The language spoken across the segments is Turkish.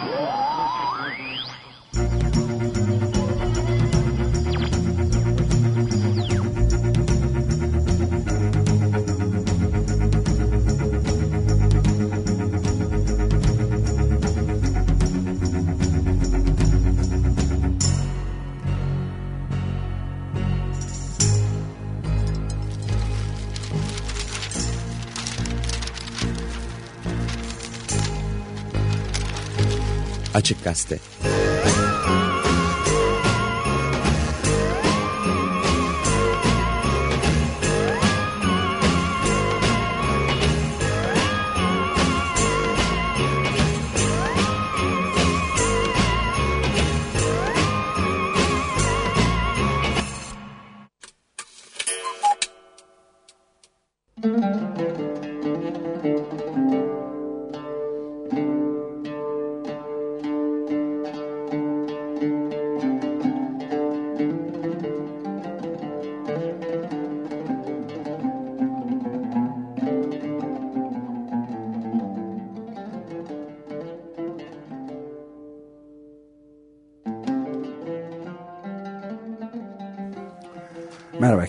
Oh! Açık Gazete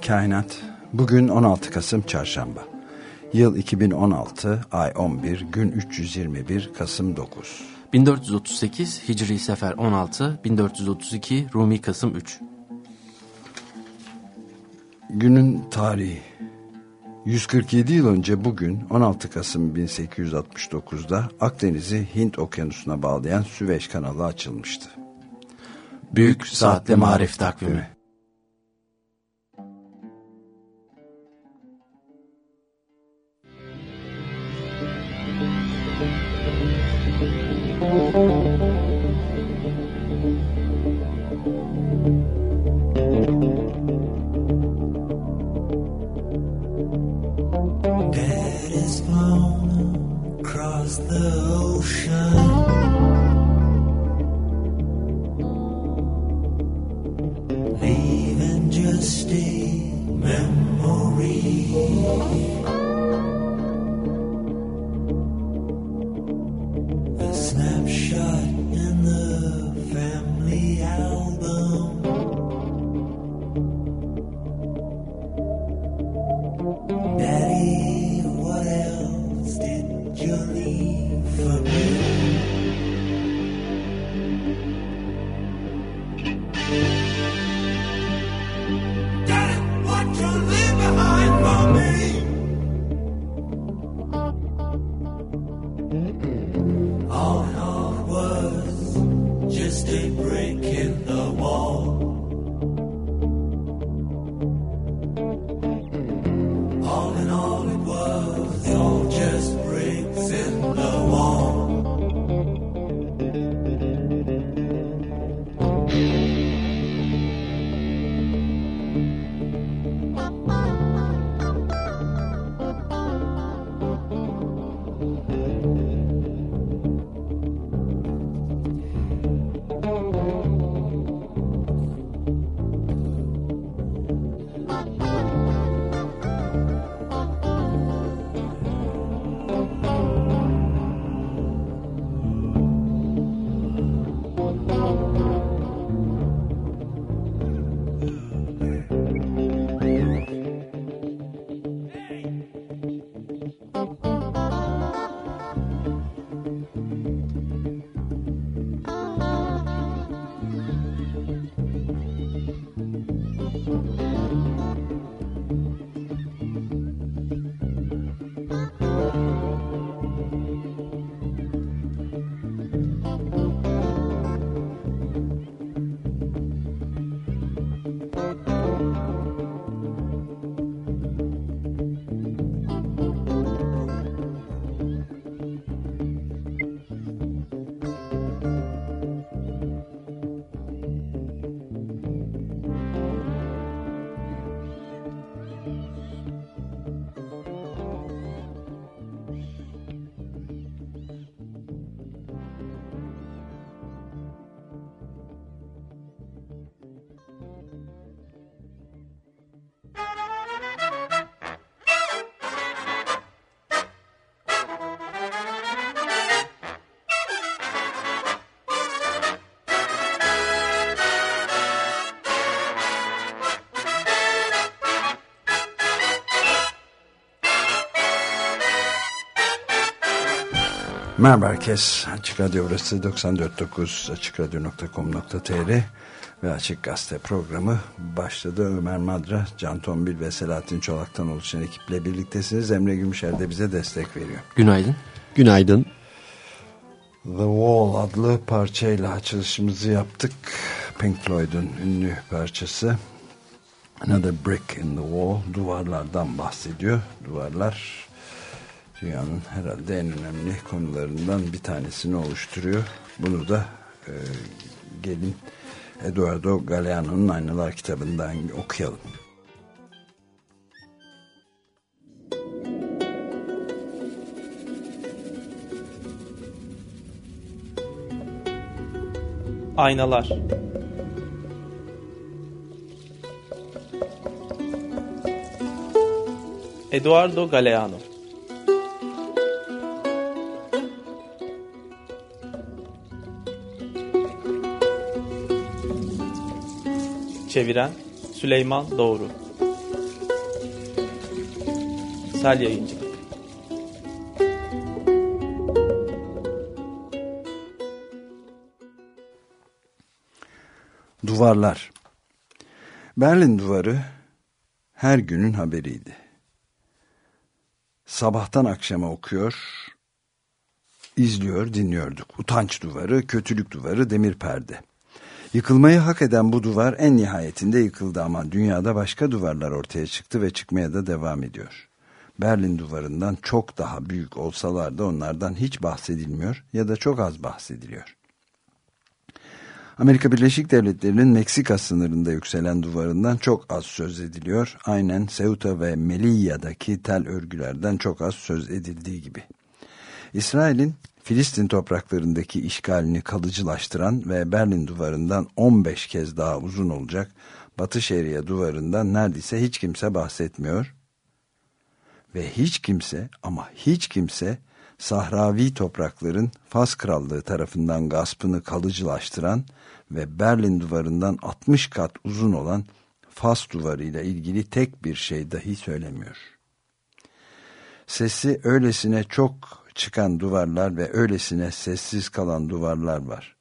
Kainat. Bugün 16 Kasım Çarşamba. Yıl 2016, ay 11, gün 321, Kasım 9. 1438 Hicri Sefer 16, 1432 Rumi Kasım 3. Günün tarihi 147 yıl önce bugün 16 Kasım 1869'da Akdeniz'i Hint Okyanusu'na bağlayan Süveyş kanalı açılmıştı. Büyük Saatli Marif Takvimi Merhaba herkes. Açık Radyo burası 94.9 açıkradyo.com.tr ve Açık Gazete programı başladı. Ömer Madra, Can Tombil ve Selahattin Çolak'tan oluşan ekiple birliktesiniz. Emre Gümüşer de bize destek veriyor. Günaydın. Günaydın. The Wall adlı parçayla açılışımızı yaptık. Pink Floyd'un ünlü parçası. Another Brick in the Wall duvarlardan bahsediyor. Duvarlar dünyanın herhalde en önemli konularından bir tanesini oluşturuyor. Bunu da e, gelin Eduardo Galeano'nun Aynalar kitabından okuyalım. Aynalar Eduardo Galeano Çeviren Süleyman Doğru Sel Yayıncı Duvarlar Berlin duvarı her günün haberiydi. Sabahtan akşama okuyor, izliyor, dinliyorduk. Utanç duvarı, kötülük duvarı, demir perde. Yıkılmayı hak eden bu duvar en nihayetinde yıkıldı ama dünyada başka duvarlar ortaya çıktı ve çıkmaya da devam ediyor. Berlin duvarından çok daha büyük olsalar da onlardan hiç bahsedilmiyor ya da çok az bahsediliyor. Amerika Birleşik Devletleri'nin Meksika sınırında yükselen duvarından çok az söz ediliyor. Aynen Ceuta ve Melilla'daki tel örgülerden çok az söz edildiği gibi. İsrail'in Filistin topraklarındaki işgalini kalıcılaştıran ve Berlin duvarından 15 kez daha uzun olacak Batı Şeria duvarından neredeyse hiç kimse bahsetmiyor. Ve hiç kimse ama hiç kimse Sahravi toprakların Fas Krallığı tarafından gaspını kalıcılaştıran ve Berlin duvarından 60 kat uzun olan Fas duvarı ile ilgili tek bir şey dahi söylemiyor. Sesi öylesine çok çıkan duvarlar ve öylesine sessiz kalan duvarlar var.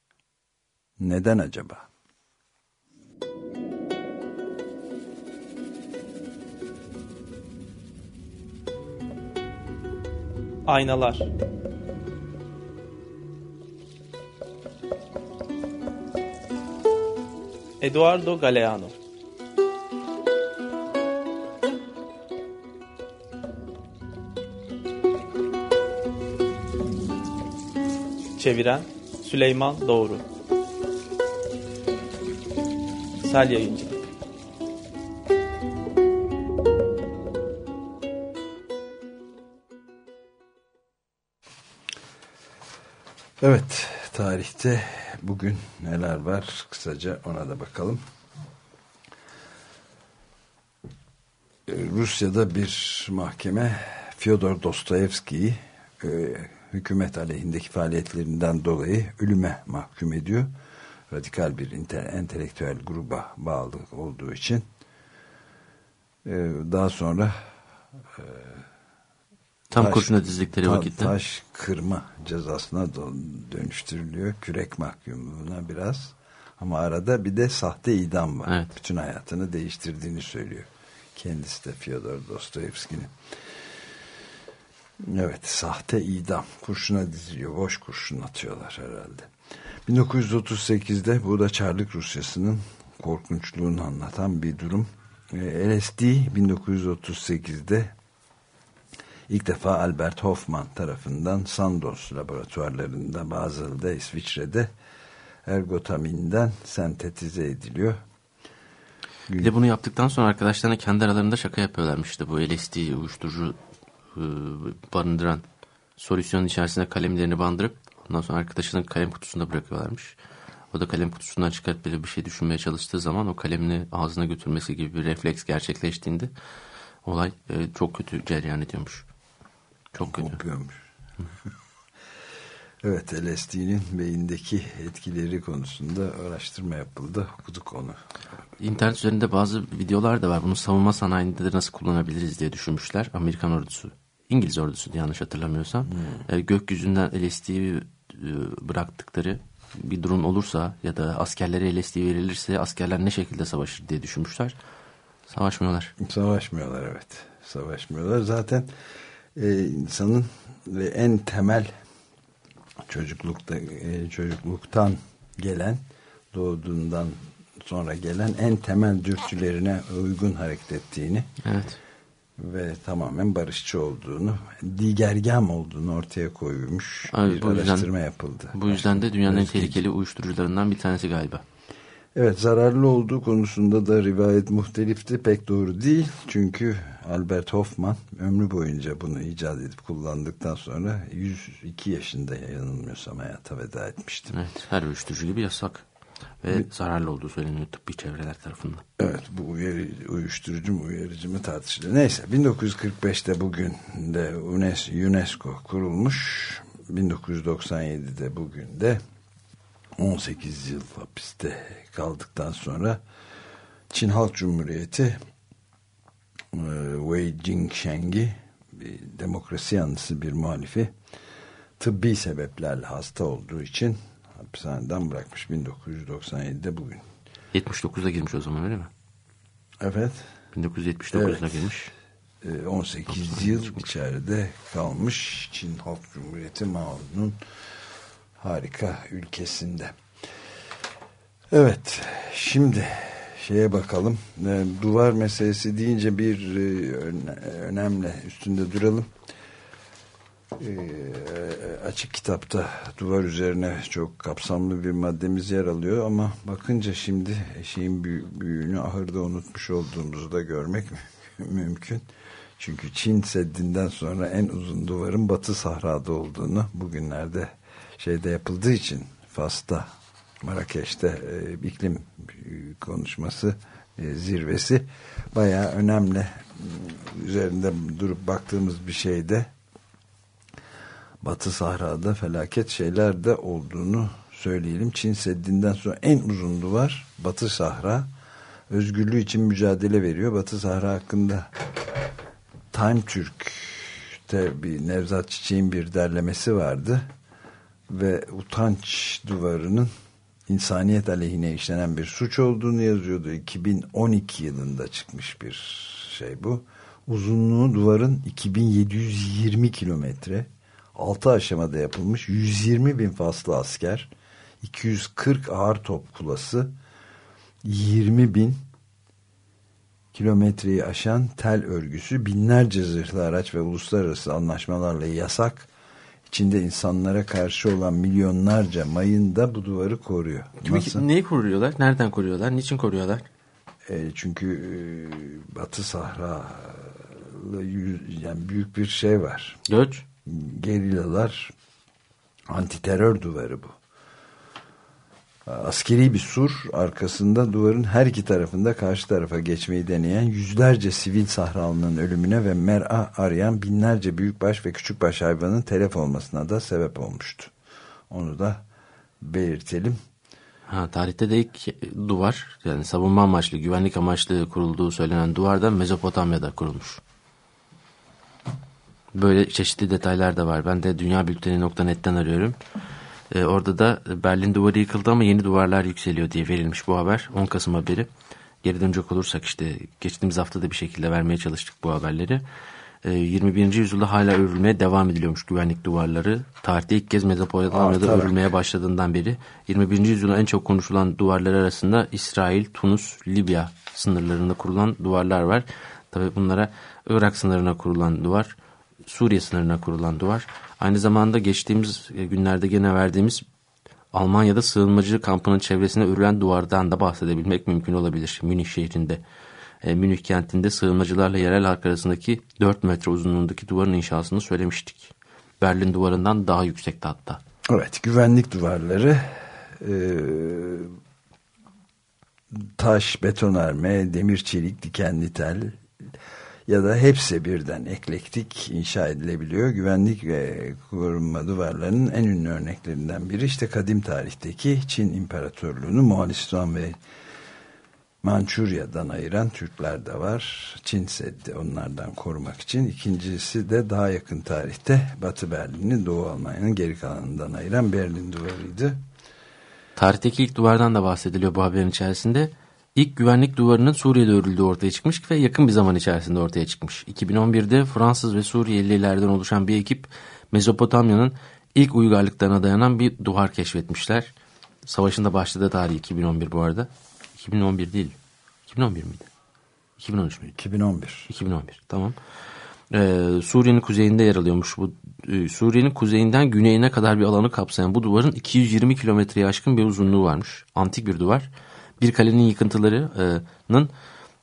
Neden acaba? Aynalar Eduardo Galeano Çeviren Süleyman Doğru. Sel Yayıncı Evet, tarihte bugün neler var? Kısaca ona da bakalım. Ee, Rusya'da bir mahkeme Fyodor Dostoyevski'yi e, hükümet aleyhindeki faaliyetlerinden dolayı ölüme mahkum ediyor. Radikal bir entelektüel gruba bağlı olduğu için. Ee, daha sonra e, Tam taş, kurşuna dizdikleri ta, vakitte. Taş kırma cezasına dönüştürülüyor. Kürek mahkumluğuna biraz. Ama arada bir de sahte idam var. Evet. Bütün hayatını değiştirdiğini söylüyor. Kendisi de Fyodor Dostoyevski'nin. Evet sahte idam. Kurşuna diziliyor. Boş kurşun atıyorlar herhalde. 1938'de bu da Çarlık Rusyası'nın korkunçluğunu anlatan bir durum. Ee, LSD 1938'de İlk defa Albert Hoffman tarafından Sandoz laboratuvarlarında Basel'de İsviçre'de ergotaminden sentetize ediliyor. Bir de bunu yaptıktan sonra arkadaşlarına kendi aralarında şaka yapıyorlarmış işte bu LSD uyuşturucu e, barındıran solüsyonun içerisine kalemlerini bandırıp ondan sonra arkadaşının kalem kutusunda bırakıyorlarmış. O da kalem kutusundan çıkartıp böyle bir şey düşünmeye çalıştığı zaman o kalemini ağzına götürmesi gibi bir refleks gerçekleştiğinde olay e, çok kötü cereyan ediyormuş. Çok kötü. Kopuyormuş. evet LSD'nin beyindeki etkileri konusunda araştırma yapıldı. Okuduk onu. İnternet üzerinde bazı videolar da var. Bunu savunma sanayinde de nasıl kullanabiliriz diye düşünmüşler. Amerikan ordusu. İngiliz ordusu yanlış hatırlamıyorsam. Hmm. E, gökyüzünden LSD'yi e, bıraktıkları bir durum olursa ya da askerlere LSD verilirse askerler ne şekilde savaşır diye düşünmüşler. Savaşmıyorlar. Savaşmıyorlar evet. Savaşmıyorlar. Zaten e, insanın ve en temel çocuklukta e, çocukluktan gelen doğduğundan sonra gelen en temel dürtülerine uygun hareket ettiğini evet. Ve tamamen barışçı olduğunu, digergam olduğunu ortaya koymuş Abi, bir bu araştırma yüzden, yapıldı. Bu yüzden de dünyanın en tehlikeli uyuşturucularından bir tanesi galiba. Evet zararlı olduğu konusunda da rivayet muhtelifti pek doğru değil. Çünkü Albert Hoffman ömrü boyunca bunu icat edip kullandıktan sonra 102 yaşında yanılmıyorsam hayata veda etmişti. Evet her uyuşturucu gibi yasak ve Bir, zararlı olduğu söyleniyor tıbbi çevreler tarafından. Evet bu uyarı, uyuşturucu mu uyarıcı mı tartışılıyor. Neyse 1945'te bugün de UNESCO kurulmuş. 1997'de bugün de 18 yıl hapiste kaldıktan sonra Çin Halk Cumhuriyeti e, Wei Jingsheng'i bir demokrasi yanlısı bir muhalifi tıbbi sebeplerle hasta olduğu için hapishaneden bırakmış 1997'de bugün. 79'da girmiş o zaman öyle mi? Evet. 1979'da evet. girmiş. 18 e, yıl içeride kalmış Çin Halk Cumhuriyeti Mao'nun harika ülkesinde. Evet, şimdi şeye bakalım. E, duvar meselesi deyince bir e, önemli üstünde duralım. E, açık kitapta duvar üzerine çok kapsamlı bir maddemiz yer alıyor ama bakınca şimdi şeyin büyüğünü ahırda unutmuş olduğumuzu da görmek mümkün. Çünkü Çin Seddi'nden sonra en uzun duvarın Batı Sahra'da olduğunu bugünlerde şeyde yapıldığı için Fas'ta Marrakeş'te e, iklim konuşması e, zirvesi bayağı önemli üzerinde durup baktığımız bir şeyde Batı Sahra'da felaket şeyler de olduğunu söyleyelim. Çin Seddi'nden sonra en uzun duvar Batı Sahra özgürlüğü için mücadele veriyor. Batı Sahra hakkında Time Türk'te bir Nevzat Çiçek'in bir derlemesi vardı ve utanç duvarının insaniyet aleyhine işlenen bir suç olduğunu yazıyordu. 2012 yılında çıkmış bir şey bu. Uzunluğu duvarın 2720 kilometre. 6 aşamada yapılmış. 120 bin faslı asker. 240 ağır top kulası. 20 bin kilometreyi aşan tel örgüsü. Binlerce zırhlı araç ve uluslararası anlaşmalarla yasak içinde insanlara karşı olan milyonlarca mayın da bu duvarı koruyor. Nasıl? Neyi koruyorlar? Nereden koruyorlar? Niçin koruyorlar? E, çünkü e, Batı Sahra yani büyük bir şey var. Göç? Gerillalar anti terör duvarı bu askeri bir sur arkasında duvarın her iki tarafında karşı tarafa geçmeyi deneyen yüzlerce sivil sahralının ölümüne ve mer'a arayan binlerce büyükbaş ve küçükbaş hayvanın telef olmasına da sebep olmuştu. Onu da belirtelim. Ha, tarihte de ilk duvar yani savunma amaçlı, güvenlik amaçlı kurulduğu söylenen duvar da Mezopotamya'da kurulmuş. Böyle çeşitli detaylar da var. Ben de dünyabülteni.net'ten arıyorum. E, orada da Berlin duvarı yıkıldı ama yeni duvarlar yükseliyor diye verilmiş bu haber. 10 Kasım haberi. Geri dönecek olursak işte geçtiğimiz hafta da bir şekilde vermeye çalıştık bu haberleri. E, 21. yüzyılda hala örülmeye devam ediliyormuş güvenlik duvarları. Tarihte ilk kez Mezopotamya'da örülmeye başladığından beri 21. yüzyılda en çok konuşulan duvarlar arasında İsrail, Tunus, Libya sınırlarında kurulan duvarlar var. Tabi bunlara Irak sınırına kurulan duvar, Suriye sınırına kurulan duvar, Aynı zamanda geçtiğimiz günlerde gene verdiğimiz Almanya'da sığınmacı kampının çevresine örülen duvardan da bahsedebilmek mümkün olabilir. Münih şehrinde. E, Münih kentinde sığınmacılarla yerel halk arasındaki 4 metre uzunluğundaki duvarın inşasını söylemiştik. Berlin duvarından daha yüksekti hatta. Evet güvenlik duvarları e, taş, betonarme, demir çelik, dikenli tel, ya da hepsi birden eklektik inşa edilebiliyor. Güvenlik ve korunma duvarlarının en ünlü örneklerinden biri işte kadim tarihteki Çin İmparatorluğu'nu Moğolistan ve Mançurya'dan ayıran Türkler de var. Çin Seddi onlardan korumak için. İkincisi de daha yakın tarihte Batı Berlin'i Doğu Almanya'nın geri kalanından ayıran Berlin Duvarı'ydı. Tarihteki ilk duvardan da bahsediliyor bu haberin içerisinde. İlk güvenlik duvarının Suriye'de örüldüğü ortaya çıkmış ve yakın bir zaman içerisinde ortaya çıkmış. 2011'de Fransız ve Suriyelilerden oluşan bir ekip Mezopotamya'nın ilk uygarlıklarına dayanan bir duvar keşfetmişler. Savaşın da başladığı tarih 2011 bu arada. 2011 değil. 2011 miydi? 2013 müydü? 2011. 2011 tamam. Ee, Suriye'nin kuzeyinde yer alıyormuş. Bu e, Suriye'nin kuzeyinden güneyine kadar bir alanı kapsayan bu duvarın 220 kilometreye aşkın bir uzunluğu varmış. Antik bir duvar. Bir kalenin yıkıntılarının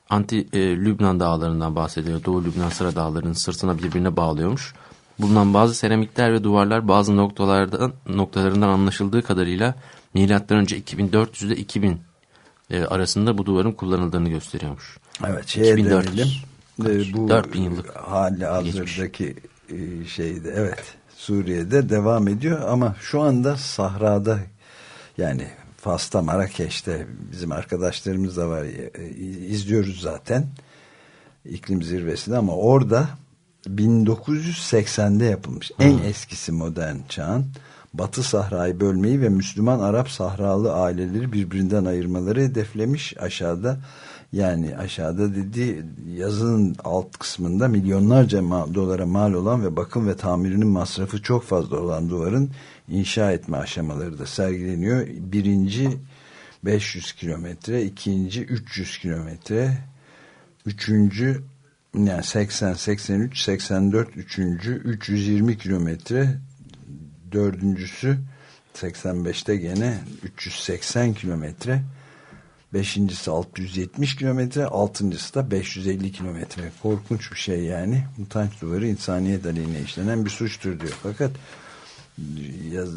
anti e, Lübnan dağlarından bahsediyor. Doğu Lübnan sıra dağlarının sırtına birbirine bağlıyormuş. Bulunan bazı seramikler ve duvarlar bazı noktalardan noktalarından anlaşıldığı kadarıyla milattan önce 2400 ile 2000 e, arasında bu duvarın kullanıldığını gösteriyormuş. Evet şeye 2400. dönelim. Ee, bu 4000 yıllık hali hazırdaki e, şeyde evet Suriye'de devam ediyor ama şu anda sahrada yani Fas'ta Marrakeş'te bizim arkadaşlarımız da var. İzliyoruz zaten iklim zirvesinde ama orada 1980'de yapılmış en eskisi modern çağın Batı Sahra'yı bölmeyi ve Müslüman Arap Sahralı aileleri birbirinden ayırmaları hedeflemiş. Aşağıda yani aşağıda dedi yazının alt kısmında milyonlarca ma dolara mal olan ve bakım ve tamirinin masrafı çok fazla olan duvarın inşa etme aşamaları da sergileniyor. Birinci 500 kilometre, ikinci 300 kilometre, üçüncü yani 80, 83, 84, üçüncü 320 kilometre, dördüncüsü 85'te gene 380 kilometre, beşincisi 670 kilometre, altıncısı da 550 kilometre. Korkunç bir şey yani. Mutanç duvarı insaniyet aleyhine işlenen bir suçtur diyor. Fakat yaz,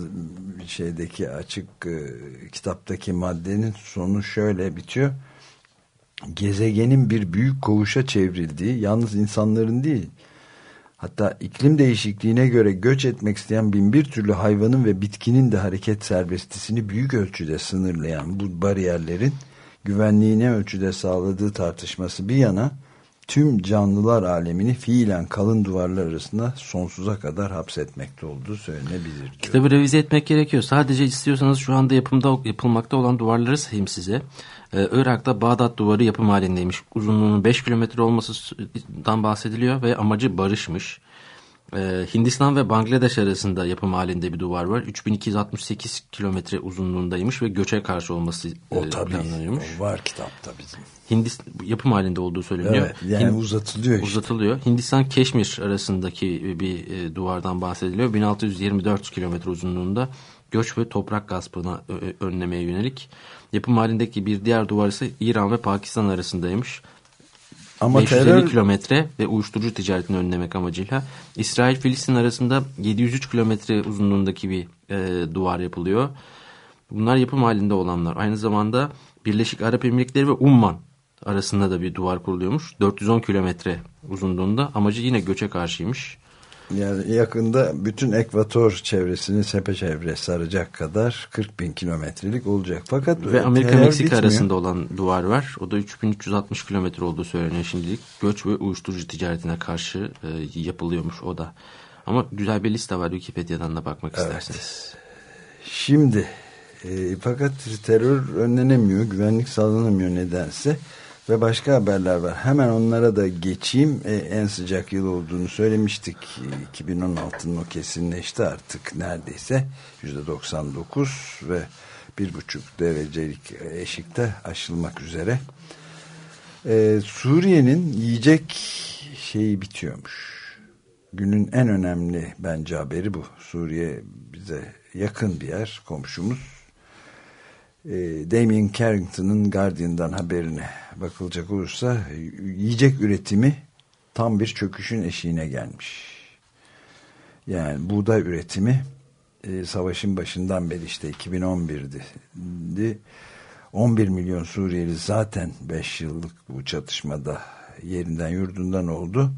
şeydeki açık e, kitaptaki maddenin sonu şöyle bitiyor. Gezegenin bir büyük kovuşa çevrildiği, yalnız insanların değil, hatta iklim değişikliğine göre göç etmek isteyen bin bir türlü hayvanın ve bitkinin de hareket serbestisini büyük ölçüde sınırlayan bu bariyerlerin güvenliğine ölçüde sağladığı tartışması bir yana tüm canlılar alemini fiilen kalın duvarlar arasında sonsuza kadar hapsetmekte olduğu söylenebilir diyor. Kitabı revize etmek gerekiyor. Sadece istiyorsanız şu anda yapımda yapılmakta olan duvarları sayayım size. Ee, Irak'ta Bağdat duvarı yapım halindeymiş. Uzunluğunun 5 kilometre olmasından bahsediliyor ve amacı barışmış. Ee, Hindistan ve Bangladeş arasında yapım halinde bir duvar var. 3268 kilometre uzunluğundaymış ve göçe karşı olması O e, tabii planlanıyormuş. o var kitapta bizim. Hindistan yapım halinde olduğu söyleniyor. Evet yani Hin- uzatılıyor işte. uzatılıyor. Hindistan Keşmir arasındaki bir e, duvardan bahsediliyor. 1624 kilometre uzunluğunda göç ve toprak gaspına ö- önlemeye yönelik. Yapım halindeki bir diğer duvar ise İran ve Pakistan arasındaymış. Ama 550 terör kilometre ve uyuşturucu ticaretini önlemek amacıyla İsrail-Filistin arasında 703 kilometre uzunluğundaki bir e, duvar yapılıyor. Bunlar yapım halinde olanlar. Aynı zamanda Birleşik Arap Emirlikleri ve Umman arasında da bir duvar kuruluyormuş. 410 kilometre uzunluğunda. Amacı yine göçe karşıymış. yani yakında bütün ekvator çevresini sepeçevre saracak kadar 40 bin kilometrelik olacak. Fakat Ve terör Amerika-Meksika bitmiyor. arasında olan duvar var. O da 3360 kilometre olduğu söyleniyor şimdilik. Göç ve uyuşturucu ticaretine karşı e, yapılıyormuş o da. Ama güzel bir liste var Wikipedia'dan da bakmak isterseniz. Şimdi e, fakat terör önlenemiyor, güvenlik sağlanamıyor nedense ve başka haberler var. Hemen onlara da geçeyim. E, en sıcak yıl olduğunu söylemiştik. E, 2016'nın o kesinleşti artık neredeyse %99 ve bir buçuk derecelik eşikte aşılmak üzere. E, Suriye'nin yiyecek şeyi bitiyormuş. Günün en önemli bence haberi bu. Suriye bize yakın bir yer, komşumuz. E, Damien Carrington'ın Guardian'dan haberine bakılacak olursa yiyecek üretimi tam bir çöküşün eşiğine gelmiş. Yani buğday üretimi e, savaşın başından beri işte 2011'di. 11 milyon Suriyeli zaten 5 yıllık bu çatışmada yerinden yurdundan oldu.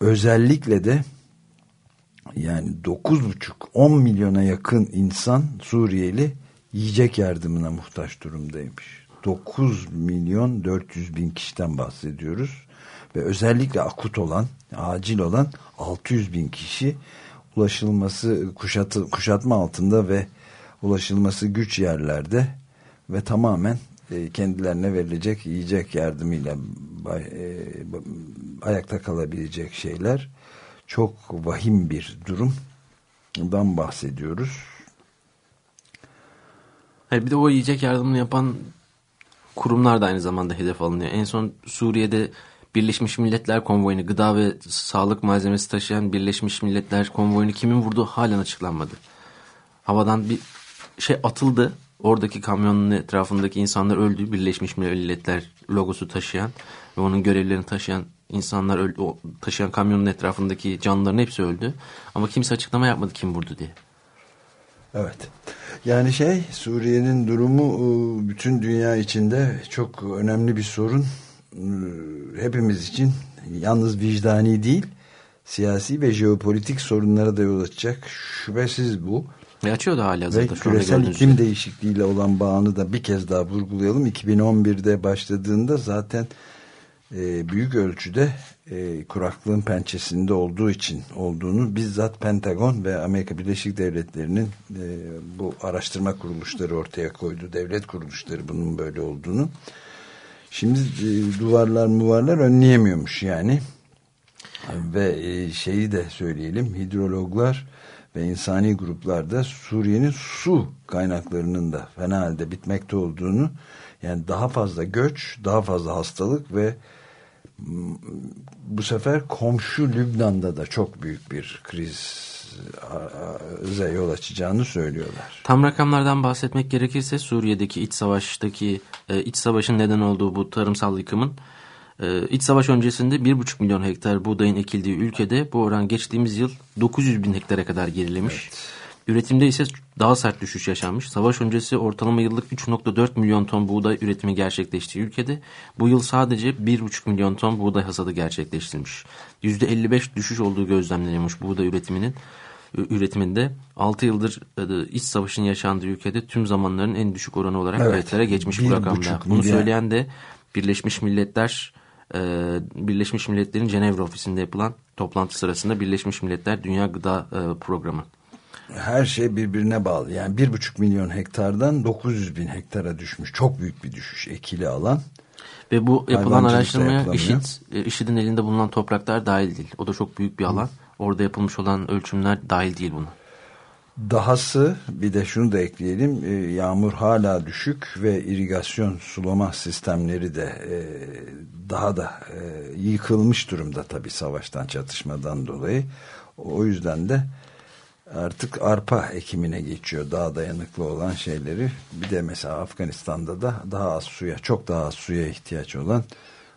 Özellikle de yani 9,5-10 milyona yakın insan Suriyeli yiyecek yardımına muhtaç durumdaymış. 9 milyon 400 bin kişiden bahsediyoruz. Ve özellikle akut olan, acil olan 600 bin kişi ulaşılması kuşatı, kuşatma altında ve ulaşılması güç yerlerde ve tamamen e, kendilerine verilecek yiyecek yardımıyla e, ayakta kalabilecek şeyler çok vahim bir durumdan bahsediyoruz. Hayır, bir de o yiyecek yardımını yapan kurumlar da aynı zamanda hedef alınıyor. En son Suriye'de Birleşmiş Milletler konvoyunu gıda ve sağlık malzemesi taşıyan Birleşmiş Milletler konvoyunu kimin vurduğu halen açıklanmadı. Havadan bir şey atıldı. Oradaki kamyonun etrafındaki insanlar öldü. Birleşmiş Milletler logosu taşıyan ve onun görevlerini taşıyan insanlar öldü. O taşıyan kamyonun etrafındaki canlıların hepsi öldü. Ama kimse açıklama yapmadı kim vurdu diye. Evet. Yani şey Suriye'nin durumu e, bütün dünya içinde çok önemli bir sorun. E, hepimiz için yalnız vicdani değil siyasi ve jeopolitik sorunlara da yol açacak. Şüphesiz bu. Ve açıyor da hala Ve küresel iklim gibi. değişikliğiyle olan bağını da bir kez daha vurgulayalım. 2011'de başladığında zaten e, büyük ölçüde e, kuraklığın pençesinde olduğu için olduğunu bizzat Pentagon ve Amerika Birleşik Devletleri'nin e, bu araştırma kuruluşları ortaya koydu. Devlet kuruluşları bunun böyle olduğunu. Şimdi e, duvarlar muvarlar önleyemiyormuş yani. Ve e, şeyi de söyleyelim hidrologlar ve insani gruplarda Suriye'nin su kaynaklarının da fena halde bitmekte olduğunu yani daha fazla göç, daha fazla hastalık ve bu sefer komşu Lübnan'da da çok büyük bir kriz yol açacağını söylüyorlar. Tam rakamlardan bahsetmek gerekirse Suriye'deki iç savaştaki e, iç savaşın neden olduğu bu tarımsal yıkımın e, iç savaş öncesinde 1,5 milyon hektar buğdayın ekildiği ülkede bu oran geçtiğimiz yıl 900 bin hektara kadar gerilemiş. Evet. Üretimde ise daha sert düşüş yaşanmış. Savaş öncesi ortalama yıllık 3.4 milyon ton buğday üretimi gerçekleştiği ülkede bu yıl sadece 1.5 milyon ton buğday hasadı gerçekleştirilmiş. %55 düşüş olduğu gözlemleniyormuş buğday üretiminin üretiminde 6 yıldır e, iç savaşın yaşandığı ülkede tüm zamanların en düşük oranı olarak evet, kayıtlara geçmiş bu rakamda. Bunu söyleyen de Birleşmiş Milletler e, Birleşmiş Milletler'in Cenevre ofisinde yapılan toplantı sırasında Birleşmiş Milletler Dünya Gıda e, Programı her şey birbirine bağlı. Yani bir buçuk milyon hektardan 900 bin hektara düşmüş. Çok büyük bir düşüş ekili alan. Ve bu yapılan araştırmaya IŞİD, e, IŞİD'in elinde bulunan topraklar dahil değil. O da çok büyük bir alan. Orada yapılmış olan ölçümler dahil değil buna. Dahası bir de şunu da ekleyelim. E, yağmur hala düşük ve irigasyon sulama sistemleri de e, daha da yıkılmış durumda tabii savaştan çatışmadan dolayı. O yüzden de artık arpa ekimine geçiyor daha dayanıklı olan şeyleri. Bir de mesela Afganistan'da da daha az suya, çok daha az suya ihtiyaç olan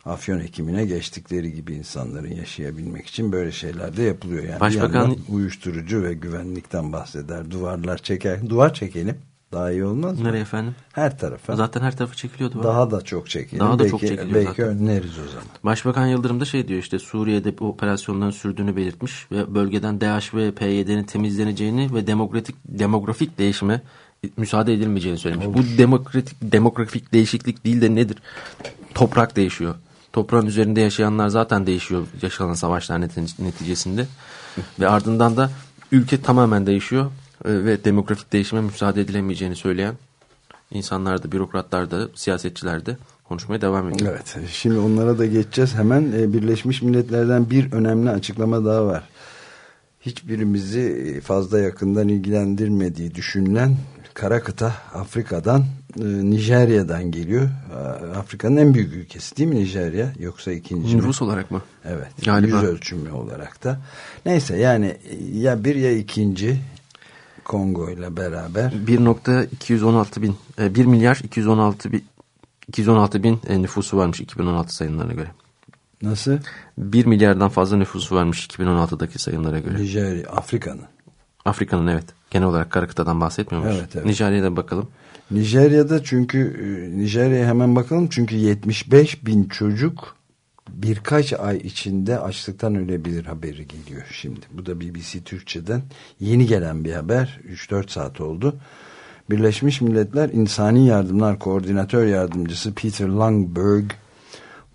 afyon ekimine geçtikleri gibi insanların yaşayabilmek için böyle şeyler de yapılıyor. Yani Başbakan uyuşturucu ve güvenlikten bahseder. Duvarlar çeker. Duvar çekelim. Daha iyi olmaz mı? Nereye efendim? Her tarafa. Zaten her tarafı çekiliyordu. Daha da çok çekelim. Daha da belki, çok çekiliyor belki zaten. önleriz o zaman. Başbakan Yıldırım da şey diyor işte Suriye'de bu operasyonların sürdüğünü belirtmiş ve bölgeden DAEŞ ve PYD'nin temizleneceğini ve demokratik demografik değişime müsaade edilmeyeceğini söylemiş. Olur. Bu demokratik demografik değişiklik değil de nedir? Toprak değişiyor. Toprağın üzerinde yaşayanlar zaten değişiyor yaşanan savaşlar neticesinde. ve ardından da ülke tamamen değişiyor ve demografik değişime müsaade edilemeyeceğini söyleyen insanlar da, bürokratlar da, siyasetçiler de konuşmaya devam ediyor. Evet, şimdi onlara da geçeceğiz. Hemen e, Birleşmiş Milletler'den bir önemli açıklama daha var. Hiçbirimizi fazla yakından ilgilendirmediği düşünülen kara kıta Afrika'dan, e, Nijerya'dan geliyor. Afrika'nın en büyük ülkesi değil mi Nijerya? Yoksa ikinci Nüfus mi? olarak mı? Evet. Galiba. Yüz ölçümü olarak da. Neyse yani ya bir ya ikinci Kongo ile beraber 1.216 bin 1 e, milyar 216 bin 216 bin e, nüfusu varmış 2016 sayımlarına göre. Nasıl? 1 milyardan fazla nüfusu varmış 2016'daki sayımlara göre. Nijerya, Afrika'nın. Afrika'nın evet. Genel olarak kara kıtadan. Evet, evet. Nijerya'da bakalım. Nijerya'da çünkü e, Nijerya'ya hemen bakalım çünkü 75 bin çocuk birkaç ay içinde açlıktan ölebilir haberi geliyor şimdi. Bu da BBC Türkçe'den yeni gelen bir haber. 3-4 saat oldu. Birleşmiş Milletler İnsani Yardımlar Koordinatör Yardımcısı Peter Langberg,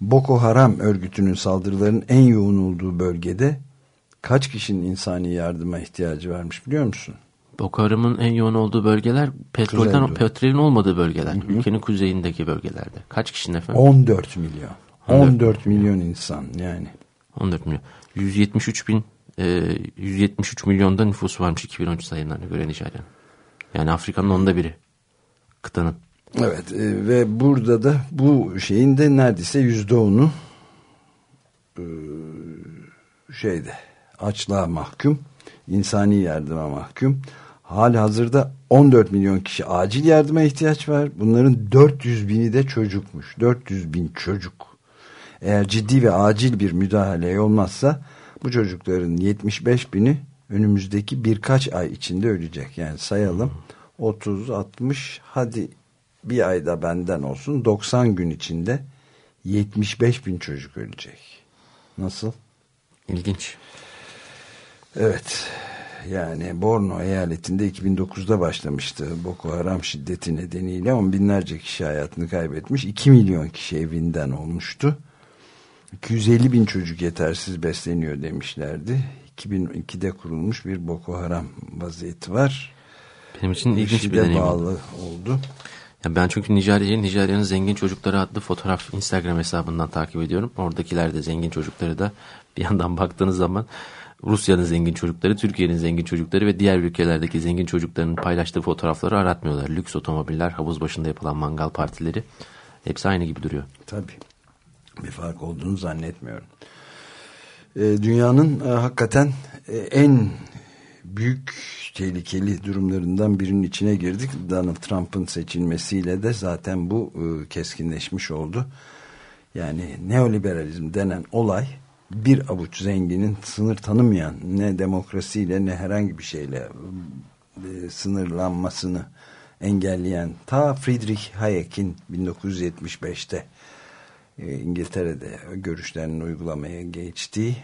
Boko Haram örgütünün saldırıların en yoğun olduğu bölgede kaç kişinin insani yardıma ihtiyacı varmış biliyor musun? Boko Haram'ın en yoğun olduğu bölgeler petrolden petrolün olmadığı bölgeler. Ülkenin kuzeyindeki bölgelerde. Kaç kişinin efendim? 14 milyon. 14 14 milyon insan yani. 14 milyon. 173 bin e, 173 milyonda nüfus varmış 2013 sayılarına göre Nijerya'nın. Yani Afrika'nın onda biri. Kıtanın. Evet e, ve burada da bu şeyin de neredeyse yüzde onu e, şeyde açlığa mahkum, insani yardıma mahkum. Hali hazırda 14 milyon kişi acil yardıma ihtiyaç var. Bunların 400 bini de çocukmuş. 400 bin çocuk. Eğer ciddi ve acil bir müdahale olmazsa bu çocukların 75 bini önümüzdeki birkaç ay içinde ölecek. Yani sayalım 30, 60 hadi bir ayda benden olsun 90 gün içinde 75 bin çocuk ölecek. Nasıl? İlginç. Evet. Yani Borno eyaletinde 2009'da başlamıştı Boko Haram şiddeti nedeniyle on binlerce kişi hayatını kaybetmiş. 2 milyon kişi evinden olmuştu. 250 bin çocuk yetersiz besleniyor demişlerdi. 2002'de kurulmuş bir Boko Haram vaziyeti var. Benim için ilginç bir deneyim oldu. bağlı oldu. Ya ben çünkü Nijerya'yı Nijerya'nın zengin çocukları adlı fotoğraf Instagram hesabından takip ediyorum. Oradakiler de zengin çocukları da bir yandan baktığınız zaman Rusya'nın zengin çocukları, Türkiye'nin zengin çocukları ve diğer ülkelerdeki zengin çocukların paylaştığı fotoğrafları aratmıyorlar. Lüks otomobiller, havuz başında yapılan mangal partileri hepsi aynı gibi duruyor. Tabii. Bir fark olduğunu zannetmiyorum. Ee, dünyanın e, hakikaten e, en büyük tehlikeli durumlarından birinin içine girdik. Donald Trump'ın seçilmesiyle de zaten bu e, keskinleşmiş oldu. Yani neoliberalizm denen olay bir avuç zenginin sınır tanımayan ne demokrasiyle ne herhangi bir şeyle e, sınırlanmasını engelleyen ta Friedrich Hayek'in 1975'te e, İngiltere'de görüşlerinin uygulamaya geçtiği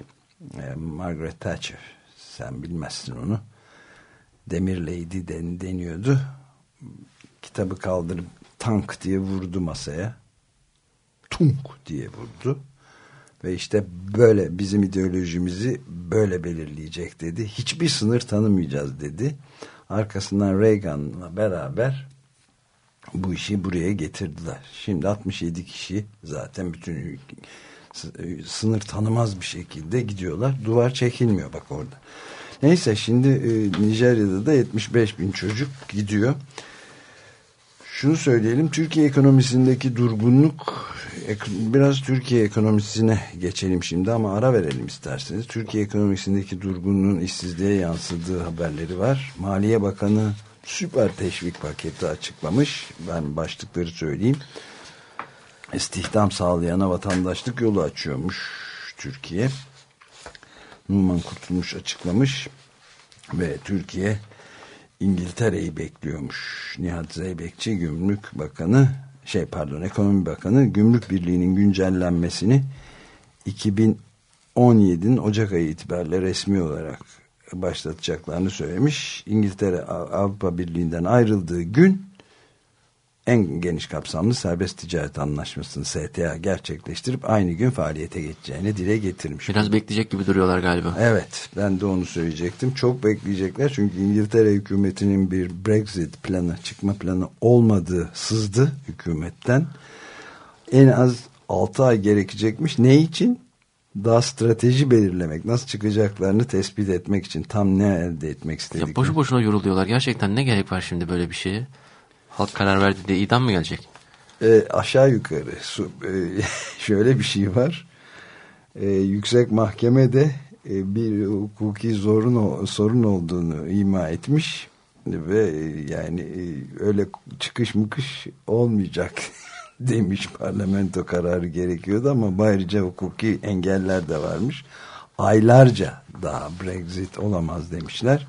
e, Margaret Thatcher sen bilmezsin onu. Demir Lady den, deniyordu. Kitabı kaldırıp tank diye vurdu masaya. Tunk diye vurdu. Ve işte böyle bizim ideolojimizi böyle belirleyecek dedi. Hiçbir sınır tanımayacağız dedi. Arkasından Reagan'la beraber bu işi buraya getirdiler. Şimdi 67 kişi zaten bütün sınır tanımaz bir şekilde gidiyorlar. Duvar çekilmiyor bak orada. Neyse şimdi e, Nijerya'da da 75 bin çocuk gidiyor. Şunu söyleyelim Türkiye ekonomisindeki durgunluk biraz Türkiye ekonomisine geçelim şimdi ama ara verelim isterseniz. Türkiye ekonomisindeki durgunluğun işsizliğe yansıdığı haberleri var. Maliye Bakanı süper teşvik paketi açıklamış. Ben başlıkları söyleyeyim. İstihdam sağlayana vatandaşlık yolu açıyormuş Türkiye. Numan Kurtulmuş açıklamış ve Türkiye İngiltere'yi bekliyormuş. Nihat Zeybekçi Gümrük Bakanı şey pardon Ekonomi Bakanı Gümrük Birliği'nin güncellenmesini 2017'nin Ocak ayı itibariyle resmi olarak başlatacaklarını söylemiş. İngiltere Avrupa Birliği'nden ayrıldığı gün en geniş kapsamlı serbest ticaret anlaşmasını STA gerçekleştirip aynı gün faaliyete geçeceğini dile getirmiş. Biraz bekleyecek gibi duruyorlar galiba. Evet ben de onu söyleyecektim. Çok bekleyecekler çünkü İngiltere hükümetinin bir Brexit planı çıkma planı olmadığı sızdı hükümetten. En az 6 ay gerekecekmiş. Ne için? Daha strateji belirlemek, nasıl çıkacaklarını tespit etmek için tam ne elde etmek istedik. Ya boşu boşuna yoruluyorlar. Gerçekten ne gerek var şimdi böyle bir şeye? Halk karar verdi diye idam mı gelecek? E, aşağı yukarı su, e, şöyle bir şey var. E, yüksek mahkemede e, bir hukuki zorun sorun olduğunu ima etmiş ve e, yani e, öyle çıkış mıkış olmayacak demiş parlamento kararı gerekiyordu ama ayrıca hukuki engeller de varmış. Aylarca daha Brexit olamaz demişler.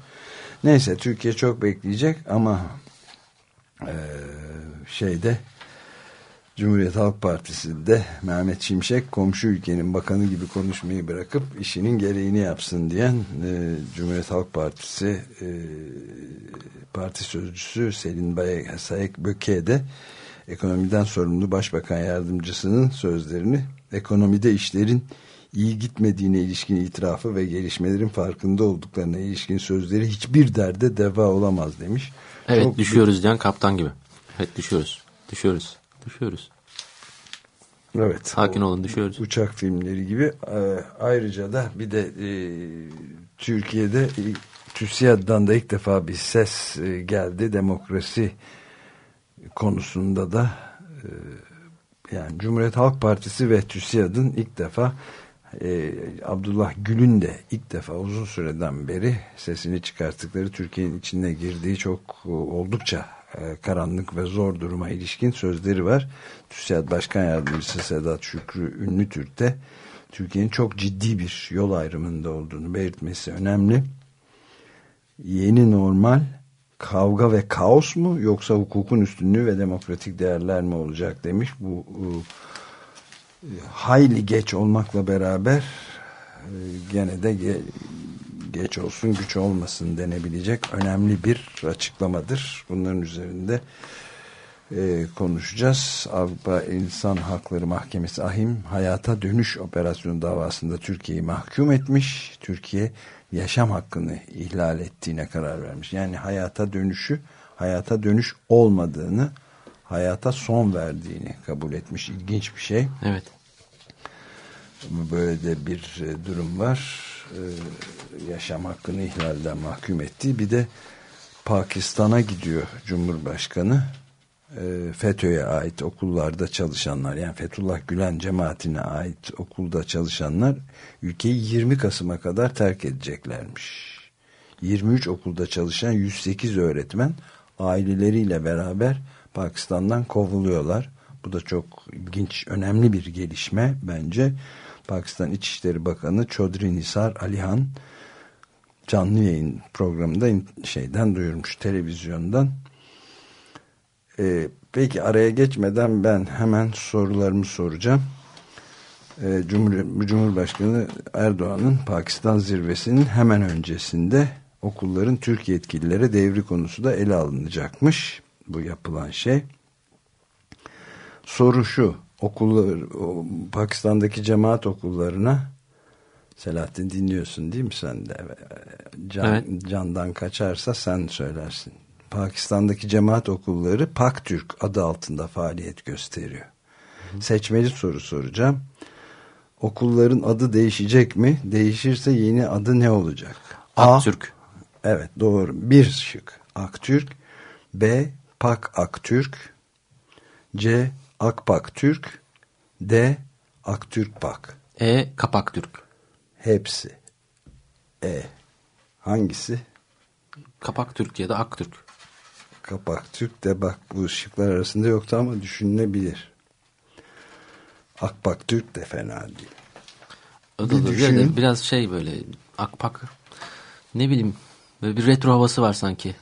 Neyse Türkiye çok bekleyecek ama ee, şeyde Cumhuriyet Halk Partisi de Mehmet Şimşek komşu ülkenin bakanı gibi konuşmayı bırakıp işinin gereğini yapsın diyen e, Cumhuriyet Halk Partisi e, parti sözcüsü Selin Sayek Böke de ekonomiden sorumlu başbakan yardımcısının sözlerini ekonomide işlerin iyi gitmediğine ilişkin itirafı ve gelişmelerin farkında olduklarına ilişkin sözleri hiçbir derde deva olamaz demiş. Evet Çok düşüyoruz diyen kaptan gibi. Evet düşüyoruz. Düşüyoruz. Düşüyoruz. Evet. Sakin olun düşüyoruz. Uçak filmleri gibi. E, ayrıca da bir de e, Türkiye'de e, TÜSİAD'dan da ilk defa bir ses e, geldi. Demokrasi konusunda da e, yani Cumhuriyet Halk Partisi ve TÜSİAD'ın ilk defa e, Abdullah Gül'ün de ilk defa uzun süreden beri sesini çıkarttıkları Türkiye'nin içine girdiği çok oldukça e, karanlık ve zor duruma ilişkin sözleri var. TÜSİAD Başkan Yardımcısı Sedat Şükrü Ünlü Türk'te Türkiye'nin çok ciddi bir yol ayrımında olduğunu belirtmesi önemli. Yeni normal kavga ve kaos mu yoksa hukukun üstünlüğü ve demokratik değerler mi olacak demiş. Bu hayli geç olmakla beraber e, gene de ge geç olsun güç olmasın denebilecek önemli bir açıklamadır. Bunların üzerinde e, konuşacağız. Avrupa İnsan Hakları Mahkemesi AHİM hayata dönüş operasyonu davasında Türkiye'yi mahkum etmiş. Türkiye yaşam hakkını ihlal ettiğine karar vermiş. Yani hayata dönüşü hayata dönüş olmadığını hayata son verdiğini kabul etmiş. İlginç bir şey. Evet. Böyle de bir e, durum var. Ee, yaşam hakkını ihlalden mahkum ettiği bir de Pakistan'a gidiyor Cumhurbaşkanı FETÖ'ye ait okullarda çalışanlar yani Fethullah Gülen cemaatine ait okulda çalışanlar ülkeyi 20 Kasım'a kadar terk edeceklermiş. 23 okulda çalışan 108 öğretmen aileleriyle beraber Pakistan'dan kovuluyorlar. Bu da çok ilginç, önemli bir gelişme bence. Pakistan İçişleri Bakanı Çodri Nisar Alihan canlı yayın programında şeyden duyurmuş televizyondan. Ee, peki araya geçmeden ben hemen sorularımı soracağım. Ee, Cumhur, Cumhurbaşkanı Erdoğan'ın Pakistan zirvesinin hemen öncesinde okulların Türk yetkililere devri konusu da ele alınacakmış. Bu yapılan şey. Soru şu okullar Pakistan'daki cemaat okullarına Selahattin dinliyorsun değil mi sen de? Can, evet. Candan kaçarsa sen söylersin. Pakistan'daki cemaat okulları Paktürk adı altında faaliyet gösteriyor. Hı. Seçmeli soru soracağım. Okulların adı değişecek mi? Değişirse yeni adı ne olacak? Aktürk. A, evet doğru. Bir şık. Aktürk. B. Pak Aktürk. C. Akpak Türk, D. Aktürk Pak. E. Kapak Türk. Hepsi. E. Hangisi? Kapak Türk ya da Aktürk. Kapak Türk de bak bu şıklar arasında yoktu ama düşünülebilir. Akpak Türk de fena değil. O da bir düşünün. Biraz şey böyle Akpak ne bileyim böyle bir retro havası var sanki.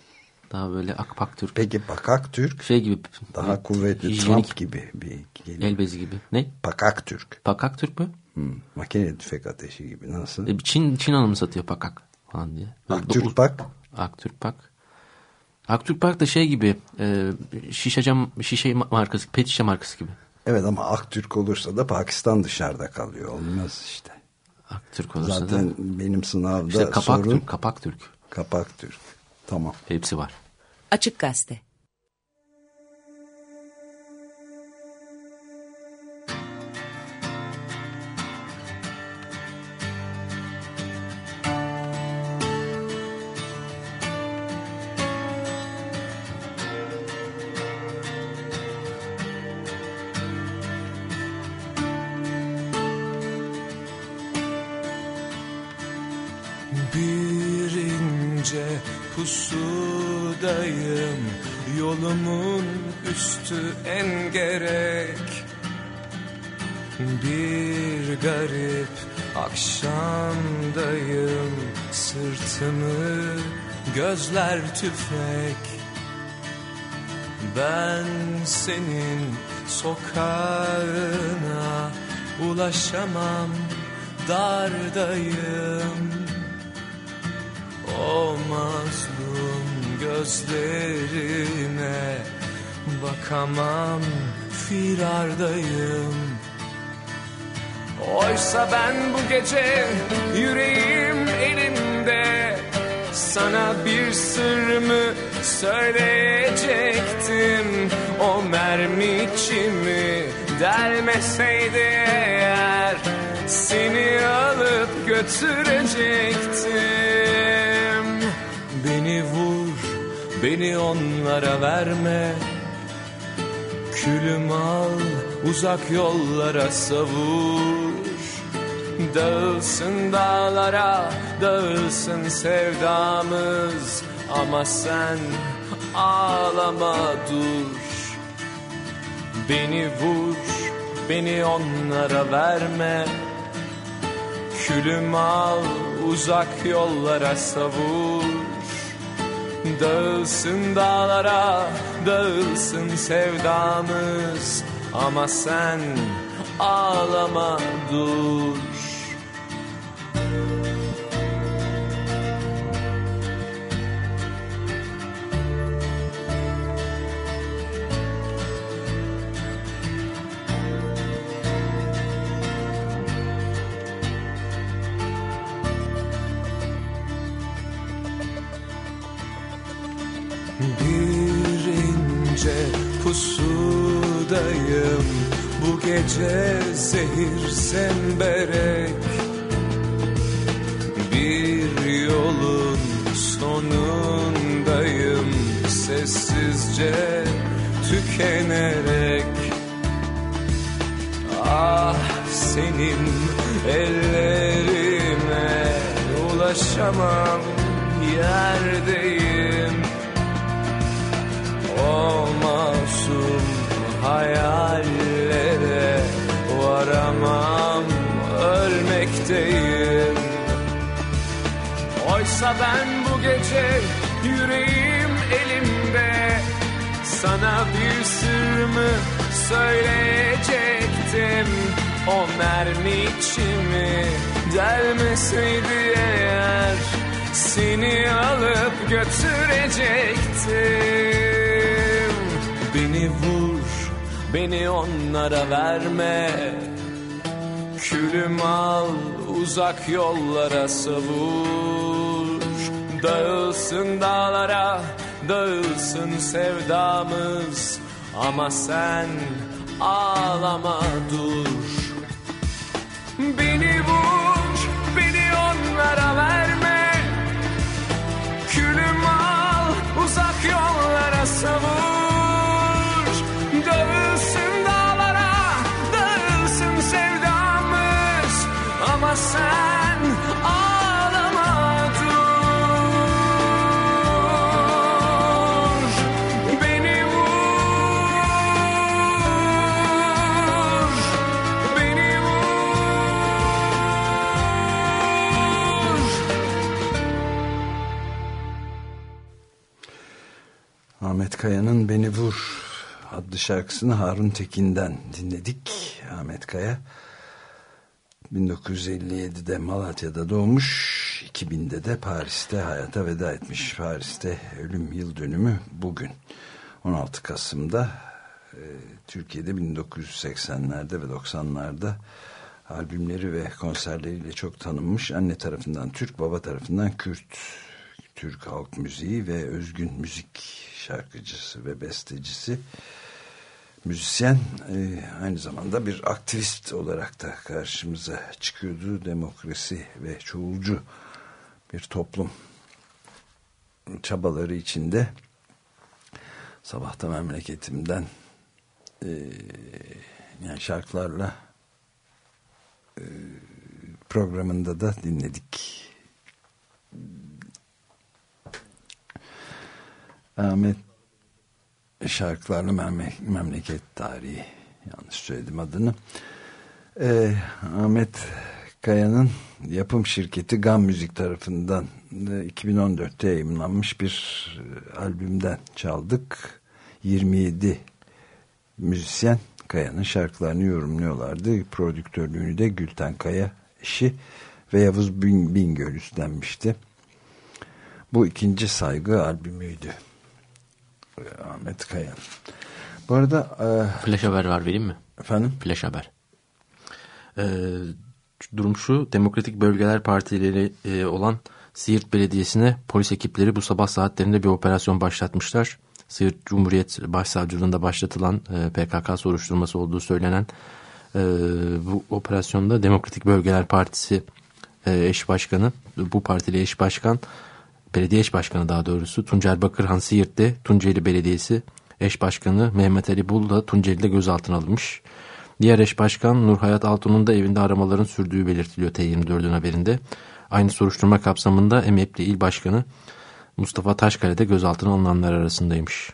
Daha böyle akpak Türk. Peki pakak Türk? Şey gibi. Daha kuvvetli hijyenik, Trump gibi bir. El bezi gibi. Ne? Pakak Türk. Pakak Türk mü? Hmm, makine tüfek ateşi gibi. Nasıl? E, Çin, Çin hanımı satıyor pakak falan diye. Aktürk Pak? Aktürk Pak. Aktürk Pak da şey gibi e, şişe cam, şişe markası, pet şişe markası gibi. Evet ama Aktürk olursa da Pakistan dışarıda kalıyor. Olmaz işte. Aktürk olursa Zaten da. benim sınavda işte kapak sorun. Türk, kapak Türk. Kapak Türk. Tamam. Hepsi var. Açık Gazete Bir garip. Akşamdayım Sırtımı gözler tüfek. Ben senin sokağına ulaşamam dardayım. O mazlum gözlerine bakamam firardayım Oysa ben bu gece yüreğim elimde Sana bir sırrımı söyleyecektim. O mermi içimi delmeseydi eğer Seni alıp götürecektim. Beni vur, beni onlara verme. Külüm al, uzak yollara savur Dağılsın dağlara, dağılsın sevdamız. Ama sen ağlama dur. Beni vur, beni onlara verme. Külüm al, uzak yollara savur. Dağılsın dağlara, dağılsın sevdamız. Ama sen ağlama dur zehir semberek Bir yolun sonundayım. Sessizce tükenerek Ah senin ellerime ulaşamam. Yerdeyim Oysa ben bu gece yüreğim elimde. Sana bir sırrımı söyleyecektim. O mermi içimi delmeseydi eğer Seni alıp götürecektim. Beni vur, beni onlara verme. Külüm al, uzak yollara savur Dağılsın dağlara, dağılsın sevdamız. Ama sen ağlama dur. Beni vur, beni onlara verme Kaya'nın Beni Vur adlı şarkısını Harun Tekin'den dinledik. Ahmet Kaya 1957'de Malatya'da doğmuş. 2000'de de Paris'te hayata veda etmiş. Paris'te ölüm yıl dönümü bugün. 16 Kasım'da e, Türkiye'de 1980'lerde ve 90'larda albümleri ve konserleriyle çok tanınmış. Anne tarafından Türk, baba tarafından Kürt. Türk halk müziği ve özgün müzik şarkıcısı ve bestecisi müzisyen e, aynı zamanda bir aktivist olarak da karşımıza çıkıyordu. Demokrasi ve çoğulcu bir toplum çabaları içinde. Sabahta memleketimden e, yani şarkılarla e, programında da dinledik Ahmet şarkılarla memle memleket tarihi yanlış söyledim adını ee, Ahmet Kaya'nın yapım şirketi Gam Müzik tarafından e, 2014'te yayınlanmış bir e, albümden çaldık 27 müzisyen Kaya'nın şarkılarını yorumluyorlardı. Prodüktörlüğünü de Gülten Kaya eşi ve Yavuz Bingöl üstlenmişti. Bu ikinci saygı albümüydü. Ahmet Kaya. Bu arada... E, Flash haber var vereyim mi? Efendim? Flash haber. E, durum şu. Demokratik Bölgeler Partileri e, olan Siirt Belediyesi'ne polis ekipleri bu sabah saatlerinde bir operasyon başlatmışlar. Siirt Cumhuriyet Başsavcılığında başlatılan e, PKK soruşturması olduğu söylenen e, bu operasyonda Demokratik Bölgeler Partisi e, eş başkanı, bu partili eş başkan, belediye eş başkanı daha doğrusu Tuncer Bakırhan Siirt'te Tunceli Belediyesi eş başkanı Mehmet Ali Bul da Tunceli'de gözaltına alınmış. Diğer eş başkan Nurhayat Altun'un da evinde aramaların sürdüğü belirtiliyor T24'ün haberinde. Aynı soruşturma kapsamında Emekli İl Başkanı Mustafa Taşkale'de gözaltına alınanlar arasındaymış.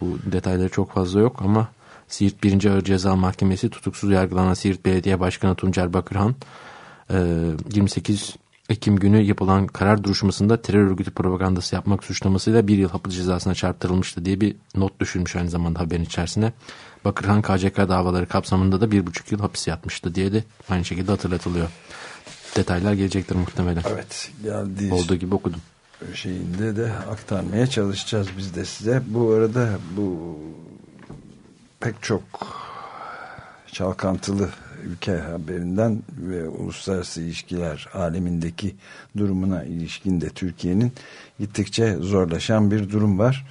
Bu detayları çok fazla yok ama Siirt 1. Ağır Ceza Mahkemesi tutuksuz yargılanan Siirt Belediye Başkanı Tuncer Bakırhan 28 Ekim günü yapılan karar duruşmasında terör örgütü propagandası yapmak suçlamasıyla bir yıl hapis cezasına çarptırılmıştı diye bir not düşürmüş aynı zamanda haberin içerisine. Bakırhan KCK davaları kapsamında da bir buçuk yıl hapis yatmıştı diye de aynı şekilde hatırlatılıyor. Detaylar gelecektir muhtemelen. Evet geldi. Olduğu gibi okudum. Şeyinde de aktarmaya çalışacağız biz de size. Bu arada bu pek çok çalkantılı ülke haberinden ve uluslararası ilişkiler alemindeki durumuna ilişkin de Türkiye'nin gittikçe zorlaşan bir durum var.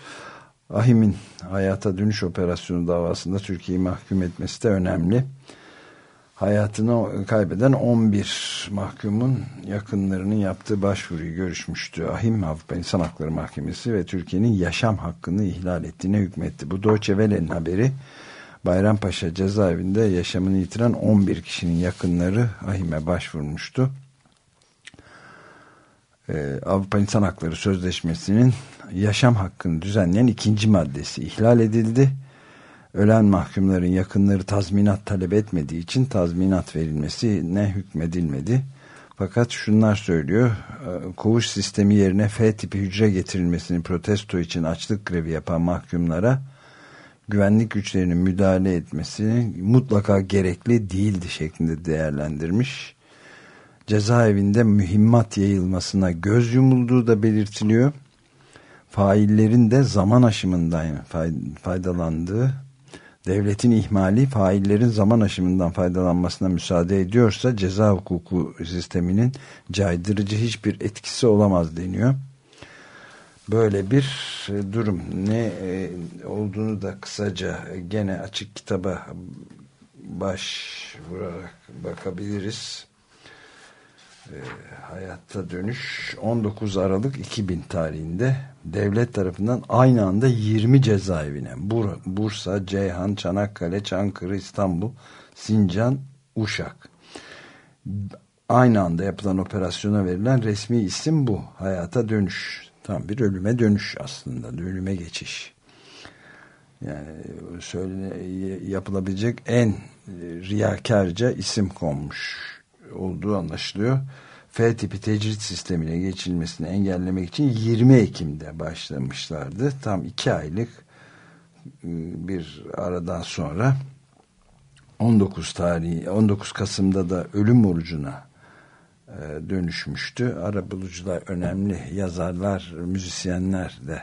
Ahim'in hayata dönüş operasyonu davasında Türkiye'yi mahkum etmesi de önemli. Hayatını kaybeden 11 mahkumun yakınlarının yaptığı başvuruyu görüşmüştü. Ahim Avrupa İnsan Hakları Mahkemesi ve Türkiye'nin yaşam hakkını ihlal ettiğine hükmetti. Bu Deutsche haberi. Bayrampaşa cezaevinde yaşamını yitiren 11 kişinin yakınları Ahim'e başvurmuştu. Ee, Avrupa İnsan Hakları Sözleşmesi'nin yaşam hakkını düzenleyen ikinci maddesi ihlal edildi. Ölen mahkumların yakınları tazminat talep etmediği için tazminat verilmesi ne hükmedilmedi. Fakat şunlar söylüyor. E, koğuş sistemi yerine F tipi hücre getirilmesini protesto için açlık grevi yapan mahkumlara güvenlik güçlerinin müdahale etmesi mutlaka gerekli değildi şeklinde değerlendirmiş. Cezaevinde mühimmat yayılmasına göz yumulduğu da belirtiliyor. Faillerin de zaman aşımından faydalandığı, devletin ihmali faillerin zaman aşımından faydalanmasına müsaade ediyorsa ceza hukuku sisteminin caydırıcı hiçbir etkisi olamaz deniyor böyle bir e, durum ne e, olduğunu da kısaca gene açık kitaba başvurarak bakabiliriz. E, hayatta dönüş 19 Aralık 2000 tarihinde devlet tarafından aynı anda 20 cezaevine Bur Bursa, Ceyhan, Çanakkale, Çankırı, İstanbul, Sincan, Uşak aynı anda yapılan operasyona verilen resmi isim bu. Hayata dönüş Tam bir ölüme dönüş aslında. Ölüme geçiş. Yani söyle yapılabilecek en riyakarca isim konmuş olduğu anlaşılıyor. F tipi tecrit sistemine geçilmesini engellemek için 20 Ekim'de başlamışlardı. Tam iki aylık ıı, bir aradan sonra 19 tarihi 19 Kasım'da da ölüm orucuna e, dönüşmüştü. Arabulucular önemli yazarlar, müzisyenler de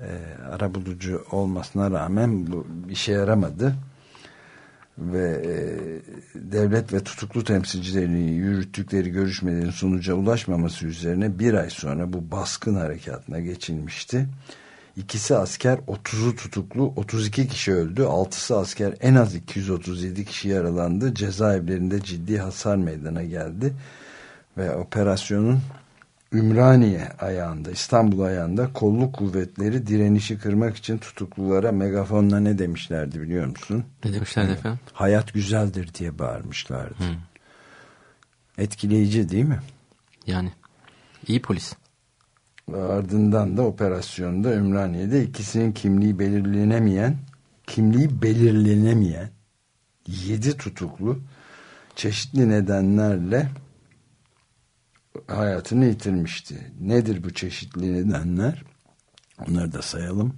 e, arabulucu olmasına rağmen bu işe yaramadı. Ve e, devlet ve tutuklu temsilcilerini yürüttükleri görüşmelerin sonuca ulaşmaması üzerine bir ay sonra bu baskın harekatına geçilmişti. İkisi asker 30'u tutuklu 32 kişi öldü. 6'sı asker en az 237 kişi yaralandı. Cezaevlerinde ciddi hasar meydana geldi. Ve operasyonun Ümraniye ayağında İstanbul ayağında kolluk kuvvetleri direnişi kırmak için tutuklulara megafonla ne demişlerdi biliyor musun? Ne demişlerdi efendim? Hayat güzeldir diye bağırmışlardı. Hmm. Etkileyici değil mi? Yani iyi polis. Ardından da operasyonda Ümraniye'de ikisinin kimliği belirlenemeyen, kimliği belirlenemeyen yedi tutuklu çeşitli nedenlerle hayatını yitirmişti. Nedir bu çeşitli nedenler? Onları da sayalım.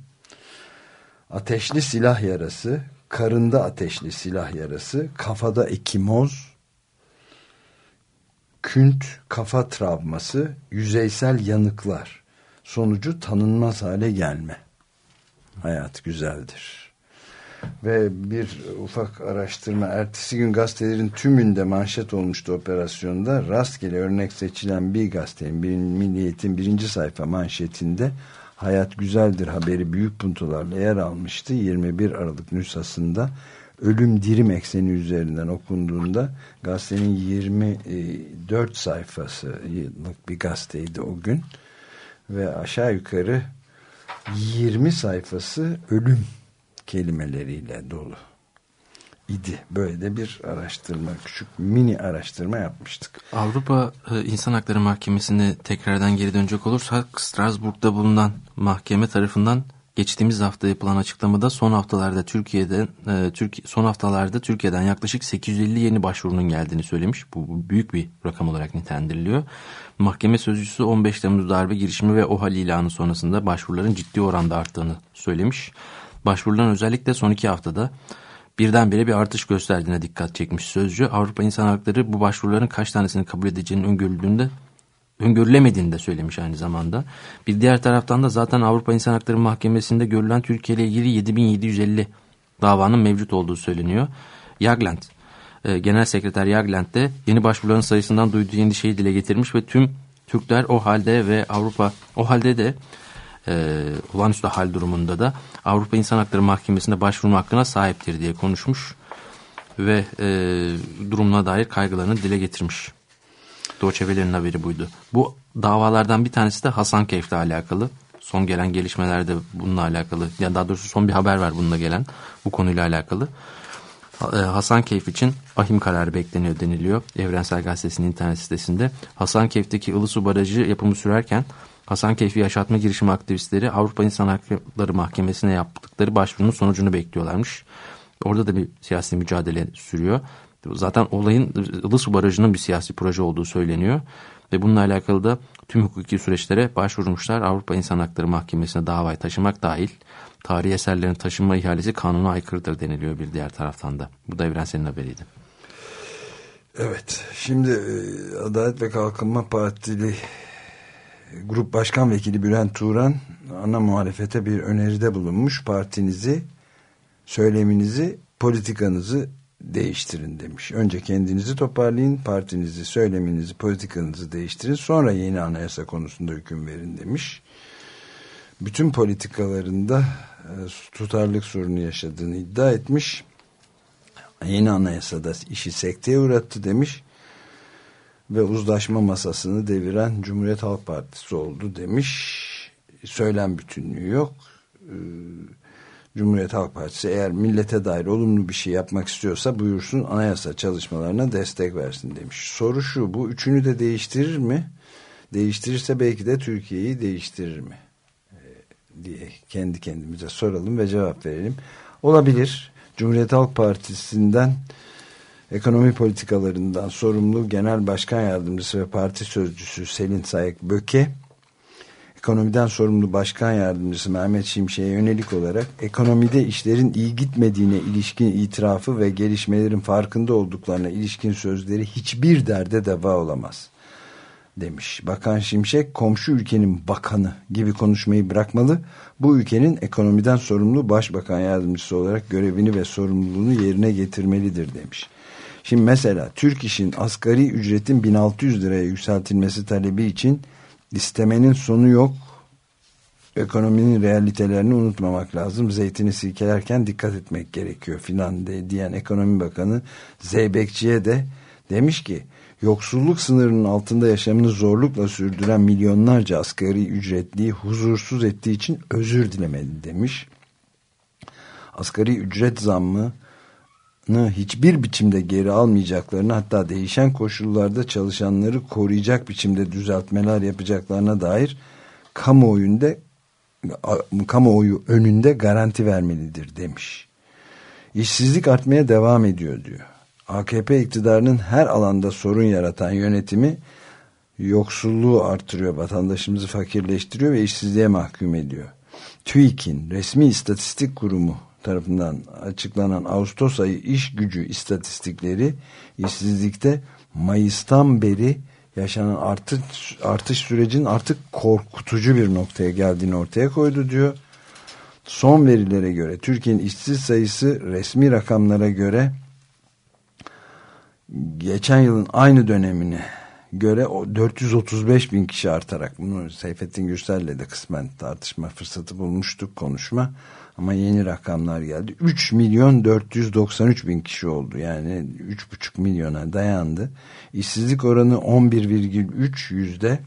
ateşli silah yarası, karında ateşli silah yarası, kafada ekimoz, künt kafa travması, yüzeysel yanıklar. Sonucu tanınmaz hale gelme. Hayat güzeldir. Ve bir ufak araştırma ertesi gün gazetelerin tümünde manşet olmuştu operasyonda. Rastgele örnek seçilen bir gazetenin, bir milliyetin birinci sayfa manşetinde Hayat Güzeldir haberi büyük puntolarla yer almıştı. 21 Aralık nüshasında ölüm dirim ekseni üzerinden okunduğunda gazetenin 24 sayfası yıllık bir gazeteydi o gün ve aşağı yukarı 20 sayfası ölüm kelimeleriyle dolu idi. Böyle de bir araştırma, küçük mini araştırma yapmıştık. Avrupa e, İnsan Hakları Mahkemesi'ne tekrardan geri dönecek olursak Strasbourg'da bulunan mahkeme tarafından geçtiğimiz hafta yapılan açıklamada son haftalarda Türkiye'den e, Türkiye son haftalarda Türkiye'den yaklaşık 850 yeni başvurunun geldiğini söylemiş. Bu, bu büyük bir rakam olarak nitelendiriliyor. Mahkeme sözcüsü 15 Temmuz darbe girişimi ve OHAL ilanı sonrasında başvuruların ciddi oranda arttığını söylemiş. Başvuruların özellikle son iki haftada birdenbire bir artış gösterdiğine dikkat çekmiş sözcü. Avrupa İnsan Hakları bu başvuruların kaç tanesini kabul edeceğinin öngörüldüğünde öngörülemediğini de söylemiş aynı zamanda. Bir diğer taraftan da zaten Avrupa İnsan Hakları Mahkemesi'nde görülen Türkiye ile ilgili 7750 davanın mevcut olduğu söyleniyor. Jagland, e, Genel Sekreter Jagland de yeni başvuruların sayısından duyduğu endişeyi dile getirmiş ve tüm Türkler o halde ve Avrupa o halde de e, olağanüstü hal durumunda da Avrupa İnsan Hakları Mahkemesi'nde başvurma hakkına sahiptir diye konuşmuş ve e, durumuna dair kaygılarını dile getirmiş. Doğu haberi buydu. Bu davalardan bir tanesi de Hasan Keyif'le alakalı. Son gelen gelişmelerde bununla alakalı. Yani daha doğrusu son bir haber var bununla gelen. Bu konuyla alakalı. E, Hasan Keyif için ahim kararı bekleniyor deniliyor. Evrensel Gazetesi'nin internet sitesinde. Hasan Keyif'teki Ilısu Barajı yapımı sürerken Hasan Keyfi yaşatma girişimi aktivistleri Avrupa İnsan Hakları Mahkemesi'ne yaptıkları başvurunun sonucunu bekliyorlarmış. Orada da bir siyasi mücadele sürüyor. Zaten olayın Ilısu Barajı'nın bir siyasi proje olduğu söyleniyor. Ve bununla alakalı da tüm hukuki süreçlere başvurmuşlar. Avrupa İnsan Hakları Mahkemesi'ne davayı taşımak dahil tarihi eserlerin taşınma ihalesi kanuna aykırıdır deniliyor bir diğer taraftan da. Bu da Evrensel'in haberiydi. Evet, şimdi e, Adalet ve Kalkınma Partili Grup Başkan Vekili Bülent Turan ana muhalefete bir öneride bulunmuş. Partinizi, söyleminizi, politikanızı değiştirin demiş. Önce kendinizi toparlayın, partinizi, söyleminizi, politikanızı değiştirin. Sonra yeni anayasa konusunda hüküm verin demiş. Bütün politikalarında e, tutarlık sorunu yaşadığını iddia etmiş. Yeni anayasada işi sekteye uğrattı demiş ve uzlaşma masasını deviren Cumhuriyet Halk Partisi oldu demiş. Söylem bütünlüğü yok. Ee, Cumhuriyet Halk Partisi eğer millete dair olumlu bir şey yapmak istiyorsa buyursun anayasa çalışmalarına destek versin demiş. Soru şu bu üçünü de değiştirir mi? Değiştirirse belki de Türkiye'yi değiştirir mi? Ee, diye kendi kendimize soralım ve cevap verelim. Olabilir. Cumhuriyet Halk Partisi'nden ekonomi politikalarından sorumlu Genel Başkan Yardımcısı ve Parti Sözcüsü Selin Sayık Böke, ekonomiden sorumlu Başkan Yardımcısı Mehmet Şimşek'e yönelik olarak ekonomide işlerin iyi gitmediğine ilişkin itirafı ve gelişmelerin farkında olduklarına ilişkin sözleri hiçbir derde deva olamaz demiş. Bakan Şimşek komşu ülkenin bakanı gibi konuşmayı bırakmalı. Bu ülkenin ekonomiden sorumlu başbakan yardımcısı olarak görevini ve sorumluluğunu yerine getirmelidir demiş. Şimdi mesela Türk İş'in asgari ücretin 1600 liraya yükseltilmesi talebi için istemenin sonu yok. Ekonominin realitelerini unutmamak lazım. Zeytini silkelerken dikkat etmek gerekiyor filan diyen ekonomi bakanı Zeybekçi'ye de demiş ki yoksulluk sınırının altında yaşamını zorlukla sürdüren milyonlarca asgari ücretliyi huzursuz ettiği için özür dilemeli demiş. Asgari ücret zammı hiçbir biçimde geri almayacaklarını hatta değişen koşullarda çalışanları koruyacak biçimde düzeltmeler yapacaklarına dair kamuoyunda kamuoyu önünde garanti vermelidir demiş. İşsizlik artmaya devam ediyor diyor. AKP iktidarının her alanda sorun yaratan yönetimi yoksulluğu artırıyor, vatandaşımızı fakirleştiriyor ve işsizliğe mahkum ediyor. TÜİK'in resmi istatistik kurumu tarafından açıklanan Ağustos ayı iş gücü istatistikleri işsizlikte Mayıs'tan beri yaşanan artış, artış sürecin artık korkutucu bir noktaya geldiğini ortaya koydu diyor. Son verilere göre Türkiye'nin işsiz sayısı resmi rakamlara göre geçen yılın aynı dönemine göre 435 bin kişi artarak bunu Seyfettin Gürsel'le de kısmen tartışma fırsatı bulmuştuk konuşma ama yeni rakamlar geldi. 3 milyon 493 bin kişi oldu. Yani 3,5 milyona dayandı. İşsizlik oranı 11,3 yüzde.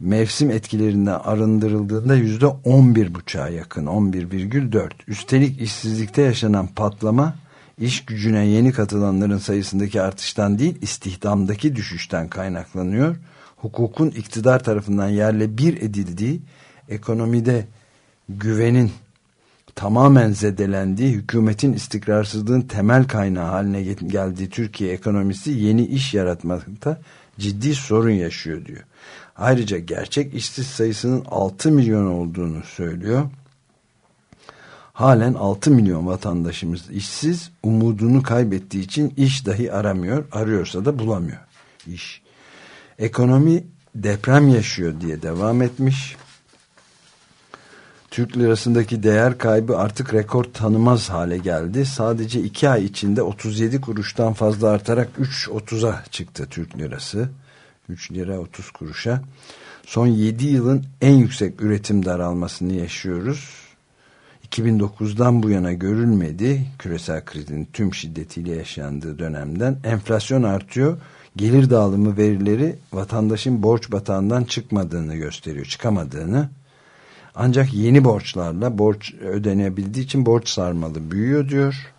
Mevsim etkilerinden arındırıldığında yüzde 11,5'a yakın 11,4 üstelik işsizlikte yaşanan patlama iş gücüne yeni katılanların sayısındaki artıştan değil istihdamdaki düşüşten kaynaklanıyor. Hukukun iktidar tarafından yerle bir edildiği, ekonomide güvenin tamamen zedelendiği, hükümetin istikrarsızlığın temel kaynağı haline geldiği Türkiye ekonomisi yeni iş yaratmakta ciddi sorun yaşıyor diyor. Ayrıca gerçek işsiz sayısının 6 milyon olduğunu söylüyor halen 6 milyon vatandaşımız işsiz, umudunu kaybettiği için iş dahi aramıyor, arıyorsa da bulamıyor iş. Ekonomi deprem yaşıyor diye devam etmiş. Türk lirasındaki değer kaybı artık rekor tanımaz hale geldi. Sadece 2 ay içinde 37 kuruştan fazla artarak 3.30'a çıktı Türk lirası. 3 lira 30 kuruşa. Son 7 yılın en yüksek üretim daralmasını yaşıyoruz 2009'dan bu yana görülmedi. Küresel krizin tüm şiddetiyle yaşandığı dönemden enflasyon artıyor. Gelir dağılımı verileri vatandaşın borç batağından çıkmadığını gösteriyor, çıkamadığını. Ancak yeni borçlarla borç ödenebildiği için borç sarmalı büyüyor diyor.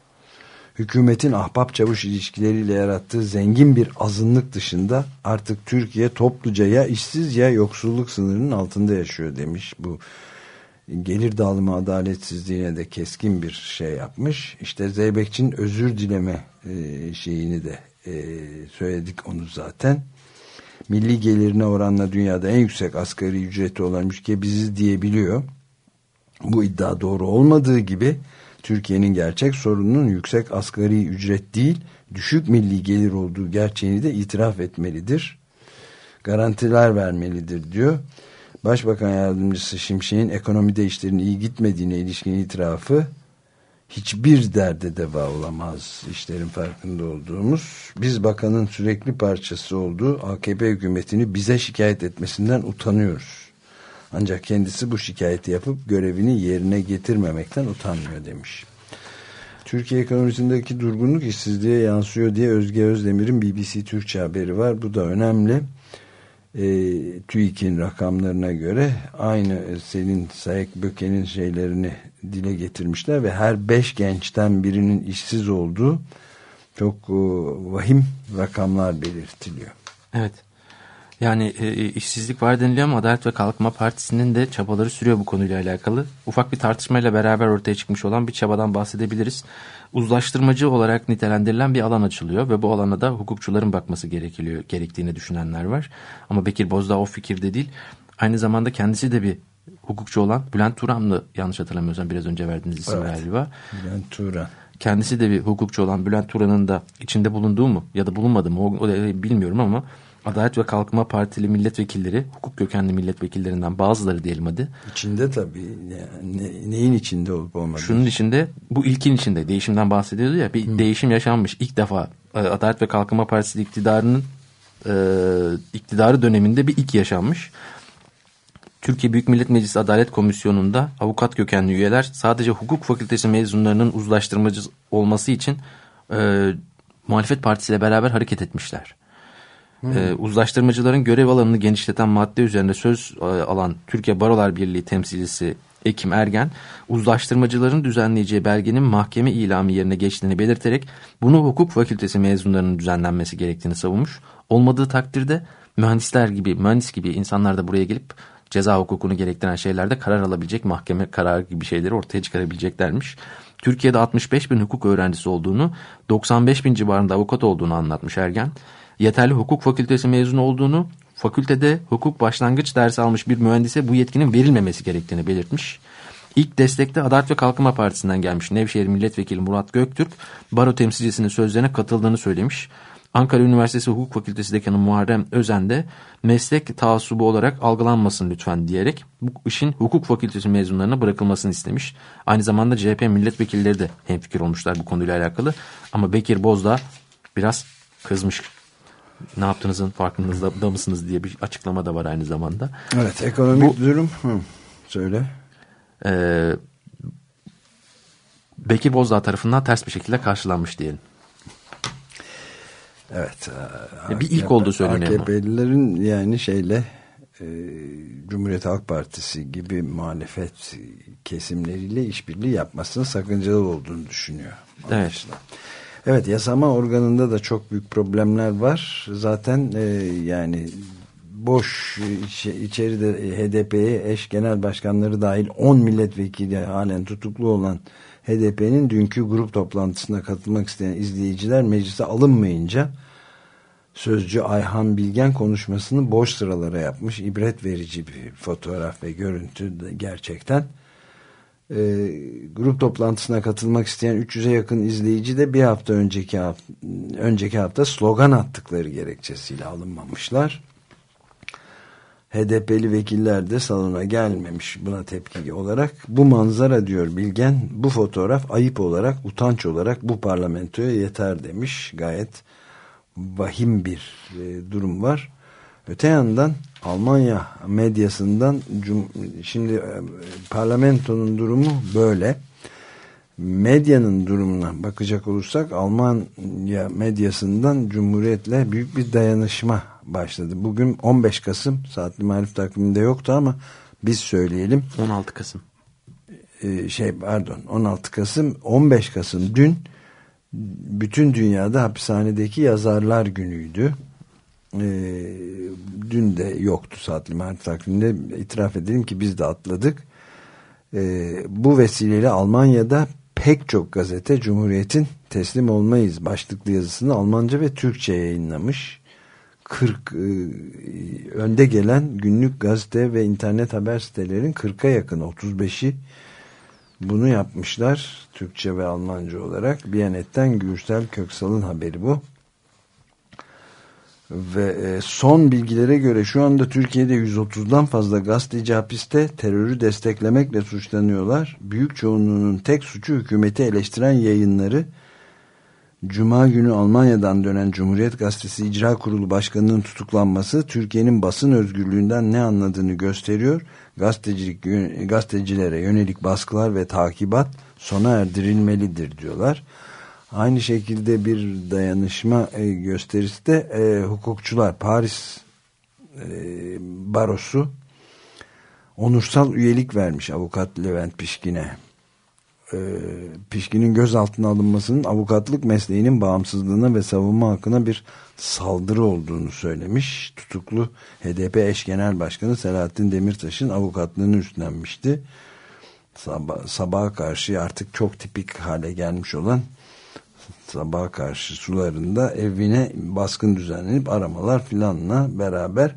Hükümetin ahbap çavuş ilişkileriyle yarattığı zengin bir azınlık dışında artık Türkiye topluca ya işsiz ya yoksulluk sınırının altında yaşıyor demiş bu gelir dağılımı adaletsizliğine de keskin bir şey yapmış. İşte Zeybekçin özür dileme e, şeyini de e, söyledik onu zaten. Milli gelirine oranla dünyada en yüksek asgari ücreti olan ülke biziz diyebiliyor. Bu iddia doğru olmadığı gibi Türkiye'nin gerçek sorununun yüksek asgari ücret değil, düşük milli gelir olduğu gerçeğini de itiraf etmelidir. Garantiler vermelidir diyor. Başbakan Yardımcısı Şimşek'in ekonomide işlerin iyi gitmediğine ilişkin itirafı hiçbir derde deva olamaz işlerin farkında olduğumuz. Biz bakanın sürekli parçası olduğu AKP hükümetini bize şikayet etmesinden utanıyoruz. Ancak kendisi bu şikayeti yapıp görevini yerine getirmemekten utanmıyor demiş. Türkiye ekonomisindeki durgunluk işsizliğe yansıyor diye Özge Özdemir'in BBC Türkçe haberi var. Bu da önemli e, TÜİK'in rakamlarına göre aynı Selin Sayek Böke'nin şeylerini dile getirmişler ve her beş gençten birinin işsiz olduğu çok e, vahim rakamlar belirtiliyor. Evet. Yani e, işsizlik var deniliyor ama Adalet ve Kalkınma Partisi'nin de çabaları sürüyor bu konuyla alakalı. Ufak bir tartışmayla beraber ortaya çıkmış olan bir çabadan bahsedebiliriz. Uzlaştırmacı olarak nitelendirilen bir alan açılıyor ve bu alana da hukukçuların bakması gerekiyor, gerektiğini düşünenler var. Ama Bekir Bozdağ o fikirde değil. Aynı zamanda kendisi de bir hukukçu olan Bülent Turan'lı yanlış hatırlamıyorsam biraz önce verdiğiniz isim evet. galiba. Bülent Turan kendisi de bir hukukçu olan Bülent Turan'ın da içinde bulunduğu mu ya da bulunmadı mı o, o bilmiyorum ama Adalet ve Kalkınma Partili milletvekilleri, hukuk kökenli milletvekillerinden bazıları diyelim hadi. İçinde tabii. Ne, neyin içinde olup olmadığı. Şunun içinde, bu ilkin içinde değişimden bahsediyordu ya. Bir Hı. değişim yaşanmış. ilk defa e, Adalet ve Kalkınma Partisi iktidarının e, iktidarı döneminde bir ilk yaşanmış. Türkiye Büyük Millet Meclisi Adalet Komisyonu'nda avukat kökenli üyeler sadece hukuk fakültesi mezunlarının uzlaştırmacı olması için e, muhalefet partisiyle beraber hareket etmişler. Ee, uzlaştırmacıların görev alanını genişleten madde üzerinde söz e, alan Türkiye Barolar Birliği temsilcisi Ekim Ergen, uzlaştırmacıların düzenleyeceği belgenin mahkeme ilamı yerine geçtiğini belirterek bunu hukuk fakültesi mezunlarının düzenlenmesi gerektiğini savunmuş. Olmadığı takdirde mühendisler gibi, mühendis gibi insanlar da buraya gelip ceza hukukunu gerektiren şeylerde karar alabilecek mahkeme kararı gibi şeyleri ortaya çıkarabileceklermiş. Türkiye'de 65 bin hukuk öğrencisi olduğunu, 95 bin civarında avukat olduğunu anlatmış Ergen yeterli hukuk fakültesi mezunu olduğunu, fakültede hukuk başlangıç dersi almış bir mühendise bu yetkinin verilmemesi gerektiğini belirtmiş. İlk destekte Adalet ve Kalkınma Partisi'nden gelmiş Nevşehir Milletvekili Murat Göktürk, baro temsilcisinin sözlerine katıldığını söylemiş. Ankara Üniversitesi Hukuk Fakültesi Dekanı Muharrem Özen de meslek taassubu olarak algılanmasın lütfen diyerek bu işin hukuk fakültesi mezunlarına bırakılmasını istemiş. Aynı zamanda CHP milletvekilleri de hemfikir olmuşlar bu konuyla alakalı. Ama Bekir Bozdağ biraz kızmış. Ne yaptığınızın farkınızda mısınız diye bir açıklama da var aynı zamanda. Evet ekonomik bu, durum hı, söyle. E, Bekir Bozdağ tarafından ters bir şekilde karşılanmış diyelim. Evet. AKP, bir ilk olduğu söyleniyor. AKP'lilerin yani şeyle e, Cumhuriyet Halk Partisi gibi muhalefet kesimleriyle işbirliği yapmasının sakıncalı olduğunu düşünüyor. Evet. Evet yasama organında da çok büyük problemler var. Zaten e, yani boş iç, içeride HDP'ye eş genel başkanları dahil 10 milletvekili halen tutuklu olan HDP'nin dünkü grup toplantısına katılmak isteyen izleyiciler meclise alınmayınca sözcü Ayhan Bilgen konuşmasını boş sıralara yapmış. ibret verici bir fotoğraf ve görüntü gerçekten. E, grup toplantısına katılmak isteyen 300'e yakın izleyici de bir hafta önceki hafta, önceki hafta slogan attıkları gerekçesiyle alınmamışlar. HDP'li vekiller de salona gelmemiş buna tepki olarak. Bu manzara diyor Bilgen bu fotoğraf ayıp olarak utanç olarak bu parlamentoya yeter demiş. Gayet vahim bir e, durum var. Öte yandan Almanya medyasından şimdi e, parlamentonun durumu böyle. Medyanın durumuna bakacak olursak Almanya medyasından Cumhuriyet'le büyük bir dayanışma başladı. Bugün 15 Kasım saatli marif takviminde yoktu ama biz söyleyelim. 16 Kasım. Ee, şey pardon 16 Kasım 15 Kasım dün bütün dünyada hapishanedeki yazarlar günüydü. Ee, dün de yoktu saatli marif takviminde itiraf edelim ki biz de atladık. Ee, bu vesileyle Almanya'da pek çok gazete Cumhuriyet'in teslim olmayız başlıklı yazısını Almanca ve Türkçe yayınlamış. 40 e, önde gelen günlük gazete ve internet haber sitelerin 40'a yakın 35'i bunu yapmışlar Türkçe ve Almanca olarak. Biyanet'ten Gürsel Köksal'ın haberi bu. Ve e, son bilgilere göre şu anda Türkiye'de 130'dan fazla gazeteci hapiste terörü desteklemekle suçlanıyorlar. Büyük çoğunluğunun tek suçu hükümeti eleştiren yayınları Cuma günü Almanya'dan dönen Cumhuriyet Gazetesi İcra Kurulu Başkanı'nın tutuklanması Türkiye'nin basın özgürlüğünden ne anladığını gösteriyor. Gazetecilik, gazetecilere yönelik baskılar ve takibat sona erdirilmelidir diyorlar. Aynı şekilde bir dayanışma e, gösterisi de e, hukukçular Paris e, barosu onursal üyelik vermiş avukat Levent Pişkin'e e, Pişkin'in gözaltına alınmasının avukatlık mesleğinin bağımsızlığına ve savunma hakkına bir saldırı olduğunu söylemiş. Tutuklu HDP eş genel başkanı Selahattin Demirtaş'ın avukatlığını üstlenmişti. Sabah, sabaha karşı artık çok tipik hale gelmiş olan sabaha karşı sularında evine baskın düzenlenip aramalar filanla beraber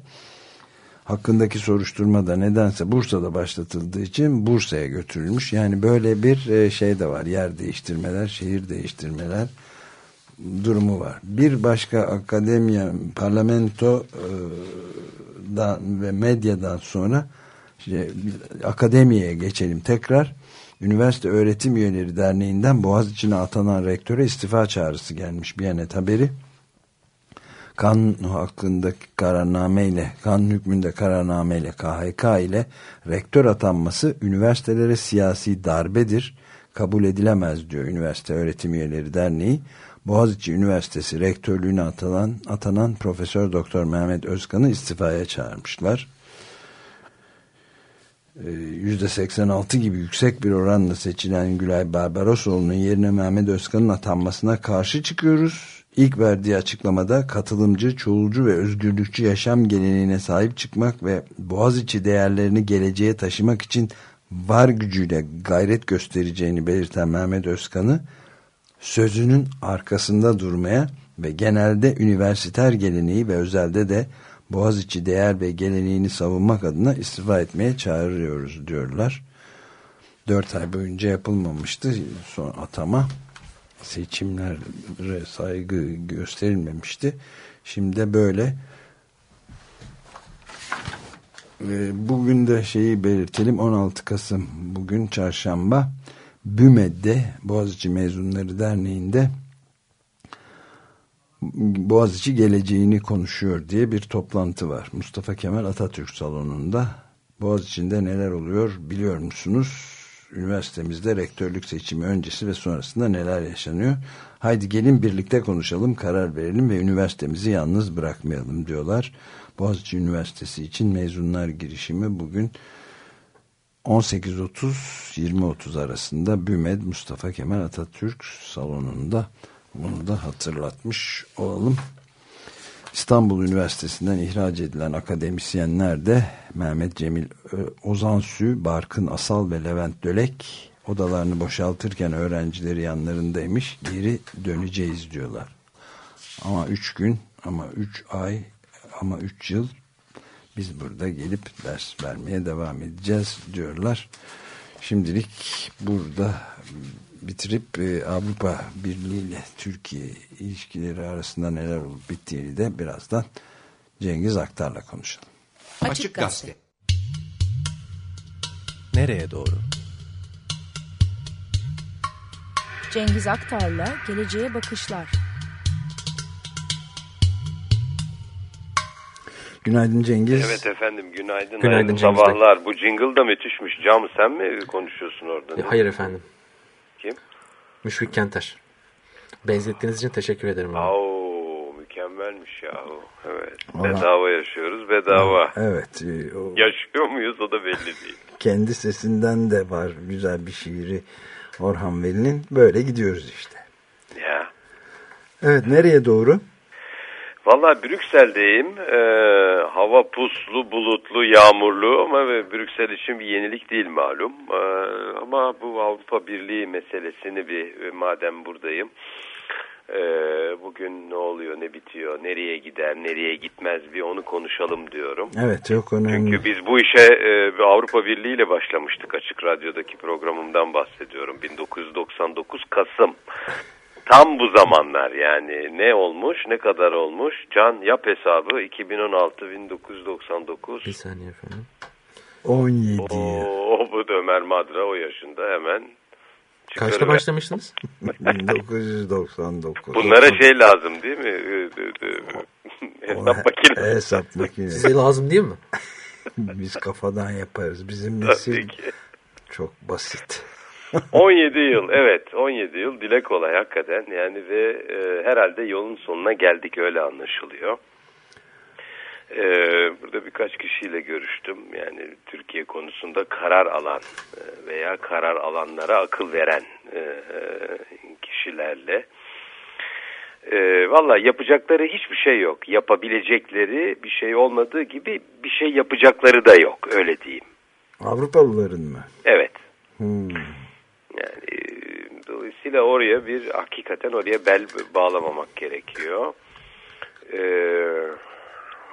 hakkındaki soruşturma da nedense Bursa'da başlatıldığı için Bursa'ya götürülmüş. Yani böyle bir e, şey de var. Yer değiştirmeler, şehir değiştirmeler durumu var. Bir başka akademiya, parlamento e, ve medyadan sonra işte, akademiye geçelim tekrar. Üniversite Öğretim Üyeleri Derneği'nden Boğaziçi'ne atanan rektöre istifa çağrısı gelmiş bir yanet haberi kanun hakkındaki kararnameyle, kanun hükmünde kararnameyle KHK ile rektör atanması üniversitelere siyasi darbedir. Kabul edilemez diyor Üniversite Öğretim Üyeleri Derneği. Boğaziçi Üniversitesi rektörlüğüne atanan, atanan Profesör Doktor Mehmet Özkan'ı istifaya çağırmışlar. %86 gibi yüksek bir oranla seçilen Gülay Barbarosoğlu'nun yerine Mehmet Özkan'ın atanmasına karşı çıkıyoruz. İlk verdiği açıklamada katılımcı, çoğulcu ve özgürlükçü yaşam geleneğine sahip çıkmak ve Boğaziçi değerlerini geleceğe taşımak için var gücüyle gayret göstereceğini belirten Mehmet Özkan'ı sözünün arkasında durmaya ve genelde üniversiter geleneği ve özelde de Boğaziçi değer ve geleneğini savunmak adına istifa etmeye çağırıyoruz diyorlar. 4 ay boyunca yapılmamıştı son atama seçimlere saygı gösterilmemişti. Şimdi de böyle bugün de şeyi belirtelim 16 Kasım bugün çarşamba BÜMED'de Boğaziçi Mezunları Derneği'nde Boğaziçi geleceğini konuşuyor diye bir toplantı var. Mustafa Kemal Atatürk salonunda Boğaziçi'nde neler oluyor biliyor musunuz? Üniversitemizde rektörlük seçimi öncesi ve sonrasında neler yaşanıyor? Haydi gelin birlikte konuşalım, karar verelim ve üniversitemizi yalnız bırakmayalım diyorlar. Boğaziçi Üniversitesi için mezunlar girişimi bugün 18.30-20.30 arasında Bümed Mustafa Kemal Atatürk salonunda bunu da hatırlatmış olalım. İstanbul Üniversitesi'nden ihraç edilen akademisyenler de Mehmet Cemil Ozansü, Barkın Asal ve Levent Dölek odalarını boşaltırken öğrencileri yanlarındaymış. Geri döneceğiz diyorlar. Ama üç gün, ama üç ay, ama üç yıl biz burada gelip ders vermeye devam edeceğiz diyorlar. Şimdilik burada bitirip e, Avrupa Birliği ile Türkiye ilişkileri arasında neler olup bittiğini de birazdan Cengiz Aktar'la konuşalım. Açık Gazete Nereye doğru? Cengiz Aktar'la Geleceğe Bakışlar Günaydın Cengiz. Evet efendim günaydın. Günaydın Cengiz sabahlar. Bu jingle da müthişmiş. Cam sen mi konuşuyorsun orada? Hayır efendim. Müşfik Kenter. Benzettiğiniz için teşekkür ederim. Abi. Oo, mükemmelmiş yahu. Evet. Ona... Bedava yaşıyoruz. Bedava. Evet. E, o... Yaşıyor muyuz o da belli değil. Kendi sesinden de var güzel bir şiiri Orhan Veli'nin. Böyle gidiyoruz işte. Ya. Evet nereye doğru? Valla Brüksel'deyim. Ee, hava puslu, bulutlu, yağmurlu ama Brüksel için bir yenilik değil malum. Ee, ama bu Avrupa Birliği meselesini bir madem buradayım. Ee, bugün ne oluyor, ne bitiyor, nereye gider, nereye gitmez bir onu konuşalım diyorum. Evet çok önemli. Çünkü biz bu işe e, Avrupa Birliği ile başlamıştık Açık Radyo'daki programımdan bahsediyorum. 1999 Kasım. Tam bu zamanlar yani ne olmuş ne kadar olmuş Can yap hesabı 2016 1999 bir saniye efendim 17 Oo, bu da Ömer Madra o yaşında hemen Kaçta başlamıştınız? 1999 Bunlara şey lazım değil mi? hesap makinesi. Hesap makinesi. Size lazım değil mi? Biz kafadan yaparız. Bizim nesil çok basit. 17 yıl evet 17 yıl dile kolay hakikaten yani ve e, herhalde yolun sonuna geldik öyle anlaşılıyor. E, burada birkaç kişiyle görüştüm yani Türkiye konusunda karar alan e, veya karar alanlara akıl veren e, e, kişilerle. E, Valla yapacakları hiçbir şey yok yapabilecekleri bir şey olmadığı gibi bir şey yapacakları da yok öyle diyeyim. Avrupalıların mı? Evet. Hmm. Dolayısıyla oraya bir hakikaten oraya bel bağlamamak gerekiyor. Ee,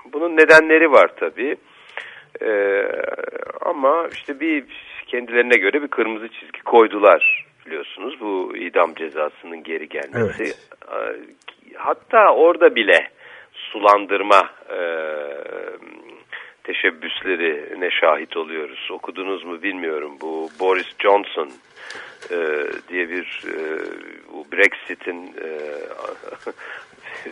bunun nedenleri var tabii. Ee, ama işte bir kendilerine göre bir kırmızı çizgi koydular biliyorsunuz bu idam cezasının geri gelmesi. Evet. Hatta orada bile sulandırma e, teşebbüslerine şahit oluyoruz. Okudunuz mu bilmiyorum. Bu Boris Johnson e, diye bir e, bu Brexit'in e,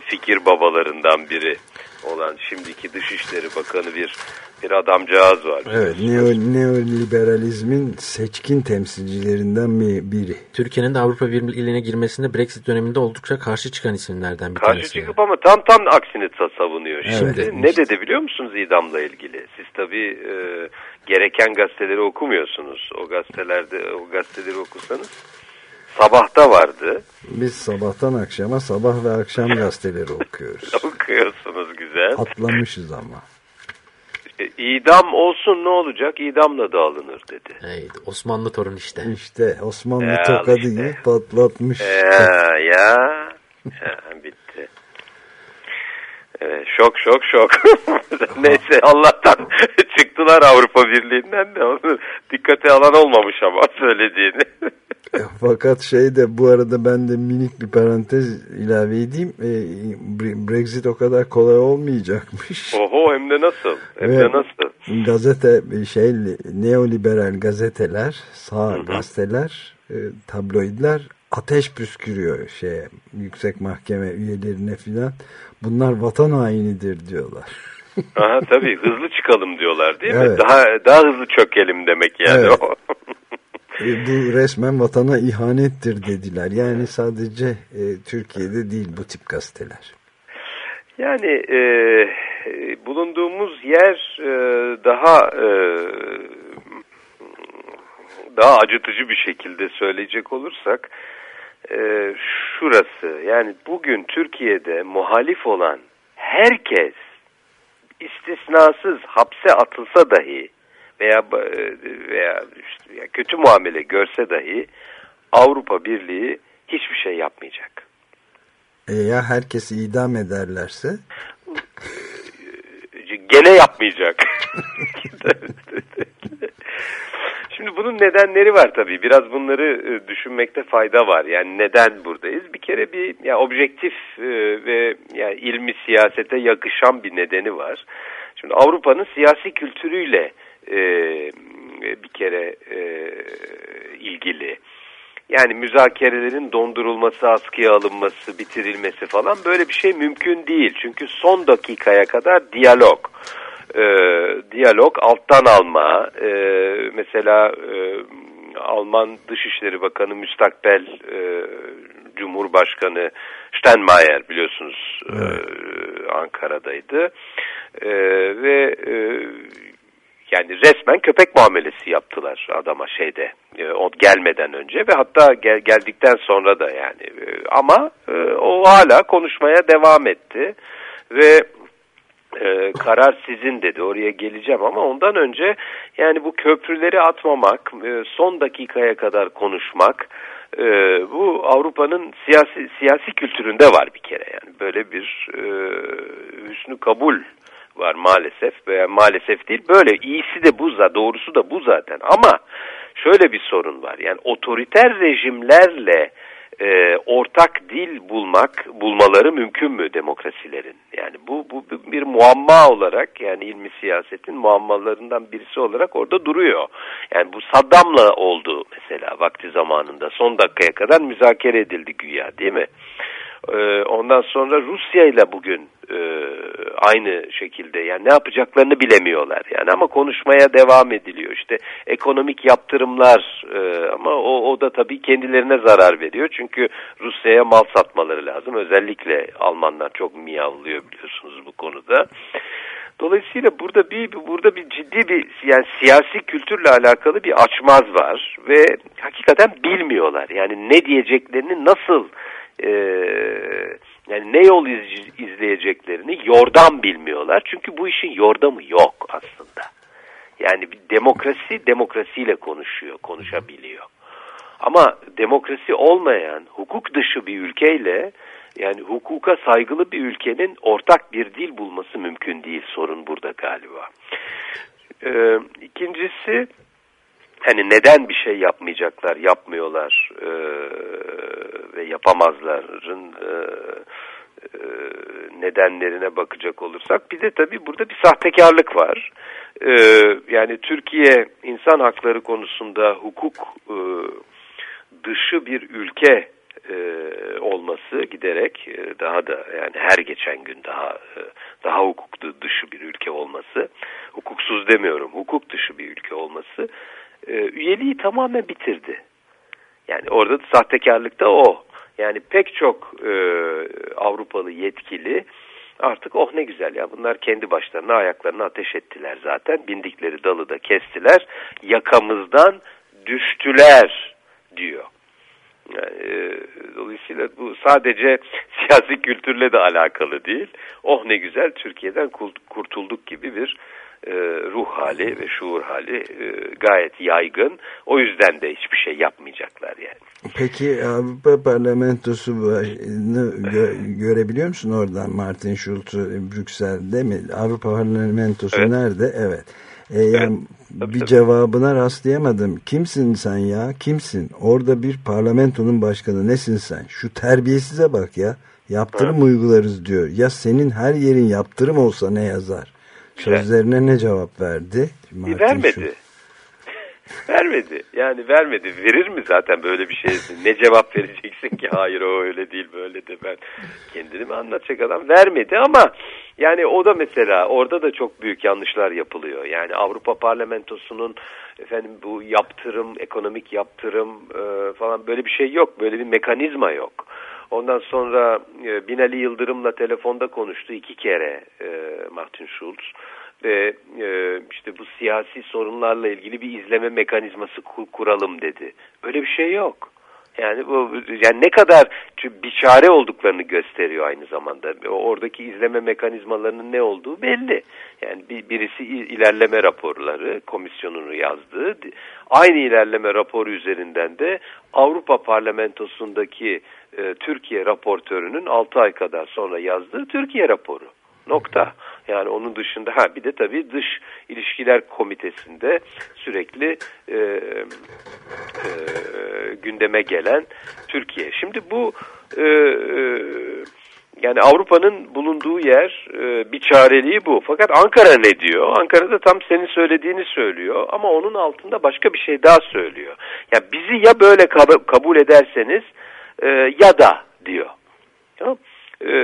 fikir babalarından biri olan şimdiki Dışişleri Bakanı bir bir adamcağız var. Evet, neo, neoliberalizmin seçkin temsilcilerinden biri. Türkiye'nin de Avrupa Birliği'ne girmesinde Brexit döneminde oldukça karşı çıkan isimlerden bir karşı tanesi. Karşı çıkıp yani. ama tam tam aksini savunuyor Evet, şimdi. işte. Ne dedi biliyor musunuz idamla ilgili? Siz tabii e, gereken gazeteleri okumuyorsunuz. O gazetelerde o gazeteleri okusanız sabahta vardı. Biz sabahtan akşama sabah ve akşam gazeteleri okuyoruz. Okuyorsunuz güzel. Atlamışız ama. E, idam olsun ne olacak? İdamla da alınır dedi. Evet, Osmanlı torun işte. İşte Osmanlı Ya tokadı işte. gibi patlatmış. Ee, ya, ya bitti. Evet, şok şok şok. Neyse Allah'tan çıktılar Avrupa Birliği'nden de onu dikkate alan olmamış ama söylediğini. E, fakat şey de bu arada ben de minik bir parantez ilave edeyim. E, Brexit o kadar kolay olmayacakmış. Oho hem de nasıl? Hem Ve de nasıl? Gazete şey neoliberal gazeteler, sağ Hı -hı. gazeteler, e, tabloidler ateş püskürüyor şeye yüksek mahkeme üyelerine filan. Bunlar vatan hainidir diyorlar. Aha tabii hızlı çıkalım diyorlar değil evet. mi? Daha daha hızlı çökelim demek yani. Evet. e, bu resmen vatana ihanettir dediler. Yani sadece e, Türkiye'de değil bu tip gazeteler. Yani e, bulunduğumuz yer e, daha e, daha acıtıcı bir şekilde söyleyecek olursak e, şurası. Yani bugün Türkiye'de muhalif olan herkes istisnasız hapse atılsa dahi veya veya işte kötü muamele görse dahi Avrupa Birliği hiçbir şey yapmayacak. E ya herkesi idam ederlerse? Gene yapmayacak. Şimdi bunun nedenleri var tabii. Biraz bunları e, düşünmekte fayda var. Yani neden buradayız? Bir kere bir ya objektif e, ve yani ilmi siyasete yakışan bir nedeni var. Şimdi Avrupa'nın siyasi kültürüyle e, bir kere ilgili. Yani müzakerelerin dondurulması, askıya alınması, bitirilmesi falan böyle bir şey mümkün değil. Çünkü son dakikaya kadar diyalog e, diyalog, alttan alma, e, mesela e, Alman Dışişleri Bakanı müstakbel e, Cumhurbaşkanı Steinmeier biliyorsunuz e, evet. e, Ankara'daydı e, ve e, yani resmen köpek muamelesi yaptılar adama şeyde e, o gelmeden önce ve hatta gel, geldikten sonra da yani e, ama e, o hala konuşmaya devam etti ve e, karar sizin dedi oraya geleceğim ama ondan önce yani bu köprüleri atmamak e, son dakikaya kadar konuşmak e, bu Avrupa'nın siyasi siyasi kültüründe var bir kere yani. Böyle bir e, hüsnü kabul var maalesef veya maalesef değil. Böyle iyisi de bu zaten doğrusu da bu zaten ama şöyle bir sorun var. Yani otoriter rejimlerle e, ortak dil bulmak, bulmaları mümkün mü demokrasilerin? Yani bu, bu bir muamma olarak yani ilmi siyasetin muammalarından birisi olarak orada duruyor. Yani bu Saddam'la oldu mesela vakti zamanında son dakikaya kadar müzakere edildi güya değil mi? Ee, ondan sonra Rusya ile bugün e, aynı şekilde yani ne yapacaklarını bilemiyorlar yani. Ama konuşmaya devam ediliyor. İşte ekonomik yaptırımlar e, ama o, o da tabii kendilerine zarar veriyor. Çünkü Rusya'ya mal satmaları lazım. Özellikle Almanlar çok miyavlıyor biliyorsunuz bu konuda. Dolayısıyla burada bir burada bir ciddi bir yani siyasi kültürle alakalı bir açmaz var. Ve hakikaten bilmiyorlar. Yani ne diyeceklerini nasıl e, yani ne yol iz, izleyeceklerini yordam bilmiyorlar. Çünkü bu işin yordamı yok aslında. Yani bir demokrasi demokrasiyle konuşuyor, konuşabiliyor. Ama demokrasi olmayan, hukuk dışı bir ülkeyle yani hukuka saygılı bir ülkenin ortak bir dil bulması mümkün değil. Sorun burada galiba. Ee, ikincisi hani neden bir şey yapmayacaklar, yapmıyorlar e, ve yapamazların e, e, nedenlerine bakacak olursak bir de tabii burada bir sahtekarlık var. E, yani Türkiye insan hakları konusunda hukuk e, dışı bir ülke e, olması giderek e, daha da yani her geçen gün daha e, daha hukuk dışı bir ülke olması, hukuksuz demiyorum, hukuk dışı bir ülke olması e, üyeliği tamamen bitirdi. Yani orada da sahtekarlık da o. Yani pek çok e, Avrupalı yetkili artık oh ne güzel ya bunlar kendi başlarına ayaklarını ateş ettiler zaten. Bindikleri dalı da kestiler. Yakamızdan düştüler diyor. Yani, e, dolayısıyla bu sadece siyasi kültürle de alakalı değil. Oh ne güzel Türkiye'den kurtulduk gibi bir e, ruh hali ve şuur hali e, gayet yaygın. O yüzden de hiçbir şey yapmayacaklar yani. Peki Avrupa Parlamentosu gö görebiliyor musun oradan Martin Schulz'u Brüksel'de mi? Avrupa Parlamentosu evet. nerede? Evet. E, yani tabii, bir tabii. cevabına rastlayamadım. Kimsin sen ya? Kimsin? Orada bir parlamentonun başkanı. Nesin sen? Şu terbiyesize bak ya. Yaptırım evet. uygularız diyor. Ya senin her yerin yaptırım olsa ne yazar? Sözlerine ne cevap verdi? Martin vermedi. vermedi. Yani vermedi. Verir mi zaten böyle bir şey? Ne cevap vereceksin ki? Hayır o öyle değil böyle de ben kendini mi anlatacak adam? Vermedi ama yani o da mesela orada da çok büyük yanlışlar yapılıyor. Yani Avrupa Parlamentosu'nun efendim bu yaptırım, ekonomik yaptırım e, falan böyle bir şey yok. Böyle bir mekanizma yok. Ondan sonra e, Binali Yıldırım'la telefonda konuştu iki kere e, Martin Schulz ve e, işte bu siyasi sorunlarla ilgili bir izleme mekanizması kur, kuralım dedi. Öyle bir şey yok. Yani bu yani ne kadar bir çare olduklarını gösteriyor aynı zamanda. Oradaki izleme mekanizmalarının ne olduğu belli. Yani bir, birisi ilerleme raporları komisyonunu yazdığı, aynı ilerleme raporu üzerinden de Avrupa Parlamentosu'ndaki e, Türkiye raportörünün 6 ay kadar sonra yazdığı Türkiye raporu. Nokta. Yani onun dışında ha bir de tabii dış ilişkiler komitesinde sürekli e, e, gündeme gelen Türkiye. Şimdi bu e, e, yani Avrupa'nın bulunduğu yer e, bir çareliği bu. Fakat Ankara ne diyor? Ankara da tam senin söylediğini söylüyor ama onun altında başka bir şey daha söylüyor. Ya bizi ya böyle kab kabul ederseniz e, ya da diyor. Tamam ee,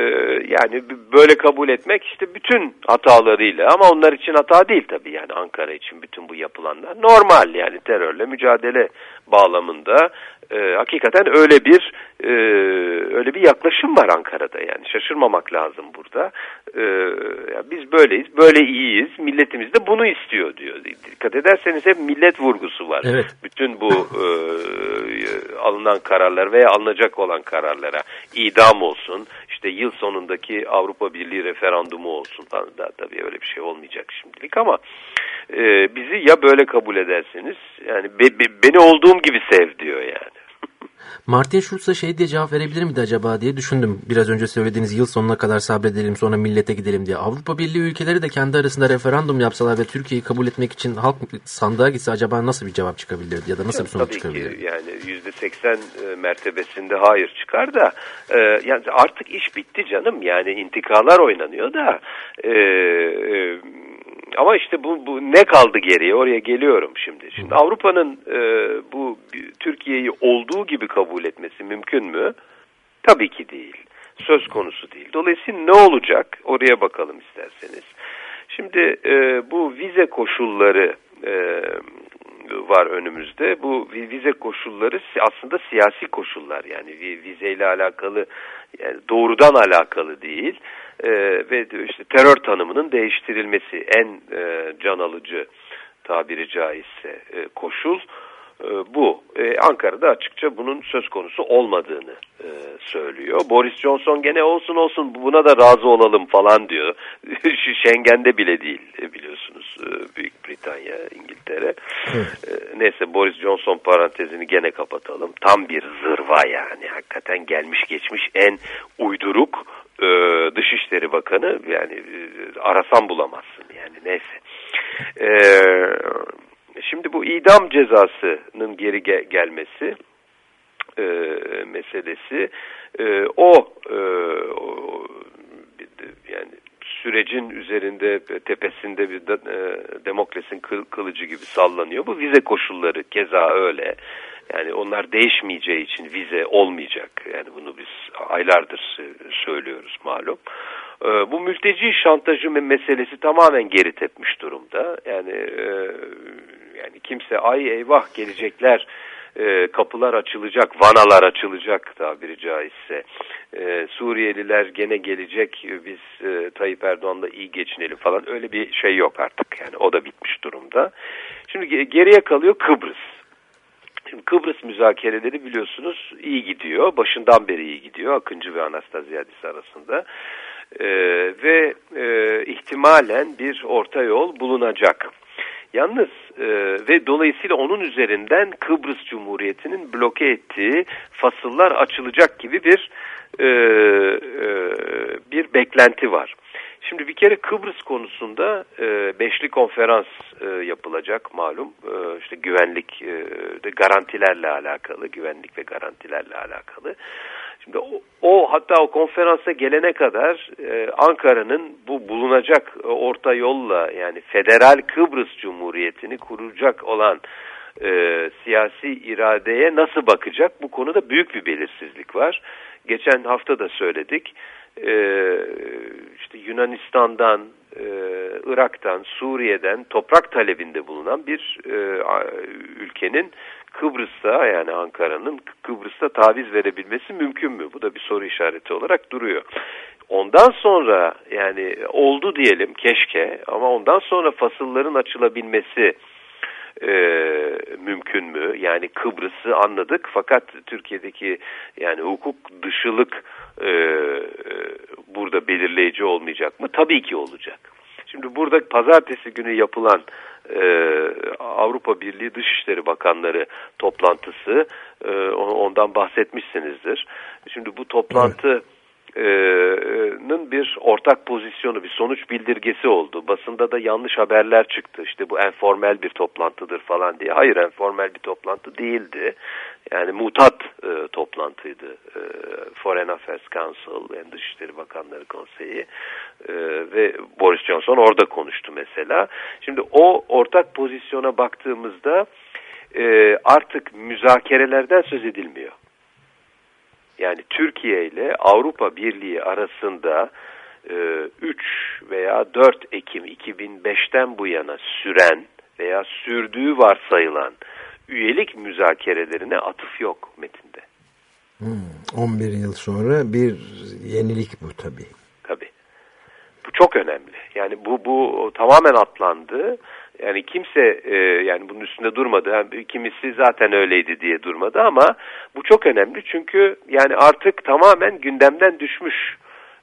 yani böyle kabul etmek işte bütün hatalarıyla ama onlar için hata değil tabii yani Ankara için bütün bu yapılanlar. Normal yani terörle mücadele bağlamında e, hakikaten öyle bir e, öyle bir yaklaşım var Ankara'da yani şaşırmamak lazım burada. E, ya biz böyleyiz, böyle iyiyiz, milletimiz de bunu istiyor diyor. Dikkat ederseniz hep millet vurgusu var. Evet. Bütün bu e, alınan kararlar veya alınacak olan kararlara idam olsun, işte yıl sonundaki Avrupa Birliği referandumu olsun falan da tabii öyle bir şey olmayacak şimdilik ama e, bizi ya böyle kabul ederseniz yani be, be, beni olduğum gibi sev diyor yani. Martin Schulz'a şey diye cevap verebilir miydi acaba diye düşündüm. Biraz önce söylediğiniz yıl sonuna kadar sabredelim sonra millete gidelim diye. Avrupa Birliği ülkeleri de kendi arasında referandum yapsalar ve Türkiye'yi kabul etmek için halk sandığa gitse acaba nasıl bir cevap çıkabilirdi ya da nasıl bir sonuç çıkabilirdi? Tabii ki yani yüzde seksen e, mertebesinde hayır çıkar da e, yani artık iş bitti canım yani intikalar oynanıyor da e, e, ama işte bu, bu ne kaldı geriye oraya geliyorum şimdi. Şimdi Avrupa'nın e, bu Türkiye'yi olduğu gibi kabul etmesi mümkün mü? Tabii ki değil. Söz konusu değil. Dolayısıyla ne olacak? Oraya bakalım isterseniz. Şimdi e, bu vize koşulları e, var önümüzde. Bu vize koşulları aslında siyasi koşullar yani vizeyle alakalı yani doğrudan alakalı değil e, ve işte terör tanımının değiştirilmesi en e, can alıcı tabiri caizse e, koşul bu. E, Ankara'da açıkça bunun söz konusu olmadığını e, söylüyor. Boris Johnson gene olsun olsun buna da razı olalım falan diyor. Schengen'de bile değil e, biliyorsunuz e, Büyük Britanya, İngiltere. E, neyse Boris Johnson parantezini gene kapatalım. Tam bir zırva yani hakikaten gelmiş geçmiş en uyduruk e, Dışişleri Bakanı yani e, arasan bulamazsın yani neyse. Eee Şimdi bu idam cezasının geri ge gelmesi e, meselesi e, o, e, o yani sürecin üzerinde tepesinde bir de, e, demokrasinin kıl, kılıcı gibi sallanıyor. Bu vize koşulları keza öyle. Yani onlar değişmeyeceği için vize olmayacak. Yani bunu biz aylardır söylüyoruz malum. E, bu mülteci şantajı meselesi tamamen geri tepmiş durumda. Yani e, yani kimse ay eyvah gelecekler e, kapılar açılacak, vanalar açılacak tabiri caizse. E, Suriyeliler gene gelecek, biz e, Tayyip Erdoğan'la iyi geçinelim falan öyle bir şey yok artık. Yani o da bitmiş durumda. Şimdi geriye kalıyor Kıbrıs. Şimdi Kıbrıs müzakereleri biliyorsunuz iyi gidiyor. Başından beri iyi gidiyor. Akıncı ve Anastaziadis arasında. e, ve e, ihtimalen bir orta yol bulunacak. Yalnız e, ve dolayısıyla onun üzerinden Kıbrıs Cumhuriyeti'nin bloke ettiği fasıllar açılacak gibi bir e, e, bir beklenti var. Şimdi bir kere Kıbrıs konusunda e, beşli konferans e, yapılacak malum. E, işte güvenlik e, de garantilerle alakalı, güvenlik ve garantilerle alakalı. Şimdi o, o hatta o konferansa gelene kadar e, Ankara'nın bu bulunacak e, orta yolla yani Federal Kıbrıs Cumhuriyeti'ni kuracak olan e, siyasi iradeye nasıl bakacak? Bu konuda büyük bir belirsizlik var. Geçen hafta da söyledik. E, işte Yunanistan'dan, e, Irak'tan, Suriye'den toprak talebinde bulunan bir e, ülkenin Kıbrıs'ta yani Ankara'nın Kıbrıs'ta taviz verebilmesi mümkün mü? Bu da bir soru işareti olarak duruyor. Ondan sonra yani oldu diyelim keşke ama ondan sonra fasılların açılabilmesi e, mümkün mü? Yani Kıbrıs'ı anladık fakat Türkiye'deki yani hukuk dışılık e, burada belirleyici olmayacak mı? Tabii ki olacak. Şimdi burada pazartesi günü yapılan e, Avrupa Birliği Dışişleri Bakanları toplantısı e, ondan bahsetmişsinizdir. Şimdi bu toplantı evet bir ortak pozisyonu, bir sonuç bildirgesi oldu. Basında da yanlış haberler çıktı. İşte bu enformel bir toplantıdır falan diye. Hayır enformel bir toplantı değildi. Yani mutat e, toplantıydı. E, Foreign Affairs Council, yani Dışişleri Bakanları Konseyi e, ve Boris Johnson orada konuştu mesela. Şimdi o ortak pozisyona baktığımızda e, artık müzakerelerden söz edilmiyor. Yani Türkiye ile Avrupa Birliği arasında 3 e, veya 4 Ekim 2005'ten bu yana süren veya sürdüğü varsayılan üyelik müzakerelerine atıf yok metinde. Hmm, 11 yıl sonra bir yenilik bu tabii. Tabii. Bu çok önemli. Yani bu bu tamamen atlandı. Yani kimse e, yani bunun üstünde durmadı. Yani kimisi zaten öyleydi diye durmadı ama bu çok önemli çünkü yani artık tamamen gündemden düşmüş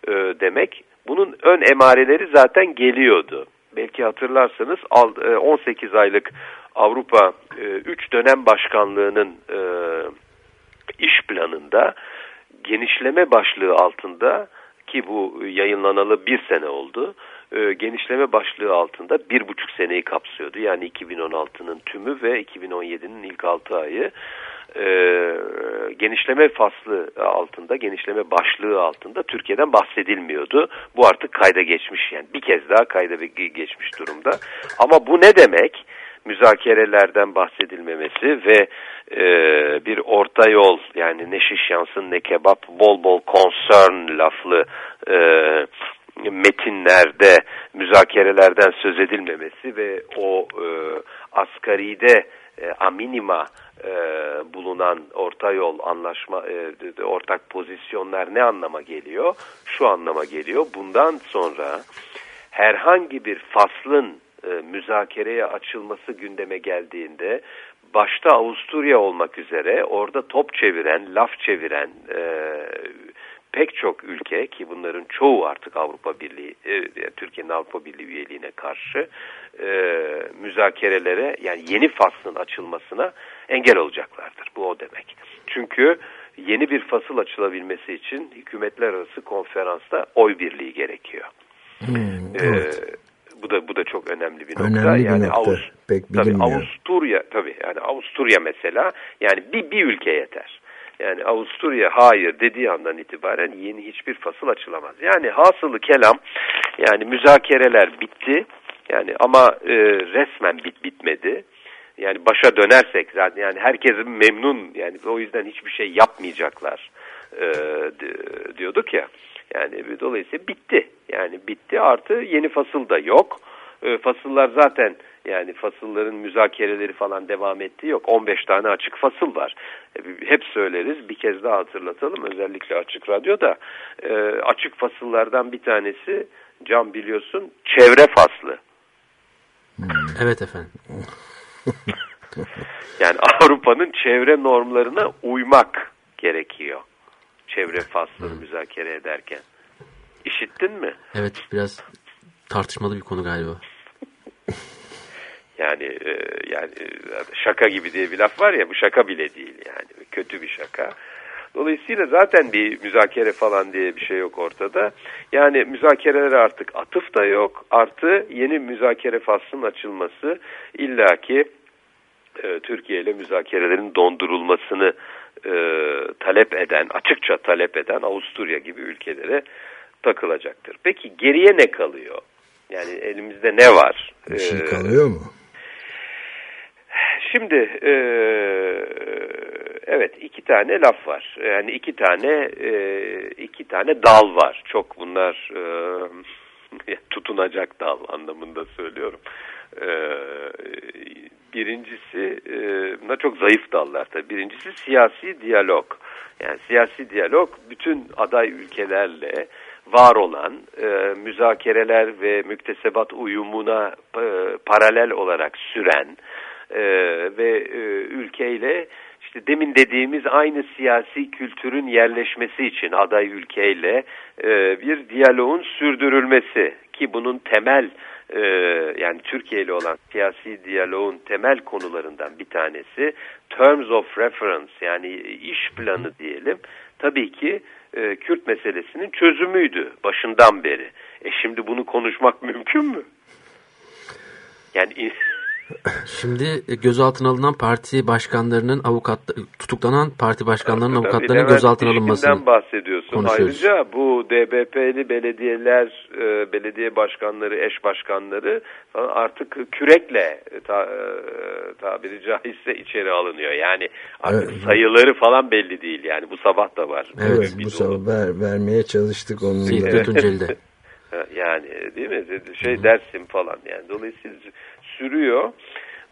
e, demek. Bunun ön emareleri zaten geliyordu. Belki hatırlarsanız 18 e, aylık Avrupa 3 e, dönem başkanlığının e, iş planında genişleme başlığı altında ki bu yayınlanalı bir sene oldu e, genişleme başlığı altında bir buçuk seneyi kapsıyordu. Yani 2016'nın tümü ve 2017'nin ilk altı ayı e, genişleme faslı altında, genişleme başlığı altında Türkiye'den bahsedilmiyordu. Bu artık kayda geçmiş yani bir kez daha kayda geçmiş durumda. Ama bu ne demek? müzakerelerden bahsedilmemesi ve e, bir orta yol yani ne şiş yansın ne kebap bol bol concern laflı e, metinlerde müzakerelerden söz edilmemesi ve o e, asgaride e, aminima e, bulunan orta yol anlaşma e, ortak pozisyonlar ne anlama geliyor? Şu anlama geliyor. Bundan sonra herhangi bir faslın e, müzakereye açılması gündeme geldiğinde başta Avusturya olmak üzere orada top çeviren, laf çeviren e, pek çok ülke ki bunların çoğu artık Avrupa Birliği, e, Türkiye'nin Avrupa Birliği üyeliğine karşı e, müzakerelere yani yeni faslın açılmasına engel olacaklardır. Bu o demek. Çünkü yeni bir fasıl açılabilmesi için hükümetler arası konferansta oy birliği gerekiyor. Hmm, e, evet. ee, bu da bu da çok önemli bir nokta. Önemli bir yani nokta. Avust Pek tabii Avusturya tabii yani Avusturya mesela yani bir bir ülke yeter. Yani Avusturya hayır dediği andan itibaren yeni hiçbir fasıl açılamaz. Yani hasılı kelam yani müzakereler bitti. Yani ama e, resmen bit bitmedi. Yani başa dönersek zaten yani herkesin memnun yani o yüzden hiçbir şey yapmayacaklar e, diyorduk ya. Yani dolayısıyla bitti. Yani bitti artı yeni fasıl da yok. E, fasıllar zaten yani fasılların müzakereleri falan devam ettiği yok. 15 tane açık fasıl var. E, hep söyleriz bir kez daha hatırlatalım özellikle açık radyoda. E, açık fasıllardan bir tanesi Can biliyorsun çevre faslı. Evet efendim. yani Avrupa'nın çevre normlarına uymak gerekiyor. Çevre faslını müzakere ederken. İşittin mi? Evet biraz tartışmalı bir konu galiba. Yani e, yani e, şaka gibi diye bir laf var ya bu şaka bile değil yani kötü bir şaka. Dolayısıyla zaten bir müzakere falan diye bir şey yok ortada. Yani müzakerelere artık atıf da yok. Artı yeni müzakere faslının açılması illaki e, Türkiye ile müzakerelerin dondurulmasını e, talep eden, açıkça talep eden Avusturya gibi ülkelere takılacaktır. Peki geriye ne kalıyor? Yani elimizde ne var? Bir şey Ee, kalıyor mu? Şimdi e, evet iki tane laf var. Yani iki tane e, iki tane dal var. Çok bunlar e, tutunacak dal anlamında söylüyorum. E, birincisi e, bunlar çok zayıf dallar tabii. Birincisi siyasi diyalog. Yani siyasi diyalog bütün aday ülkelerle var olan e, müzakereler ve müktesebat uyumuna e, paralel olarak süren e, ve e, ülkeyle işte demin dediğimiz aynı siyasi kültürün yerleşmesi için aday ülkeyle e, bir diyaloğun sürdürülmesi ki bunun temel e, yani Türkiye ile olan siyasi diyaloğun temel konularından bir tanesi terms of reference yani iş planı diyelim tabii ki e, Kürt meselesinin çözümüydü başından beri. E şimdi bunu konuşmak mümkün mü? Yani Şimdi e, gözaltına alınan parti başkanlarının avukat tutuklanan parti başkanlarının avukatlarının gözaltına alınmasını bahsediyorsun. Ayrıca bu DBP'li belediyeler, e, belediye başkanları, eş başkanları falan artık kürekle ta, e, tabiri caizse içeri alınıyor. Yani artık Evet. sayıları falan belli değil. Yani bu sabah da var. Evet, Evet, bu sabah ver, vermeye çalıştık onu. Seyitli Tunceli'de. Ha, Yani değil mi? Şey Dersim falan yani. Dolayısıyla sürüyor.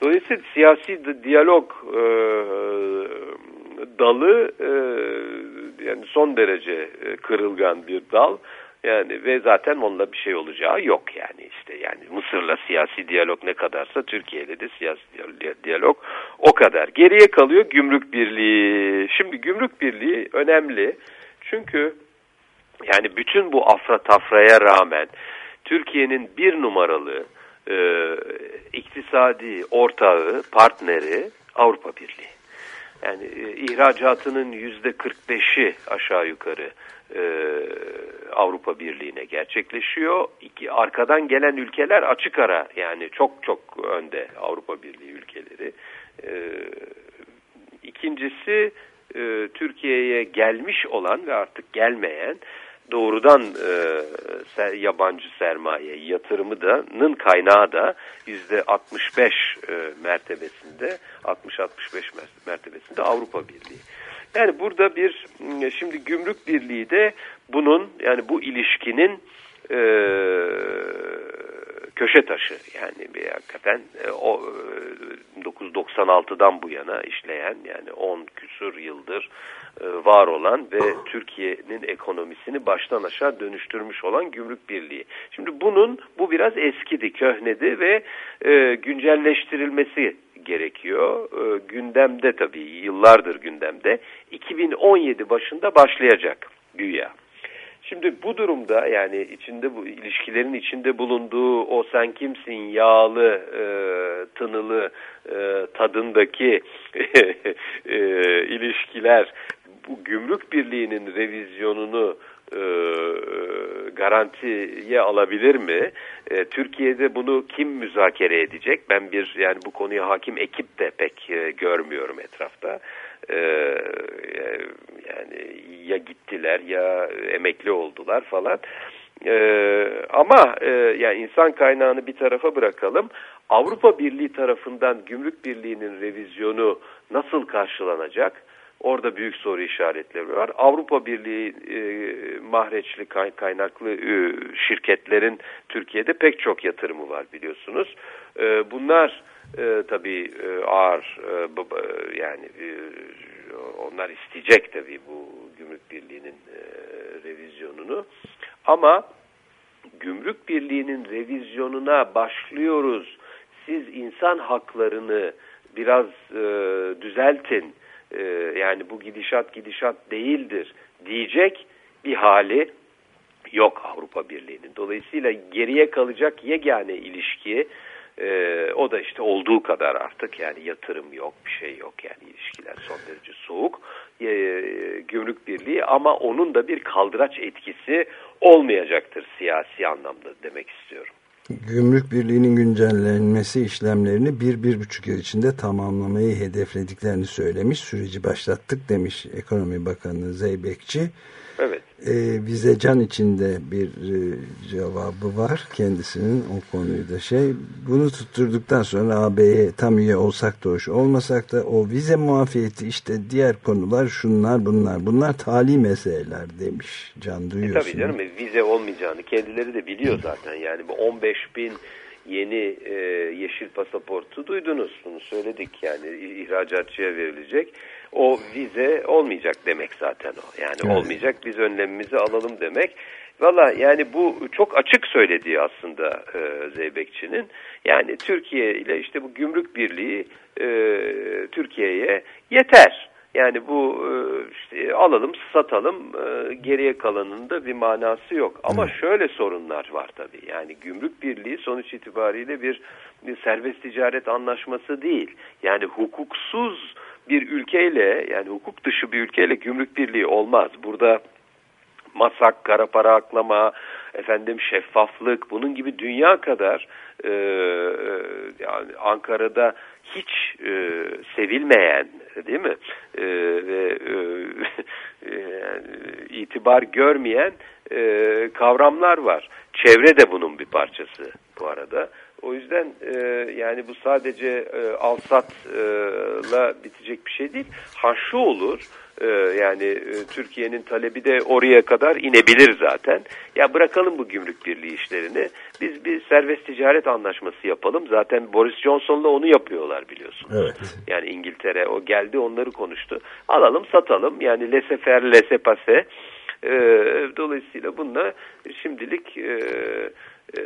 Dolayısıyla siyasi di- diyalog e, dalı e, yani son derece e, kırılgan bir dal. Yani ve zaten onunla bir şey olacağı yok yani işte yani Mısır'la siyasi diyalog ne kadarsa Türkiye'yle de siyasi diy- diyalog o kadar. Geriye kalıyor gümrük birliği. Şimdi gümrük birliği önemli. Çünkü yani bütün bu afra tafraya rağmen Türkiye'nin bir numaralı e, iktisadi ortağı, partneri Avrupa Birliği. Yani e, ihracatının yüzde 45'i aşağı yukarı e, Avrupa Birliği'ne gerçekleşiyor. İki, arkadan gelen ülkeler açık ara yani çok çok önde Avrupa Birliği ülkeleri. E, ikincisi e, Türkiye'ye gelmiş olan ve artık gelmeyen doğrudan e, yabancı sermaye yatırımı da'nın kaynağı da yüzde 65 e, mertebesinde 60-65 mer- mertebesinde Avrupa Birliği. Yani burada bir şimdi gümrük birliği de bunun yani bu ilişkinin e, köşe taşı yani bir hakikaten e, o e, 1996'dan bu yana işleyen yani 10 küsur yıldır e, var olan ve Türkiye'nin ekonomisini baştan aşağı dönüştürmüş olan gümrük birliği. Şimdi bunun bu biraz eskidi, köhnedi ve e, güncelleştirilmesi gerekiyor. E, gündemde tabii yıllardır gündemde. 2017 başında başlayacak güya. Şimdi bu durumda yani içinde bu ilişkilerin içinde bulunduğu o sen kimsin yağlı, e, tınılı e, tadındaki e, ilişkiler bu gümrük birliğinin revizyonunu e, garantiye alabilir mi? E, Türkiye'de bunu kim müzakere edecek? Ben bir yani bu konuya hakim ekip de pek e, görmüyorum etrafta. E, yani ya gittiler ya emekli oldular falan. Ee, ama e, yani insan kaynağını bir tarafa bırakalım. Avrupa Birliği tarafından Gümrük Birliği'nin revizyonu nasıl karşılanacak? Orada büyük soru işaretleri var. Avrupa Birliği e, mahreçli kay- kaynaklı e, şirketlerin Türkiye'de pek çok yatırımı var biliyorsunuz. E, bunlar e, tabii e, ağır e, baba- yani e, onlar isteyecek tabii bu Gümrük Birliği'nin e, revizyonunu. Ama Gümrük Birliği'nin revizyonuna başlıyoruz. Siz insan haklarını biraz e, düzeltin. E, yani bu gidişat gidişat değildir diyecek bir hali yok Avrupa Birliği'nin. Dolayısıyla geriye kalacak yegane ilişki e, o da işte olduğu kadar artık yani yatırım yok bir şey yok yani ilişkiler son derece soğuk e, gümrük birliği ama onun da bir kaldıraç etkisi olmayacaktır siyasi anlamda demek istiyorum. Gümrük Birliği'nin güncellenmesi işlemlerini bir, bir buçuk yıl içinde tamamlamayı hedeflediklerini söylemiş. Süreci başlattık demiş Ekonomi Bakanı Zeybekçi. Evet. E, vize can içinde bir e, cevabı var kendisinin o konuyu da şey. Bunu tutturduktan sonra AB'ye tam üye olsak da hoş olmasak da o vize muafiyeti işte diğer konular şunlar bunlar. Bunlar tali meseleler demiş Can duyuyorsun. E, tabii canım vize olmayacağını kendileri de biliyor zaten. Yani bu 15 bin yeni e, yeşil pasaportu duydunuz. Bunu söyledik yani ihracatçıya verilecek o vize olmayacak demek zaten o. Yani evet. olmayacak biz önlemimizi alalım demek. Valla yani bu çok açık söylediği aslında e, Zeybekçi'nin. Yani Türkiye ile işte bu gümrük birliği e, Türkiye'ye yeter. Yani bu e, işte alalım satalım e, geriye kalanında bir manası yok. Ama şöyle sorunlar var tabii. Yani gümrük birliği sonuç itibariyle bir, bir serbest ticaret anlaşması değil. Yani hukuksuz bir ülkeyle yani hukuk dışı bir ülkeyle gümrük birliği olmaz. Burada masak, kara para aklama, efendim şeffaflık bunun gibi dünya kadar e, yani Ankara'da hiç e, sevilmeyen değil mi e, ve e, yani, itibar görmeyen e, kavramlar var. Çevre de bunun bir parçası bu arada. O yüzden e, yani bu sadece e, alsatla bitecek bir şey değil. Ha şu olur e, yani e, Türkiye'nin talebi de oraya kadar inebilir zaten. Ya bırakalım bu gümrük birliği işlerini. Biz bir serbest ticaret anlaşması yapalım. Zaten Boris Johnson'la onu yapıyorlar biliyorsunuz. Evet. Yani İngiltere o geldi onları konuştu. Alalım satalım yani laissez-faire laissez-passer. E, dolayısıyla bununla şimdilik e, e,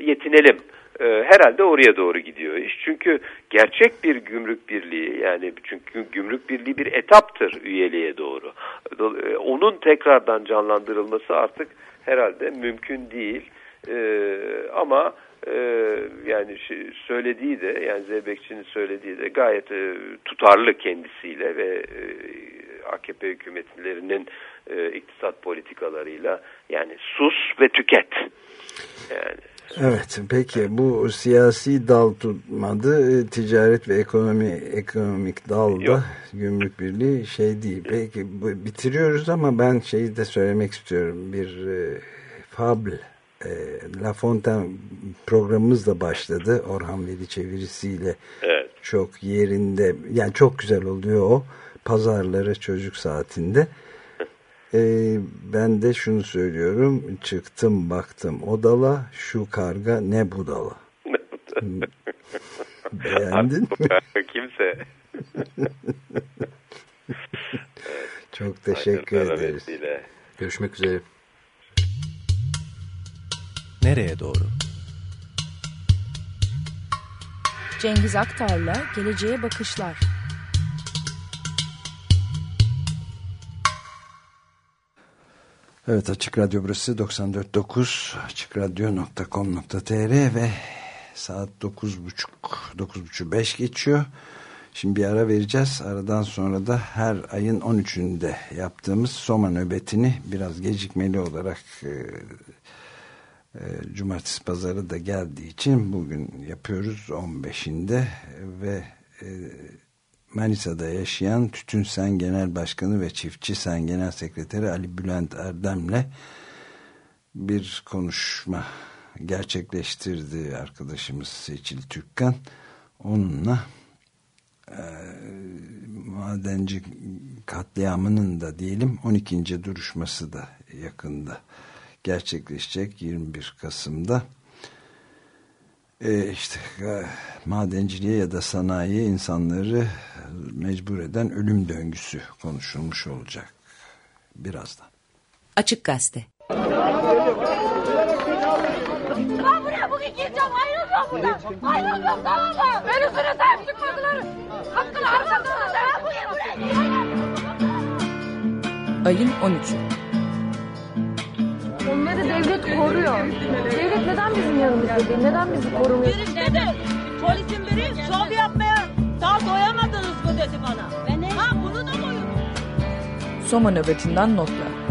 yetinelim e, herhalde oraya doğru gidiyor iş. Çünkü gerçek bir gümrük birliği yani çünkü gümrük birliği bir etaptır üyeliğe doğru. E, onun tekrardan canlandırılması artık herhalde mümkün değil. E, ama e, yani söylediği de yani Zeybekçi'nin söylediği de gayet e, tutarlı kendisiyle ve e, AKP hükümetlerinin e, iktisat politikalarıyla yani sus ve tüket. Yani Evet peki bu siyasi dal tutmadı e, ticaret ve ekonomi ekonomik dalda Yok. gümrük birliği şey değil. Peki bitiriyoruz ama ben şeyi de söylemek istiyorum bir e, fable e, La Fontaine programımız da başladı Orhan Veli çevirisiyle evet. çok yerinde yani çok güzel oluyor o pazarları çocuk saatinde. Ee, ben de şunu söylüyorum. Çıktım baktım odala şu karga ne budala. Beğendin mi? Kimse. Çok teşekkür Aynen, ederiz. Görüşmek üzere. Nereye doğru? Cengiz Aktar'la Geleceğe Bakışlar. Evet Açık Radyo burası 94.9 açıkradyo.com.tr ve saat 9.30 9.30 geçiyor. Şimdi bir ara vereceğiz. Aradan sonra da her ayın 13'ünde yaptığımız Soma nöbetini biraz gecikmeli olarak e, e, cumartesi pazarı da geldiği için bugün yapıyoruz 15'inde ve e, Manisa'da yaşayan Tütün Sen Genel Başkanı ve Çiftçi Sen Genel Sekreteri Ali Bülent Erdem'le bir konuşma gerçekleştirdi arkadaşımız Seçil Türkkan. Onunla e, madenci katliamının da diyelim 12. duruşması da yakında gerçekleşecek 21 Kasım'da e, işte e, madenciliğe ya da sanayiye insanları mecbur eden ölüm döngüsü konuşulmuş olacak birazdan. Açık Gazete Ben buraya bugün gireceğim ayrılmıyorum buradan. Ayrılmıyorum tamam mı? Beni üstüne sahip çıkmadılar. Hakkını harcadılar. Ben bugün buraya gireceğim. Ayın 13'ü. Onları koruyor. Devlet neden bizim yanımızda değil? Neden bizi korumuyor? Dedi. Polisin biri şov yapmaya daha doyamadınız mı dedi bana. Ha bunu da mı Soma nöbetinden notlar.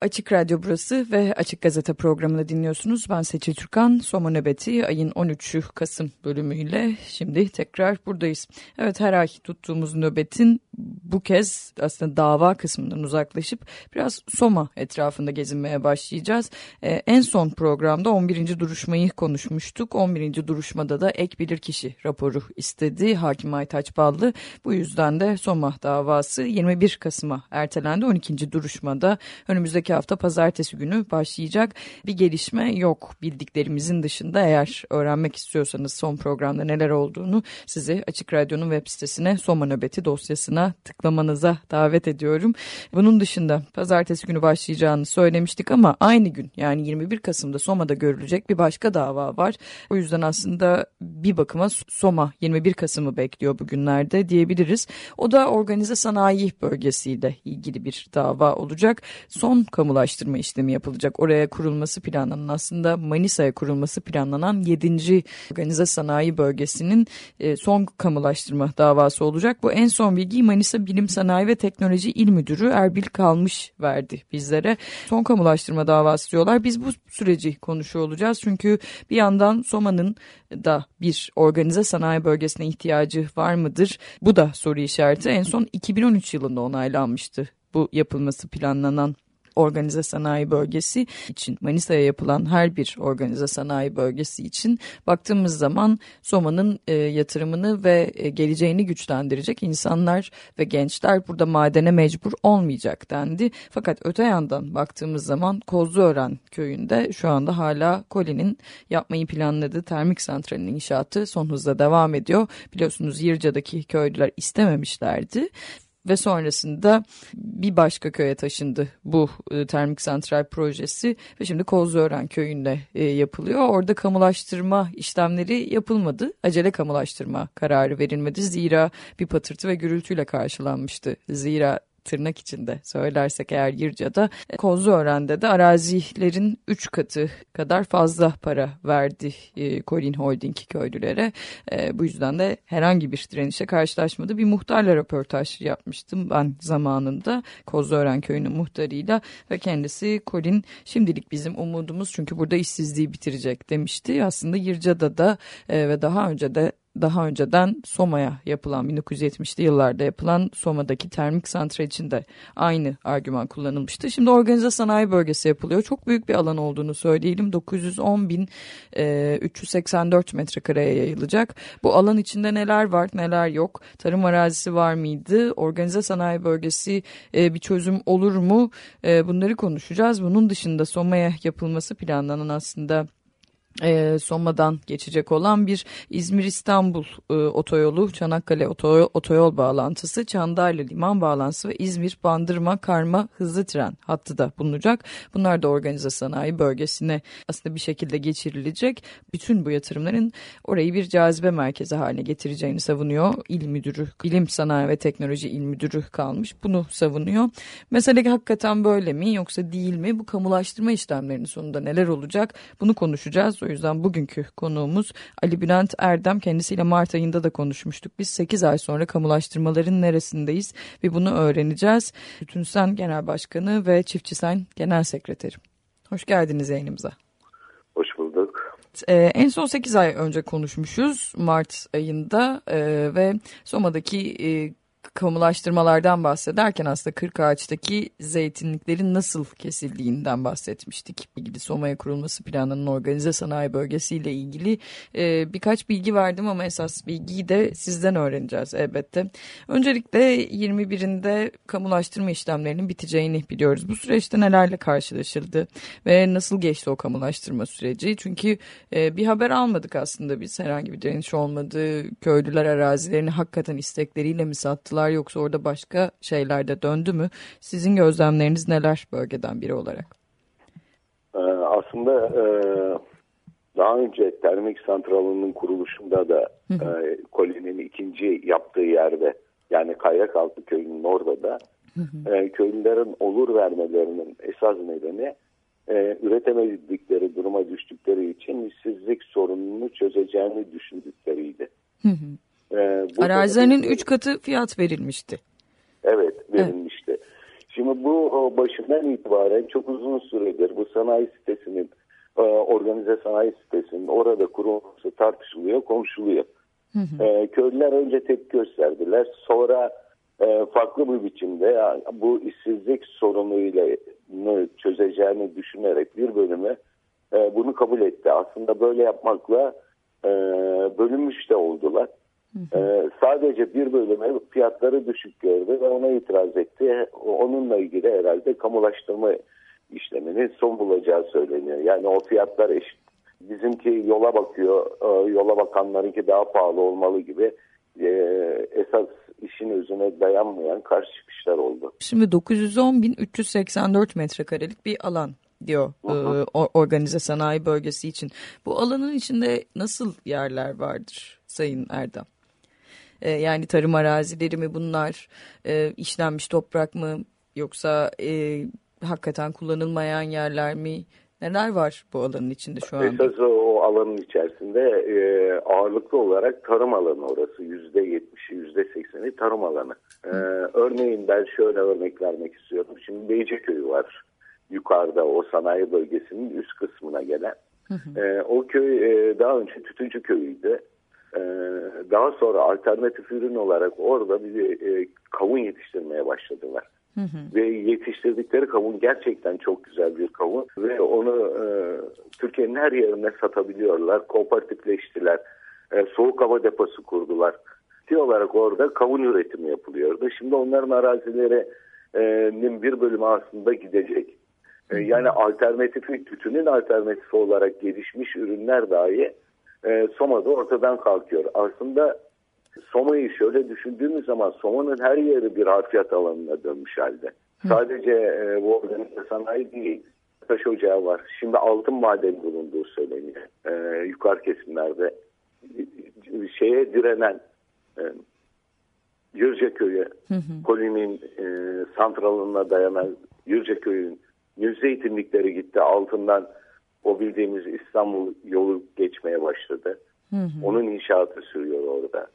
Açık Radyo burası ve Açık Gazete programını dinliyorsunuz. Ben Seçil Türkan. Soma Nöbeti ayın 13'ü Kasım bölümüyle şimdi tekrar buradayız. Evet her ay tuttuğumuz nöbetin bu kez aslında dava kısmından uzaklaşıp biraz Soma etrafında gezinmeye başlayacağız. Ee, en son programda 11. duruşmayı konuşmuştuk. 11. duruşmada da ek bilirkişi raporu istedi Hakim Aytaç Ballı. Bu yüzden de Soma davası 21 Kasım'a ertelendi. 12. duruşmada önümüzdeki hafta pazartesi günü başlayacak. Bir gelişme yok bildiklerimizin dışında eğer öğrenmek istiyorsanız son programda neler olduğunu sizi Açık Radyo'nun web sitesine Soma Nöbeti dosyasına tıklamanıza davet ediyorum. Bunun dışında pazartesi günü başlayacağını söylemiştik ama aynı gün yani 21 Kasım'da Soma'da görülecek bir başka dava var. O yüzden aslında bir bakıma Soma 21 Kasım'ı bekliyor bugünlerde diyebiliriz. O da organize sanayi bölgesiyle ilgili bir dava olacak. Son kamulaştırma işlemi yapılacak. Oraya kurulması planlanan aslında Manisa'ya kurulması planlanan 7. organize sanayi bölgesinin e, son kamulaştırma davası olacak. Bu en son bilgiyi Manisa Bilim Sanayi ve Teknoloji İl Müdürü Erbil Kalmış verdi bizlere. Son kamulaştırma davası diyorlar. Biz bu süreci konuşuyor olacağız. Çünkü bir yandan Soma'nın da bir organize sanayi bölgesine ihtiyacı var mıdır? Bu da soru işareti. En son 2013 yılında onaylanmıştı bu yapılması planlanan organize sanayi bölgesi için Manisa'ya yapılan her bir organize sanayi bölgesi için baktığımız zaman Soma'nın e, yatırımını ve e, geleceğini güçlendirecek insanlar ve gençler burada madene mecbur olmayacak dendi. Fakat öte yandan baktığımız zaman Kozluören köyünde şu anda hala Koli'nin yapmayı planladığı termik santralinin inşaatı son hızla devam ediyor. Biliyorsunuz Yırca'daki köylüler istememişlerdi ve sonrasında bir başka köye taşındı bu e, termik santral projesi ve şimdi Kozluören köyünde e, yapılıyor. Orada kamulaştırma işlemleri yapılmadı. Acele kamulaştırma kararı verilmedi. Zira bir patırtı ve gürültüyle karşılanmıştı. Zira tırnak içinde söylersek eğer Yırca'da e, Kozluören'de de arazilerin 3 katı kadar fazla para verdi e, Colin Holding köylülere. E, bu yüzden de herhangi bir direnişe karşılaşmadı. Bir muhtarla röportaj yapmıştım ben zamanında Kozluören köyünün muhtarıyla ve kendisi Colin şimdilik bizim umudumuz çünkü burada işsizliği bitirecek demişti. Aslında Yırca'da da e, ve daha önce de daha önceden Soma'ya yapılan 1970'li yıllarda yapılan Soma'daki termik santral için de aynı argüman kullanılmıştı. Şimdi organize sanayi bölgesi yapılıyor. Çok büyük bir alan olduğunu söyleyelim. 910 bin e, 384 metrekareye yayılacak. Bu alan içinde neler var neler yok. Tarım arazisi var mıydı? Organize sanayi bölgesi e, bir çözüm olur mu? E, bunları konuşacağız. Bunun dışında Soma'ya yapılması planlanan aslında e, Soma'dan geçecek olan bir İzmir-İstanbul e, otoyolu, Çanakkale otoyol, otoyol bağlantısı, Çandarlı liman bağlantısı ve İzmir-Bandırma-Karma hızlı tren hattı da bulunacak. Bunlar da organize sanayi bölgesine aslında bir şekilde geçirilecek. Bütün bu yatırımların orayı bir cazibe merkezi haline getireceğini savunuyor. İl Müdürü, Bilim Sanayi ve Teknoloji İl Müdürü kalmış. Bunu savunuyor. Mesele hakikaten böyle mi yoksa değil mi? Bu kamulaştırma işlemlerinin sonunda neler olacak? Bunu konuşacağız. O yüzden bugünkü konuğumuz Ali Bülent Erdem. Kendisiyle Mart ayında da konuşmuştuk. Biz 8 ay sonra kamulaştırmaların neresindeyiz ve bunu öğreneceğiz. Bütünsen Genel Başkanı ve Çiftçi Sen Genel Sekreteri. Hoş geldiniz yayınımıza. Hoş bulduk. Ee, en son 8 ay önce konuşmuşuz Mart ayında e, ve Soma'daki e, kamulaştırmalardan bahsederken aslında kırk ağaçtaki zeytinliklerin nasıl kesildiğinden bahsetmiştik. İlgili Soma'ya kurulması planının organize sanayi bölgesiyle ilgili e, birkaç bilgi verdim ama esas bilgiyi de sizden öğreneceğiz elbette. Öncelikle 21'inde kamulaştırma işlemlerinin biteceğini biliyoruz. Bu süreçte nelerle karşılaşıldı ve nasıl geçti o kamulaştırma süreci? Çünkü e, bir haber almadık aslında biz herhangi bir direniş olmadı. Köylüler arazilerini hakikaten istekleriyle mi sattılar? Var yoksa orada başka şeyler de döndü mü? Sizin gözlemleriniz neler bölgeden biri olarak? Ee, aslında e, daha önce termik santralının kuruluşunda da e, Koli'nin ikinci yaptığı yerde yani Kayakaltı köyünün orada da e, köylülerin olur vermelerinin esas nedeni e, üretemedikleri duruma düştükleri için işsizlik sorununu çözeceğini düşündükleriydi. Hı hı. E, sebeple- üç katı fiyat verilmişti. Evet verilmişti. Şimdi bu başından itibaren çok uzun süredir bu sanayi sitesinin e, organize sanayi sitesinin orada kurulması tartışılıyor, konuşuluyor. E, köylüler önce tepki gösterdiler. Sonra e, farklı bir biçimde yani bu işsizlik sorunuyla çözeceğini düşünerek bir bölümü e, bunu kabul etti. Aslında böyle yapmakla bölünmüş de oldular. Ee, sadece bir bölüme fiyatları düşük gördü ve ona itiraz etti. Onunla ilgili herhalde kamulaştırma işleminin son bulacağı söyleniyor. Yani o fiyatlar eşit. Bizimki yola bakıyor, e, yola bakanlarınki daha pahalı olmalı gibi e, esas işin özüne dayanmayan karşı çıkışlar oldu. Şimdi 910.384 metrekarelik bir alan diyor e, o- organize sanayi bölgesi için. Bu alanın içinde nasıl yerler vardır Sayın Erdem? E, yani tarım arazileri mi bunlar, e, işlenmiş toprak mı yoksa e, hakikaten kullanılmayan yerler mi? Neler var bu alanın içinde şu anda? Esas o alanın içerisinde e, ağırlıklı olarak tarım alanı orası. Yüzde yetmişi, yüzde sekseni tarım alanı. E, örneğin ben şöyle örnek vermek istiyorum. Şimdi Beyceköy'ü var. Yukarıda o sanayi bölgesinin üst kısmına gelen. E, o köy e, daha önce tütüncü köyüydü. E, daha sonra alternatif ürün olarak orada bir e, kavun yetiştirmeye başladılar. Ve yetiştirdikleri kavun gerçekten çok güzel bir kavun ve onu e, Türkiye'nin her yerine satabiliyorlar. Kooperatifleştiler. E, soğuk hava deposu kurdular. Ciddi olarak orada kavun üretimi yapılıyordu. Şimdi onların arazilerinin bir bölümü aslında gidecek. E, yani alternatifi, tütünün alternatifi olarak gelişmiş ürünler dahi e, Soma'da ortadan kalkıyor. Aslında Soma'yı şöyle düşündüğümüz zaman Soma'nın her yeri bir harfiyat alanına dönmüş halde. Sadece e, bu organize sanayi değil. Taş ocağı var. Şimdi altın madeni bulunduğu söyleniyor. E, yukarı kesimlerde şeye direnen e, Yırcaköy'e Koli'nin e, santralına dayanan Yırcaköy'ün yüz zeytinlikleri gitti. Altından o bildiğimiz İstanbul yolu geçmeye başladı. Onun inşaatı sürüyor orada.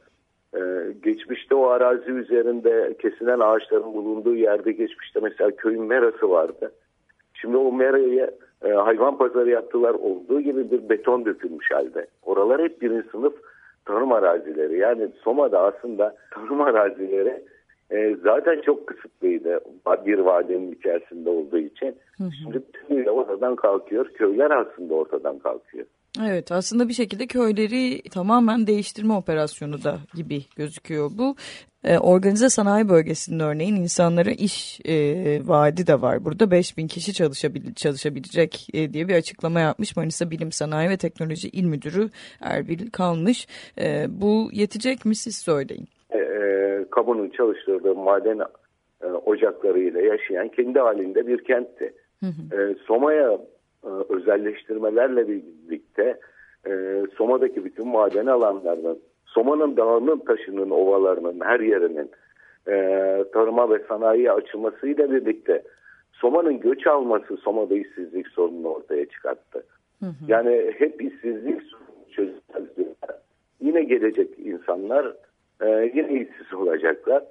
Ee, geçmişte o arazi üzerinde kesilen ağaçların bulunduğu yerde geçmişte mesela köyün merası vardı. Şimdi o meraya e, hayvan pazarı yaptılar olduğu gibi bir beton dökülmüş halde. Oralar hep birinci sınıf tarım arazileri. Yani Soma'da aslında tarım arazileri e, zaten çok kısıtlıydı bir vadenin içerisinde olduğu için. Şimdi tümüyle ortadan kalkıyor. Köyler aslında ortadan kalkıyor. Evet aslında bir şekilde köyleri tamamen değiştirme operasyonu da gibi gözüküyor bu. Ee, organize sanayi bölgesinin örneğin insanlara iş e, vaadi de var. Burada 5000 kişi çalışabil çalışabilecek e, diye bir açıklama yapmış Manisa Bilim Sanayi ve Teknoloji İl Müdürü Erbil Kalmış. E, bu yetecek mi siz söyleyin. e, e, kamunun çalıştırdığı maden e, ocaklarıyla yaşayan kendi halinde bir kentti. E, Soma'ya e, özelleştirmelerle birlikte e, Soma'daki bütün maden alanlarının, Soma'nın dağının, taşının, ovalarının her yerinin e, tarıma ve sanayiye açılmasıyla birlikte Soma'nın göç alması Soma'da işsizlik sorununu ortaya çıkarttı. Yani hep işsizlik sorunu çözülmez. Yine gelecek insanlar e, yine işsiz olacaklar.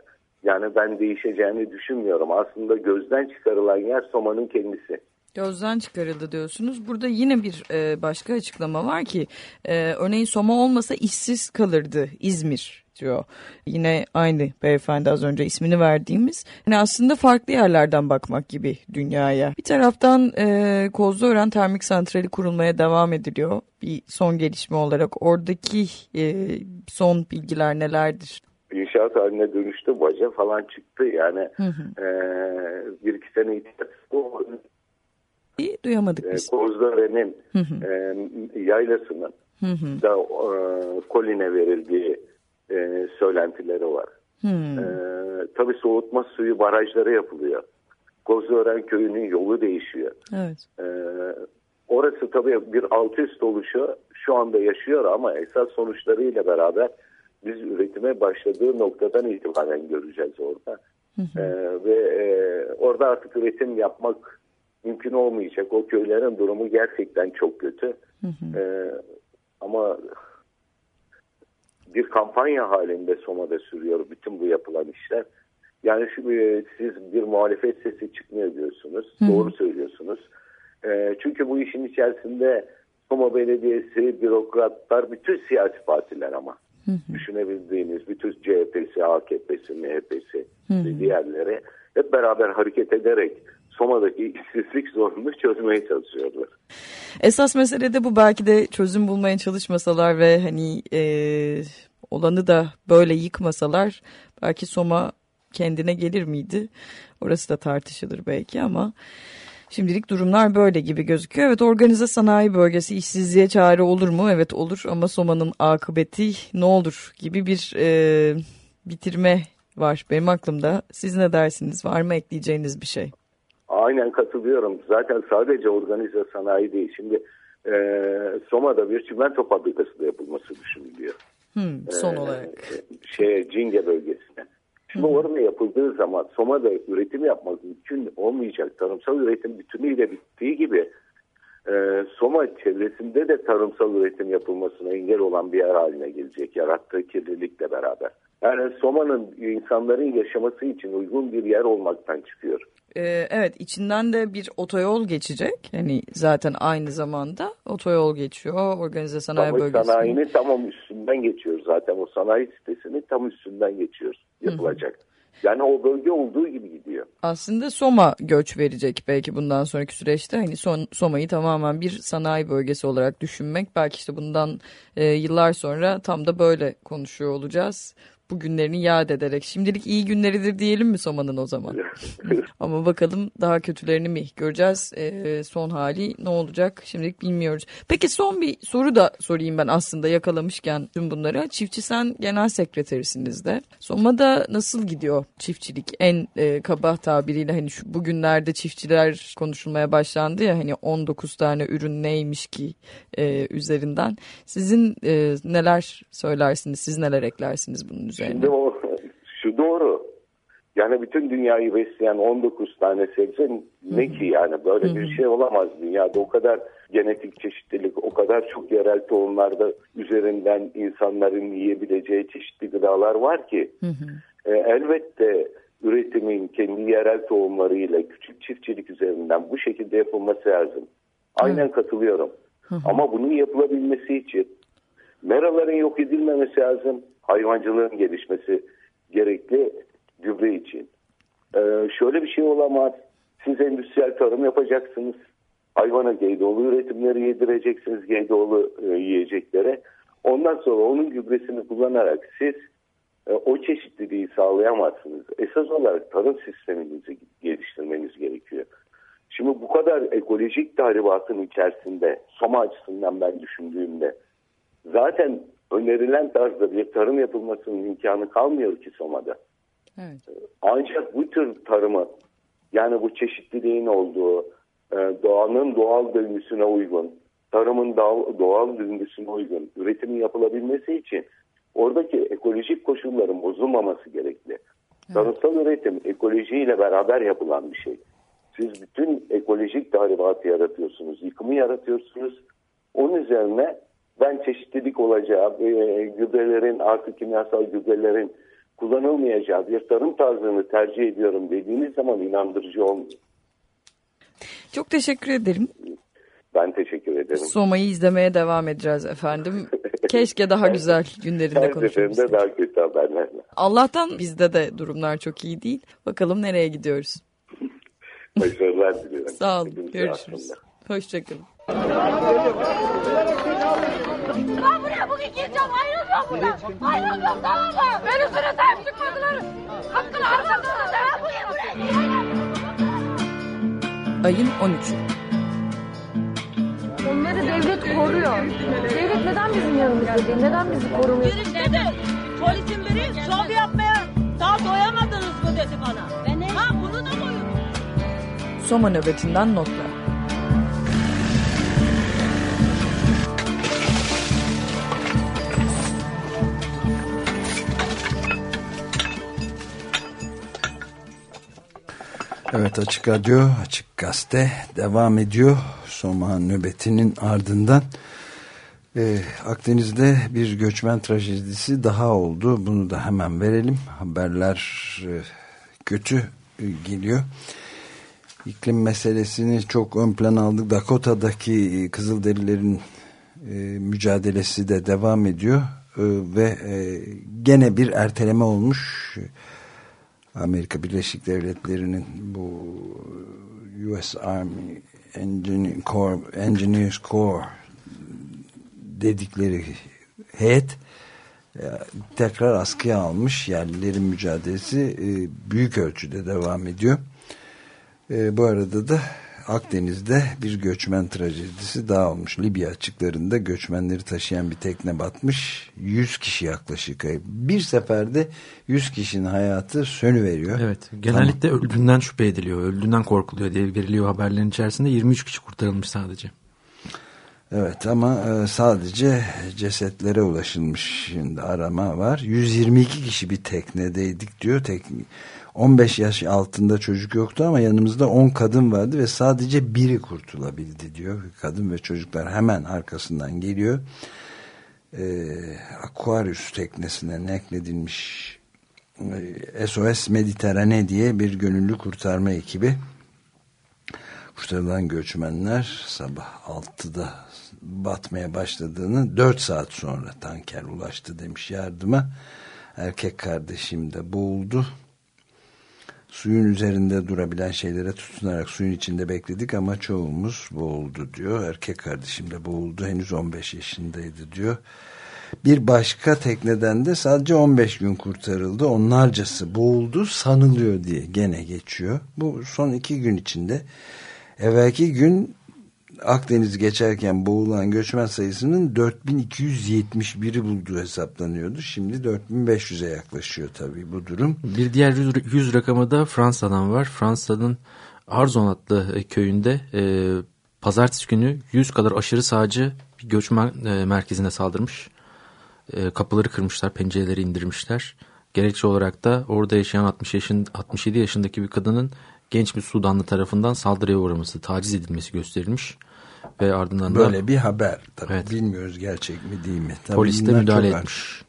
Yani ben değişeceğini düşünmüyorum. Aslında gözden çıkarılan yer Soma'nın kendisi. Gözden çıkarıldı diyorsunuz. Burada yine bir e, başka açıklama var ki e, örneğin Soma olmasa işsiz kalırdı İzmir diyor. Yine aynı beyefendi az önce ismini verdiğimiz. Yani aslında farklı yerlerden bakmak gibi dünyaya. Bir taraftan e, Kozluören Termik Santrali kurulmaya devam ediliyor. Bir son gelişme olarak oradaki e, son bilgiler nelerdir? İnşaat haline dönüştü, baca falan çıktı. Yani e, bir iki sene içerisinde İyi, duyamadık e, biz. Kozluören'in e, yaylasının da e, Kolin'e verildiği e, söylentileri var. E, tabii soğutma suyu barajları yapılıyor. Kozluören köyünün yolu değişiyor. Evet. E, orası tabii bir alt üst oluşu şu anda yaşıyor ama esas sonuçlarıyla beraber biz üretime başladığı noktadan itibaren göreceğiz orada. Ee, ve e, orada artık üretim yapmak mümkün olmayacak. O köylerin durumu gerçekten çok kötü. Ee, ama bir kampanya halinde Soma'da sürüyor bütün bu yapılan işler. Yani şu, e, siz bir muhalefet sesi çıkmıyor diyorsunuz. Doğru söylüyorsunuz. E, çünkü bu işin içerisinde Soma Belediyesi, bürokratlar, bütün siyasi partiler ama düşünebildiğiniz bütün CHP'si, AKP'si, MHP'si ve diğerleri hep beraber hareket ederek Soma'daki işsizlik sorununu çözmeye çalışıyorlar. Esas mesele de bu belki de çözüm bulmaya çalışmasalar ve hani e, olanı da böyle yıkmasalar belki Soma kendine gelir miydi? Orası da tartışılır belki ama şimdilik durumlar böyle gibi gözüküyor. Evet organize sanayi bölgesi işsizliğe çare olur mu? Evet olur ama Soma'nın akıbeti ne olur gibi bir e, bitirme var benim aklımda. Siz ne dersiniz? Var mı ekleyeceğiniz bir şey? Aynen katılıyorum. Zaten sadece organize sanayi değil. Şimdi e, Soma'da bir çimento fabrikası da yapılması düşünülüyor. Hmm, son Ee, olarak. Şeye, Cinge bölgesine. Şimdi orada yapıldığı zaman Soma'da üretim yapmak mümkün olmayacak. Tarımsal üretim bütünüyle bittiği gibi e, Soma çevresinde de tarımsal üretim yapılmasına engel olan bir yer haline gelecek. Yarattığı kirlilikle beraber. Yani Soma'nın insanların yaşaması için uygun bir yer olmaktan çıkıyor. Ee, evet içinden de bir otoyol geçecek. Hani zaten aynı zamanda otoyol geçiyor. Organize sanayi Kamu bölgesi. sanayinin tamam üstünden geçiyor zaten o sanayi sitesinin tam üstünden geçiyor yapılacak. Yani o bölge olduğu gibi gidiyor. Aslında Soma göç verecek belki bundan sonraki süreçte. Hani son, Soma'yı tamamen bir sanayi bölgesi olarak düşünmek. Belki işte bundan e, yıllar sonra tam da böyle konuşuyor olacağız. Bu günlerini yad ederek. Şimdilik iyi günleridir diyelim mi Soma'nın o zaman? Ama bakalım daha kötülerini mi göreceğiz? E, son hali ne olacak? Şimdilik bilmiyoruz. Peki son bir soru da sorayım ben aslında yakalamışken tüm bunları. Çiftçi sen genel sekreterisiniz de. Soma'da nasıl gidiyor çiftçilik? En e, kaba tabiriyle hani şu bugünlerde çiftçiler konuşulmaya başlandı ya hani 19 tane ürün neymiş ki e, üzerinden. Sizin e, neler söylersiniz? Siz neler eklersiniz bunun üzerine? Şimdi o şu doğru. Yani bütün dünyayı besleyen 19 tane sebze ne ki yani böyle bir şey olamaz dünyada. O kadar genetik çeşitlilik, o kadar çok yerel tohumlarda üzerinden insanların yiyebileceği çeşitli gıdalar var ki. E, elbette üretimin kendi yerel tohumlarıyla küçük çiftçilik üzerinden bu şekilde yapılması lazım. Aynen katılıyorum. Ama bunun yapılabilmesi için meraların yok edilmemesi lazım. Hayvancılığın gelişmesi gerekli gübre için. Ee, şöyle bir şey olamaz. Siz endüstriyel tarım yapacaksınız. Hayvana geydoğlu üretimleri yedireceksiniz geydoğlu e, yiyeceklere. Ondan sonra onun gübresini kullanarak siz e, o çeşitliliği sağlayamazsınız. Esas olarak tarım sisteminizi geliştirmeniz gerekiyor. Şimdi bu kadar ekolojik tahribatın içerisinde Soma açısından ben düşündüğümde zaten önerilen tarzda bir tarım yapılmasının imkanı kalmıyor ki Soma'da. Evet. Ancak bu tür tarımı yani bu çeşitliliğin olduğu e, doğanın doğal döngüsüne uygun, tarımın doğal, döngüsüne uygun üretimin yapılabilmesi için oradaki ekolojik koşulların bozulmaması gerekli. Tarımsal üretim ekolojiyle beraber yapılan bir şey. Siz bütün ekolojik tahribatı yaratıyorsunuz, yıkımı yaratıyorsunuz. Onun üzerine ben çeşitlilik olacağı, e, gübrelerin artık kimyasal gübrelerin kullanılmayacağı bir tarım tarzını tercih ediyorum dediğiniz zaman inandırıcı olmuyor. Çok teşekkür ederim. Ben teşekkür ederim. Soma'yı izlemeye devam edeceğiz efendim. Keşke daha güzel günlerinde konuşabilsek. daha kötü haberlerle. Allah'tan bizde de durumlar çok iyi değil. Bakalım nereye gidiyoruz. Başarılar diliyorum. Sağ olun. Görüşürüz. Hoşçakalın. Ben buraya bugün gireceğim ayrılmıyorum buradan. Ayrılmıyorum tamam mı? Beni üstüne sahip çıkmadılar. Hakkını harcadılar. Ben bugün buraya gireceğim. Ayın 13'ü. Onları devlet koruyor. Devlet neden bizim yanımızda değil? Neden bizi korumuyor? Girişte de polisin biri şov yapmaya daha doyamadınız mı dedi bana. Ha bunu da koyun. Soma nöbetinden notlar. Evet Açık Radyo, Açık Gazete devam ediyor. Soma nöbetinin ardından e, Akdeniz'de bir göçmen trajedisi daha oldu. Bunu da hemen verelim. Haberler e, kötü e, geliyor. İklim meselesini çok ön plan aldık. Dakota'daki Kızılderililerin e, mücadelesi de devam ediyor. E, ve e, gene bir erteleme olmuş. Amerika Birleşik Devletleri'nin bu US Army Engineer Corps, Engineers Corps dedikleri heyet e, tekrar askıya almış yerlilerin mücadelesi e, büyük ölçüde devam ediyor. E, bu arada da Akdeniz'de bir göçmen trajedisi daha olmuş. Libya açıklarında göçmenleri taşıyan bir tekne batmış. 100 kişi yaklaşık. Bir seferde 100 kişinin hayatı sönüveriyor. Evet. Genellikle tamam. öldüğünden şüphe ediliyor. Öldüğünden korkuluyor diye veriliyor haberlerin içerisinde. 23 kişi kurtarılmış sadece. Evet ama e, sadece cesetlere ulaşılmış şimdi arama var. 122 kişi bir teknedeydik diyor. Tekne 15 yaş altında çocuk yoktu ama yanımızda 10 kadın vardı ve sadece biri kurtulabildi diyor. Kadın ve çocuklar hemen arkasından geliyor. Ee, Aquarius teknesine nakledilmiş e, SOS Mediterane diye bir gönüllü kurtarma ekibi. Kurtarılan göçmenler sabah 6'da batmaya başladığını 4 saat sonra tanker ulaştı demiş yardıma. Erkek kardeşim de boğuldu suyun üzerinde durabilen şeylere tutunarak suyun içinde bekledik ama çoğumuz boğuldu diyor. Erkek kardeşim de boğuldu henüz 15 yaşındaydı diyor. Bir başka tekneden de sadece 15 gün kurtarıldı. Onlarcası boğuldu sanılıyor diye gene geçiyor. Bu son iki gün içinde. Evvelki gün Akdeniz geçerken boğulan göçmen sayısının 4271'i bulduğu hesaplanıyordu. Şimdi 4500'e yaklaşıyor tabii bu durum. Bir diğer yüz, yüz rakamı da Fransa'dan var. Fransa'nın Arzon adlı e, köyünde e, pazartesi günü 100 kadar aşırı sağcı bir göçmen e, merkezine saldırmış. E, kapıları kırmışlar, pencereleri indirmişler. Gerekçe olarak da orada yaşayan 60 yaşın, 67 yaşındaki bir kadının genç bir Sudanlı tarafından saldırıya uğraması, taciz edilmesi gösterilmiş ve ardından böyle da, bir haber. Tabii evet. Bilmiyoruz gerçek mi değil mi? Tabii Polis de müdahale etmiş.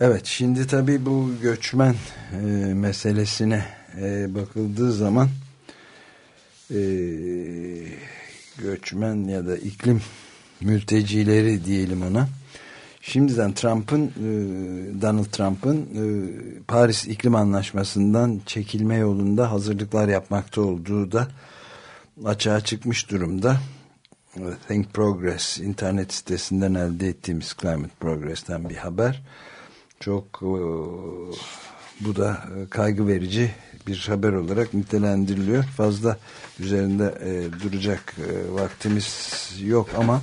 Evet şimdi tabii bu göçmen e, meselesine e, bakıldığı zaman e, göçmen ya da iklim mültecileri diyelim ona. Şimdiden Trump'ın e, Donald Trump'ın e, Paris İklim Anlaşması'ndan çekilme yolunda hazırlıklar yapmakta olduğu da açığa çıkmış durumda. Think Progress internet sitesinden elde ettiğimiz Climate Progress'ten bir haber. Çok e, bu da kaygı verici bir haber olarak nitelendiriliyor. Fazla üzerinde e, duracak e, vaktimiz yok ama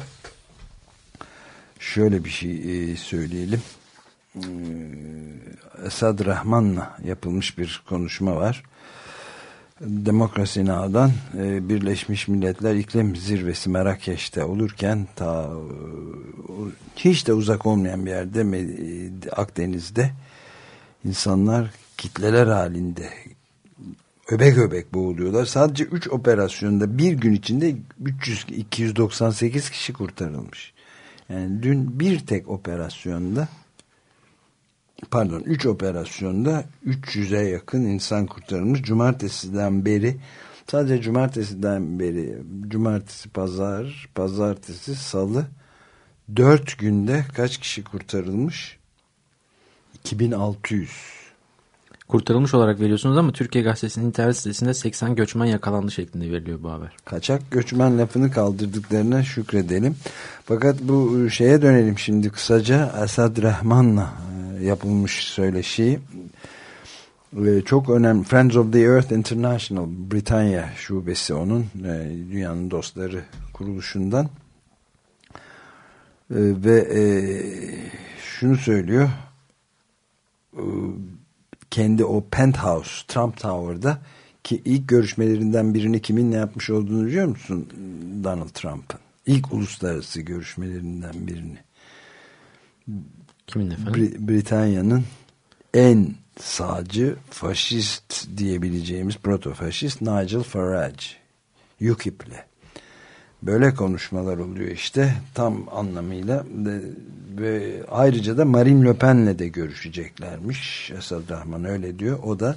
şöyle bir şey e, söyleyelim. E, Esad Rahman'la yapılmış bir konuşma var. Demokrasi Nağ'dan e, Birleşmiş Milletler İklim Zirvesi Marrakeş'te olurken ta e, hiç de uzak olmayan bir yerde e, Akdeniz'de insanlar kitleler halinde öbek öbek boğuluyorlar. Sadece 3 operasyonda bir gün içinde 300 298 kişi kurtarılmış. Yani dün bir tek operasyonda pardon 3 operasyonda 300'e yakın insan kurtarılmış. Cumartesiden beri sadece cumartesiden beri cumartesi pazar pazartesi salı 4 günde kaç kişi kurtarılmış? 2600 kurtarılmış olarak veriyorsunuz ama Türkiye Gazetesi'nin internet sitesinde 80 göçmen yakalandı şeklinde veriliyor bu haber. Kaçak göçmen lafını kaldırdıklarına şükredelim. Fakat bu şeye dönelim şimdi kısaca Esad Rahman'la yapılmış söyleşi çok önemli Friends of the Earth International Britanya şubesi onun e, dünyanın dostları kuruluşundan e, ve şunu söylüyor kendi o penthouse Trump Tower'da ki ilk görüşmelerinden birini kimin ne yapmış olduğunu biliyor musun Donald Trump'ın? İlk uluslararası görüşmelerinden birini. Kimin efendim? Br Britanya'nın en sağcı faşist diyebileceğimiz protofaşist Nigel Farage UKIP'le. Böyle konuşmalar oluyor işte tam anlamıyla ve ayrıca da Marine Le Pen'le de görüşeceklermiş. Esad Rahman öyle diyor. O da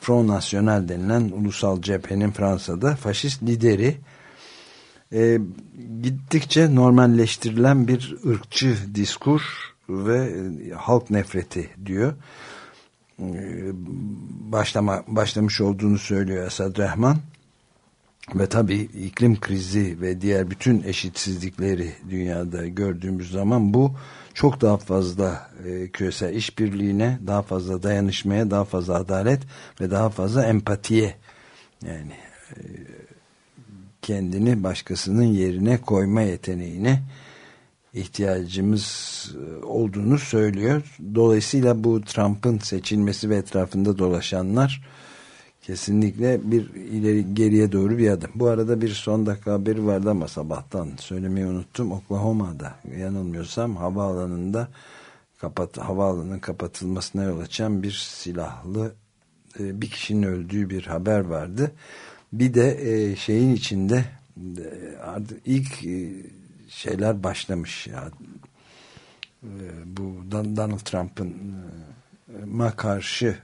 Front National denilen ulusal cephenin Fransa'da faşist lideri. E, gittikçe normalleştirilen bir ırkçı diskur ve e, halk nefreti diyor. E, başlama, başlamış olduğunu söylüyor Esad Rahman ve tabii iklim krizi ve diğer bütün eşitsizlikleri dünyada gördüğümüz zaman bu çok daha fazla e, küresel işbirliğine, daha fazla dayanışmaya, daha fazla adalet ve daha fazla empatiye yani e, kendini başkasının yerine koyma yeteneğine ihtiyacımız e, olduğunu söylüyor. Dolayısıyla bu Trump'ın seçilmesi ve etrafında dolaşanlar kesinlikle bir ileri geriye doğru bir adım. Bu arada bir son dakika haberi vardı ama sabahtan söylemeyi unuttum. Oklahoma'da yanılmıyorsam havaalanında kapat, havaalanının kapatılmasına yol açan bir silahlı e, bir kişinin öldüğü bir haber vardı. Bir de e, şeyin içinde ilk şeyler başlamış ya. Bu Donald Trump'ın ma karşı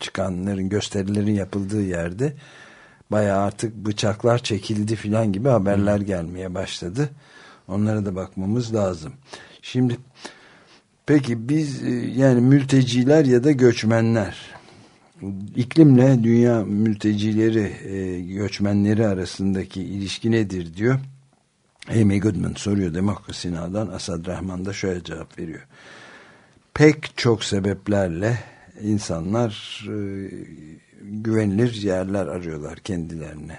çıkanların gösterilerin yapıldığı yerde baya artık bıçaklar çekildi filan gibi haberler gelmeye başladı. Onlara da bakmamız lazım. Şimdi peki biz yani mülteciler ya da göçmenler iklimle dünya mültecileri göçmenleri arasındaki ilişki nedir diyor. Amy Goodman soruyor Demokrasi Na'dan Asad Rahman da şöyle cevap veriyor. Pek çok sebeplerle insanlar e, güvenilir yerler arıyorlar kendilerine.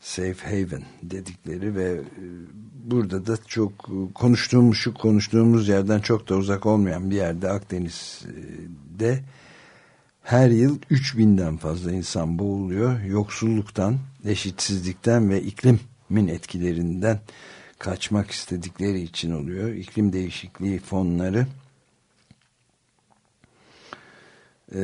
Safe haven dedikleri ve e, burada da çok konuştuğumuz şu konuştuğumuz yerden çok da uzak olmayan bir yerde Akdeniz'de her yıl 3000'den fazla insan boğuluyor. Yoksulluktan, eşitsizlikten ve iklimin etkilerinden kaçmak istedikleri için oluyor. İklim değişikliği fonları e,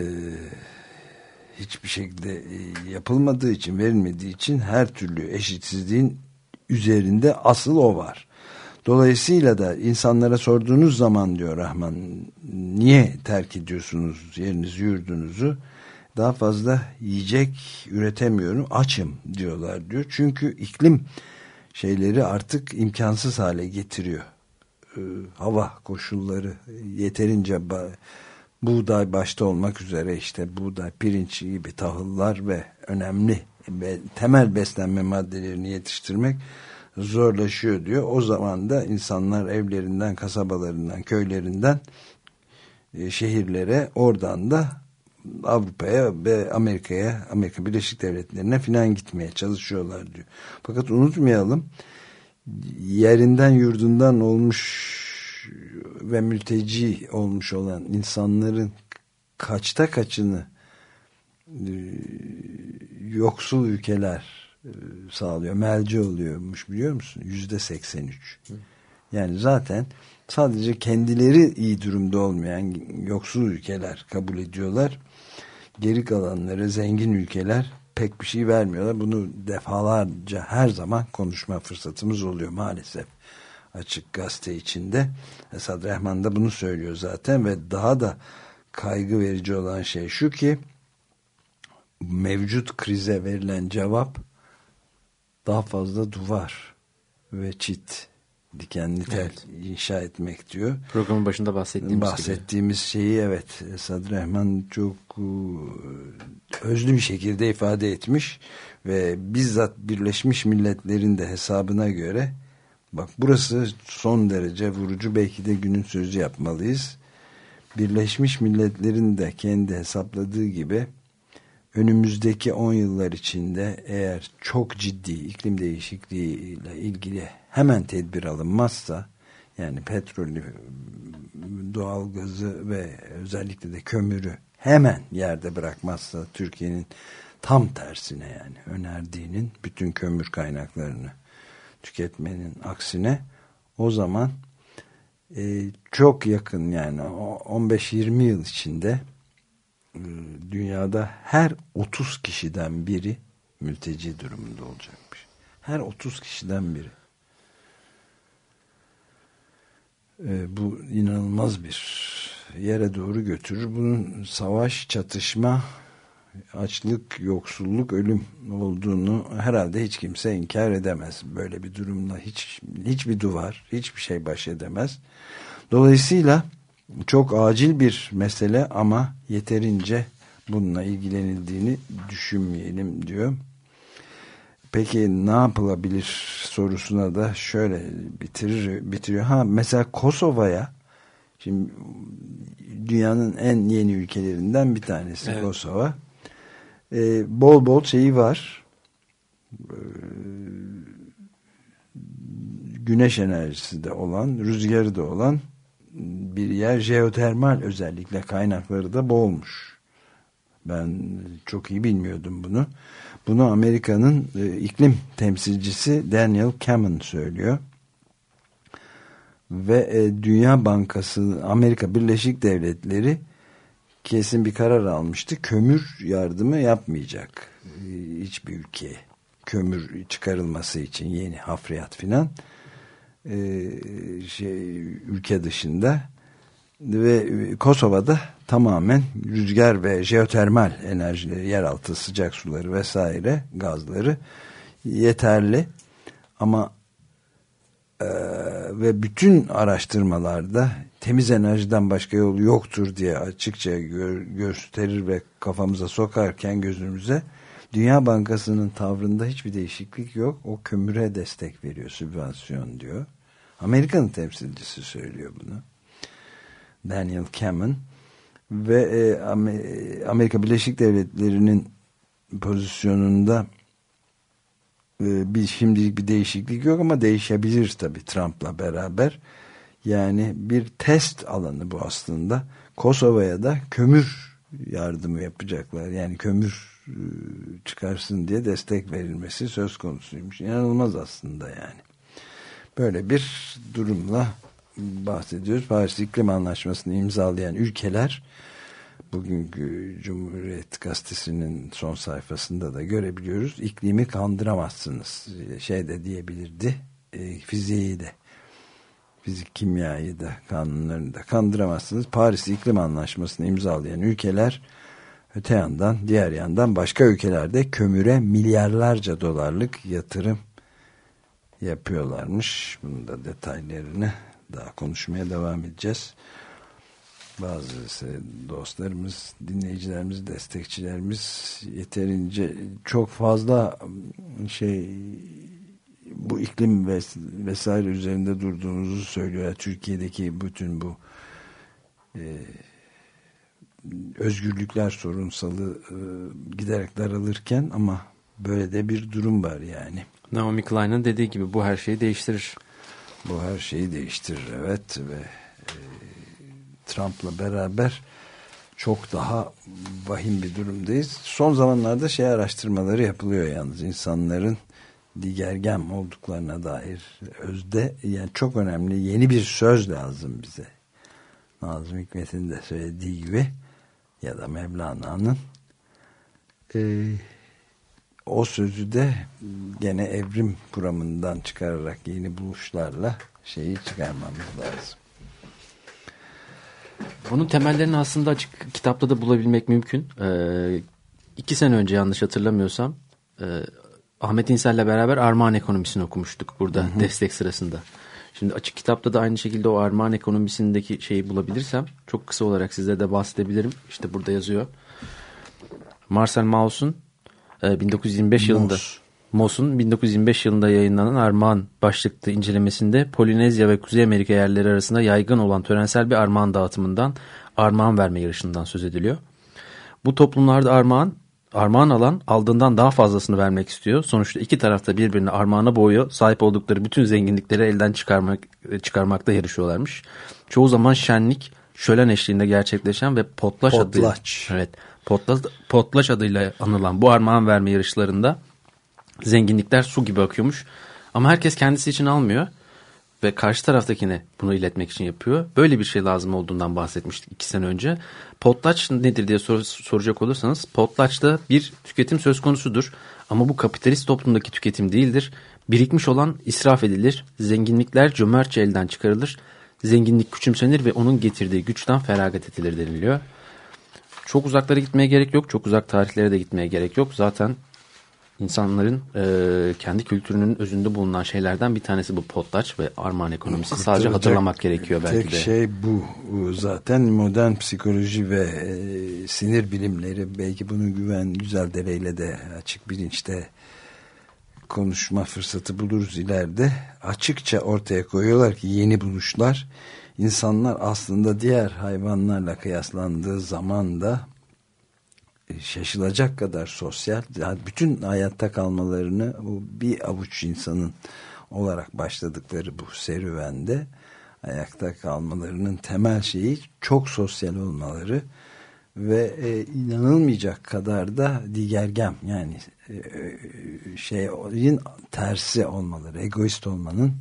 hiçbir şekilde e, yapılmadığı için verilmediği için her türlü eşitsizliğin üzerinde asıl o var. Dolayısıyla da insanlara sorduğunuz zaman diyor Rahman niye terk ediyorsunuz yerinizi yurdunuzu daha fazla yiyecek üretemiyorum açım diyorlar diyor. Çünkü iklim şeyleri artık imkansız hale getiriyor. Ee, hava koşulları yeterince buğday başta olmak üzere işte buğday, pirinç gibi tahıllar ve önemli ve temel beslenme maddelerini yetiştirmek zorlaşıyor diyor. O zaman da insanlar evlerinden, kasabalarından, köylerinden e, şehirlere oradan da Avrupa'ya ve Amerika'ya, Amerika Birleşik Devletleri'ne filan gitmeye çalışıyorlar diyor. Fakat unutmayalım yerinden yurdundan olmuş ve mülteci olmuş olan insanların kaçta kaçını e, yoksul ülkeler e, sağlıyor. Melci oluyormuş biliyor musun? Yüzde 83. Yani zaten sadece kendileri iyi durumda olmayan yoksul ülkeler kabul ediyorlar. Geri kalanları zengin ülkeler pek bir şey vermiyorlar. Bunu defalarca her zaman konuşma fırsatımız oluyor maalesef açık gazete içinde. Esad Rehman da bunu söylüyor zaten ve daha da kaygı verici olan şey şu ki mevcut krize verilen cevap daha fazla duvar ve çit dikenli tel evet. inşa etmek diyor. Programın başında bahsettiğimiz Bahsettiğimiz gibi. şeyi evet Esad Rehman çok e, özlü bir şekilde ifade etmiş ve bizzat Birleşmiş Milletler'in de hesabına göre Bak burası son derece vurucu belki de günün sözü yapmalıyız. Birleşmiş Milletler'in de kendi hesapladığı gibi önümüzdeki 10 yıllar içinde eğer çok ciddi iklim değişikliği ile ilgili hemen tedbir alınmazsa yani petrolü, doğalgazı ve özellikle de kömürü hemen yerde bırakmazsa Türkiye'nin tam tersine yani önerdiğinin bütün kömür kaynaklarını tüketmenin aksine o zaman e, çok yakın yani 15-20 yıl içinde dünyada her 30 kişiden biri mülteci durumunda olacakmış. Her 30 kişiden biri. E, bu inanılmaz bir yere doğru götürür. Bunun savaş, çatışma, açlık, yoksulluk, ölüm olduğunu herhalde hiç kimse inkar edemez. Böyle bir durumla hiç hiçbir duvar, hiçbir şey baş edemez. Dolayısıyla çok acil bir mesele ama yeterince bununla ilgilenildiğini düşünmeyelim diyor. Peki ne yapılabilir sorusuna da şöyle bitirir bitiriyor. Ha mesela Kosova'ya şimdi dünyanın en yeni ülkelerinden bir tanesi evet. Kosova. Ee, bol bol şeyi var. Ee, güneş enerjisi de olan, rüzgarı da olan bir yer jeotermal özellikle kaynakları da bolmuş. Ben çok iyi bilmiyordum bunu. Bunu Amerika'nın e, iklim temsilcisi Daniel Kamen söylüyor. Ve e, Dünya Bankası, Amerika Birleşik Devletleri kesin bir karar almıştı. Kömür yardımı yapmayacak e, hiçbir ülkeye. Kömür çıkarılması için yeni hafriyat filan şey, ülke dışında ve Kosova'da tamamen rüzgar ve jeotermal enerjileri, yeraltı sıcak suları vesaire gazları yeterli ama e, ve bütün araştırmalarda temiz enerjiden başka yol yoktur diye açıkça gö gösterir ve kafamıza sokarken gözümüze Dünya Bankası'nın tavrında hiçbir değişiklik yok. O kömüre destek veriyor, sübvansiyon diyor. Amerika'nın temsilcisi söylüyor bunu. Daniel Kamen ve e, Amerika Birleşik Devletleri'nin pozisyonunda e, bir şimdilik bir değişiklik yok ama değişebilir tabii Trump'la beraber. Yani bir test alanı bu aslında. Kosova'ya da kömür yardımı yapacaklar. Yani kömür e, çıkarsın diye destek verilmesi söz konusuymuş. İnanılmaz aslında yani. Böyle bir durumla bahsediyoruz. Paris İklim Anlaşması'nı imzalayan ülkeler bugünkü Cumhuriyet Gazetesi'nin son sayfasında da görebiliyoruz. İklimi kandıramazsınız. Şey de diyebilirdi. E, fiziği de fizik kimyayı da kanunlarını da kandıramazsınız. Paris İklim Anlaşması'nı imzalayan ülkeler öte yandan diğer yandan başka ülkelerde kömüre milyarlarca dolarlık yatırım yapıyorlarmış. Bunun da detaylarını daha konuşmaya devam edeceğiz. Bazı dostlarımız, dinleyicilerimiz, destekçilerimiz yeterince çok fazla şey bu iklim ves vesaire üzerinde durduğumuzu söylüyor. Türkiye'deki bütün bu e, özgürlükler sorunsalı e, giderek daralırken ama böyle de bir durum var yani. Naomi Klein'ın dediği gibi bu her şeyi değiştirir. Bu her şeyi değiştirir evet ve e, Trump'la beraber çok daha vahim bir durumdayız. Son zamanlarda şey araştırmaları yapılıyor yalnız insanların digergem olduklarına dair özde yani çok önemli yeni bir söz lazım bize. Nazım Hikmet'in de söylediği gibi ya da Mevlana'nın eee o sözü de gene evrim kuramından çıkararak yeni buluşlarla şeyi çıkarmamız lazım. Bunun temellerini aslında açık kitapta da bulabilmek mümkün. Ee, iki sene önce yanlış hatırlamıyorsam e, Ahmet İnsel'le beraber armağan ekonomisini okumuştuk burada hı hı. destek sırasında. Şimdi açık kitapta da aynı şekilde o armağan ekonomisindeki şeyi bulabilirsem çok kısa olarak size de bahsedebilirim. İşte burada yazıyor. Marcel Mauss'un 1925 Mos. yılında Moss'un 1925 yılında yayınlanan Armağan başlıklı incelemesinde Polinezya ve Kuzey Amerika yerleri arasında yaygın olan törensel bir armağan dağıtımından, armağan verme yarışından söz ediliyor. Bu toplumlarda armağan, armağan alan aldığından daha fazlasını vermek istiyor. Sonuçta iki tarafta birbirine armağana boyu sahip oldukları bütün zenginlikleri elden çıkarmak, çıkarmakta yarışıyorlarmış. Çoğu zaman şenlik, şölen eşliğinde gerçekleşen ve potlaç, potlaç. adıyla, evet, potlaç, potlaç adıyla anılan bu armağan verme yarışlarında zenginlikler su gibi akıyormuş. Ama herkes kendisi için almıyor. ve karşı taraftakine bunu iletmek için yapıyor. Böyle bir şey lazım olduğundan bahsetmiştik iki sene önce. Potlatch nedir diye sor, soracak olursanız potlatch'ta bir tüketim söz konusudur. Ama bu kapitalist toplumdaki tüketim değildir. Birikmiş olan israf edilir. Zenginlikler cömertçe elden çıkarılır. Zenginlik küçümsenir ve onun getirdiği güçten feragat edilir deniliyor. Çok uzaklara gitmeye gerek yok. Çok uzak tarihlere de gitmeye gerek yok. Zaten insanların e, kendi kültürünün özünde bulunan şeylerden bir tanesi bu potlaç ve armağan ekonomisi. Kurtulacak Sadece hatırlamak gerekiyor belki tek de. Tek şey bu. Zaten modern psikoloji ve e, sinir bilimleri belki bunu Güven Güzeldere ile de açık bilinçte konuşma fırsatı buluruz ileride. Açıkça ortaya koyuyorlar ki yeni buluşlar insanlar aslında diğer hayvanlarla kıyaslandığı zaman da e, şaşılacak kadar sosyal bütün hayatta kalmalarını bir avuç insanın olarak başladıkları bu serüvende ayakta kalmalarının temel şeyi çok sosyal olmaları ve e, inanılmayacak kadar da digergem yani e, şeyin tersi olmaları egoist olmanın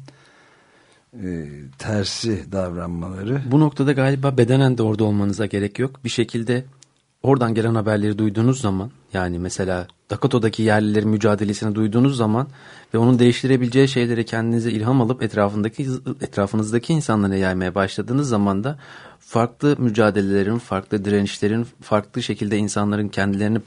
e, tersi davranmaları. Bu noktada galiba bedenen de orada olmanıza gerek yok. Bir şekilde oradan gelen haberleri duyduğunuz zaman yani mesela Dakota'daki yerlilerin mücadelesini duyduğunuz zaman ve onun değiştirebileceği şeyleri kendinize ilham alıp etrafındaki etrafınızdaki insanlara yaymaya başladığınız zaman da farklı mücadelelerin, farklı direnişlerin, farklı şekilde insanların kendilerini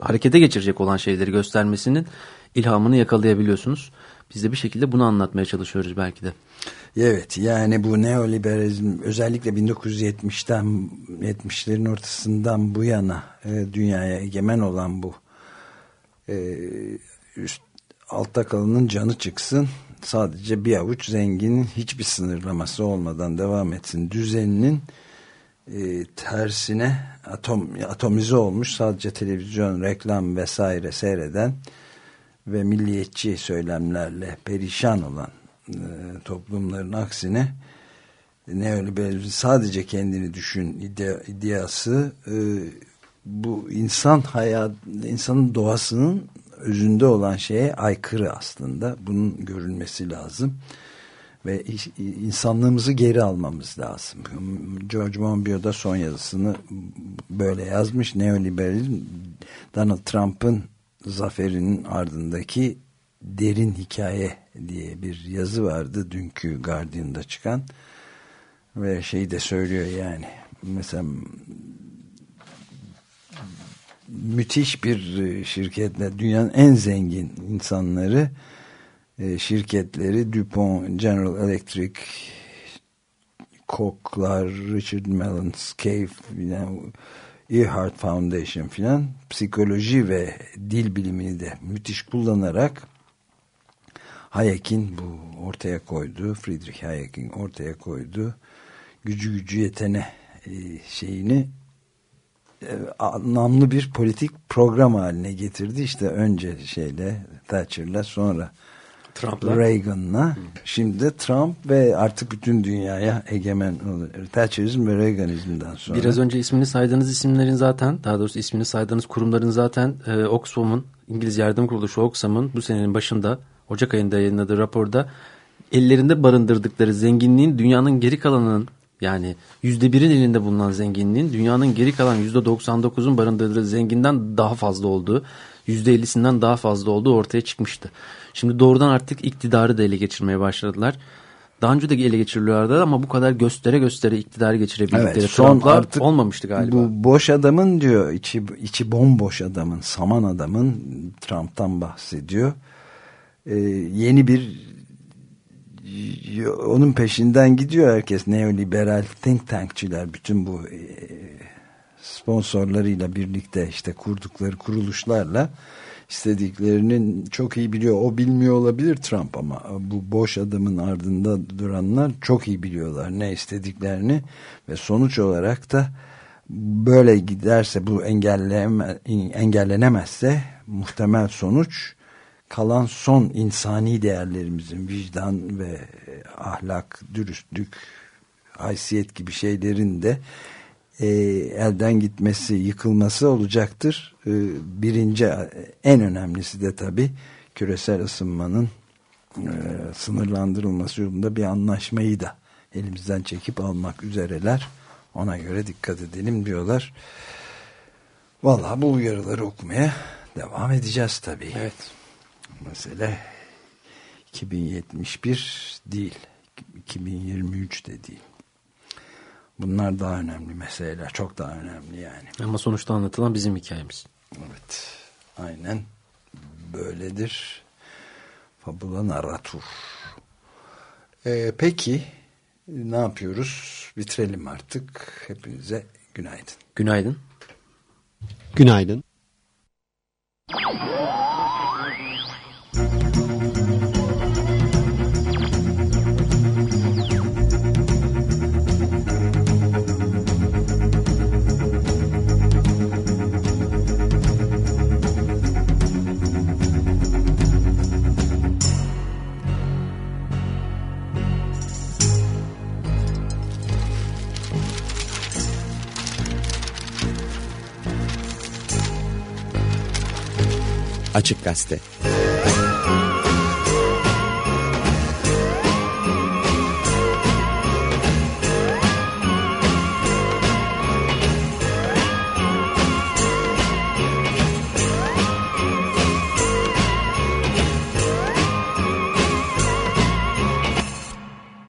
harekete geçirecek olan şeyleri göstermesinin ilhamını yakalayabiliyorsunuz. Biz de bir şekilde bunu anlatmaya çalışıyoruz belki de. Evet yani bu neoliberalizm özellikle 1970'ten 70'lerin ortasından bu yana e, dünyaya egemen olan bu e, üst, altta kalanın canı çıksın sadece bir avuç zenginin hiçbir sınırlaması olmadan devam etsin düzeninin e, tersine atom atomize olmuş sadece televizyon reklam vesaire seyreden ve milliyetçi söylemlerle perişan olan toplumların aksine neoliberalizm sadece kendini düşün ide, ideası e, bu insan hayat insanın doğasının özünde olan şeye aykırı aslında bunun görülmesi lazım ve insanlığımızı geri almamız lazım. George Monbiot da son yazısını böyle yazmış. Neoliberalizm Donald Trump'ın zaferinin ardındaki derin hikaye diye bir yazı vardı dünkü Guardian'da çıkan. Ve şeyi de söylüyor yani mesela müthiş bir e, şirketle dünyanın en zengin insanları e, şirketleri DuPont, General Electric Koch'lar, Richard Mellon, Scaife yani Earhart Foundation filan psikoloji ve dil bilimini de müthiş kullanarak Hayek'in bu ortaya koyduğu Friedrich Hayek'in ortaya koyduğu gücü gücü yetene e, şeyini e, anlamlı bir politik program haline getirdi. İşte önce şeyle Thatcher'la sonra Trump'la. Reagan'la. Şimdi de Trump ve artık bütün dünyaya egemen oluyor. Thatcherizm ve Reaganizm'den sonra. Biraz önce ismini saydığınız isimlerin zaten daha doğrusu ismini saydığınız kurumların zaten e, Oxfam'ın İngiliz Yardım Kuruluşu Oxfam'ın bu senenin başında Ocak ayında yayınladığı raporda ellerinde barındırdıkları zenginliğin dünyanın geri kalanının yani yüzde birin elinde bulunan zenginliğin dünyanın geri kalan yüzde 99'un barındırdığı zenginden daha fazla olduğu, yüzde 50'sinden daha fazla olduğu ortaya çıkmıştı. Şimdi doğrudan artık iktidarı da ele geçirmeye başladılar. Daha önce de ele geçiriliyorlardı ama bu kadar göstere göstere iktidarı geçirebildikleri evet, son artık olmamıştı galiba. Bu boş adamın diyor içi, içi bomboş adamın saman adamın Trump'tan bahsediyor. Ee, yeni bir onun peşinden gidiyor herkes neoliberal think tankçiler bütün bu e, sponsorlarıyla birlikte işte kurdukları kuruluşlarla istediklerinin çok iyi biliyor. O bilmiyor olabilir Trump ama bu boş adamın ardında duranlar çok iyi biliyorlar ne istediklerini ve sonuç olarak da böyle giderse bu engelleme, engellenemezse muhtemel sonuç kalan son insani değerlerimizin vicdan ve ahlak, dürüstlük, haysiyet gibi şeylerin de e, elden gitmesi, yıkılması olacaktır. E, birinci, en önemlisi de tabii küresel ısınmanın e, sınırlandırılması yolunda bir anlaşmayı da elimizden çekip almak üzereler. Ona göre dikkat edelim diyorlar. Vallahi bu uyarıları okumaya devam edeceğiz tabii. Evet. Mesele 2071 değil. 2023 de değil. Bunlar daha önemli meseleler. Çok daha önemli yani. Ama sonuçta anlatılan bizim hikayemiz. Evet. Aynen böyledir. Fabula narratur. Ee, peki ne yapıyoruz? Bitirelim artık. Hepinize günaydın. Günaydın. Günaydın. Açık Gazete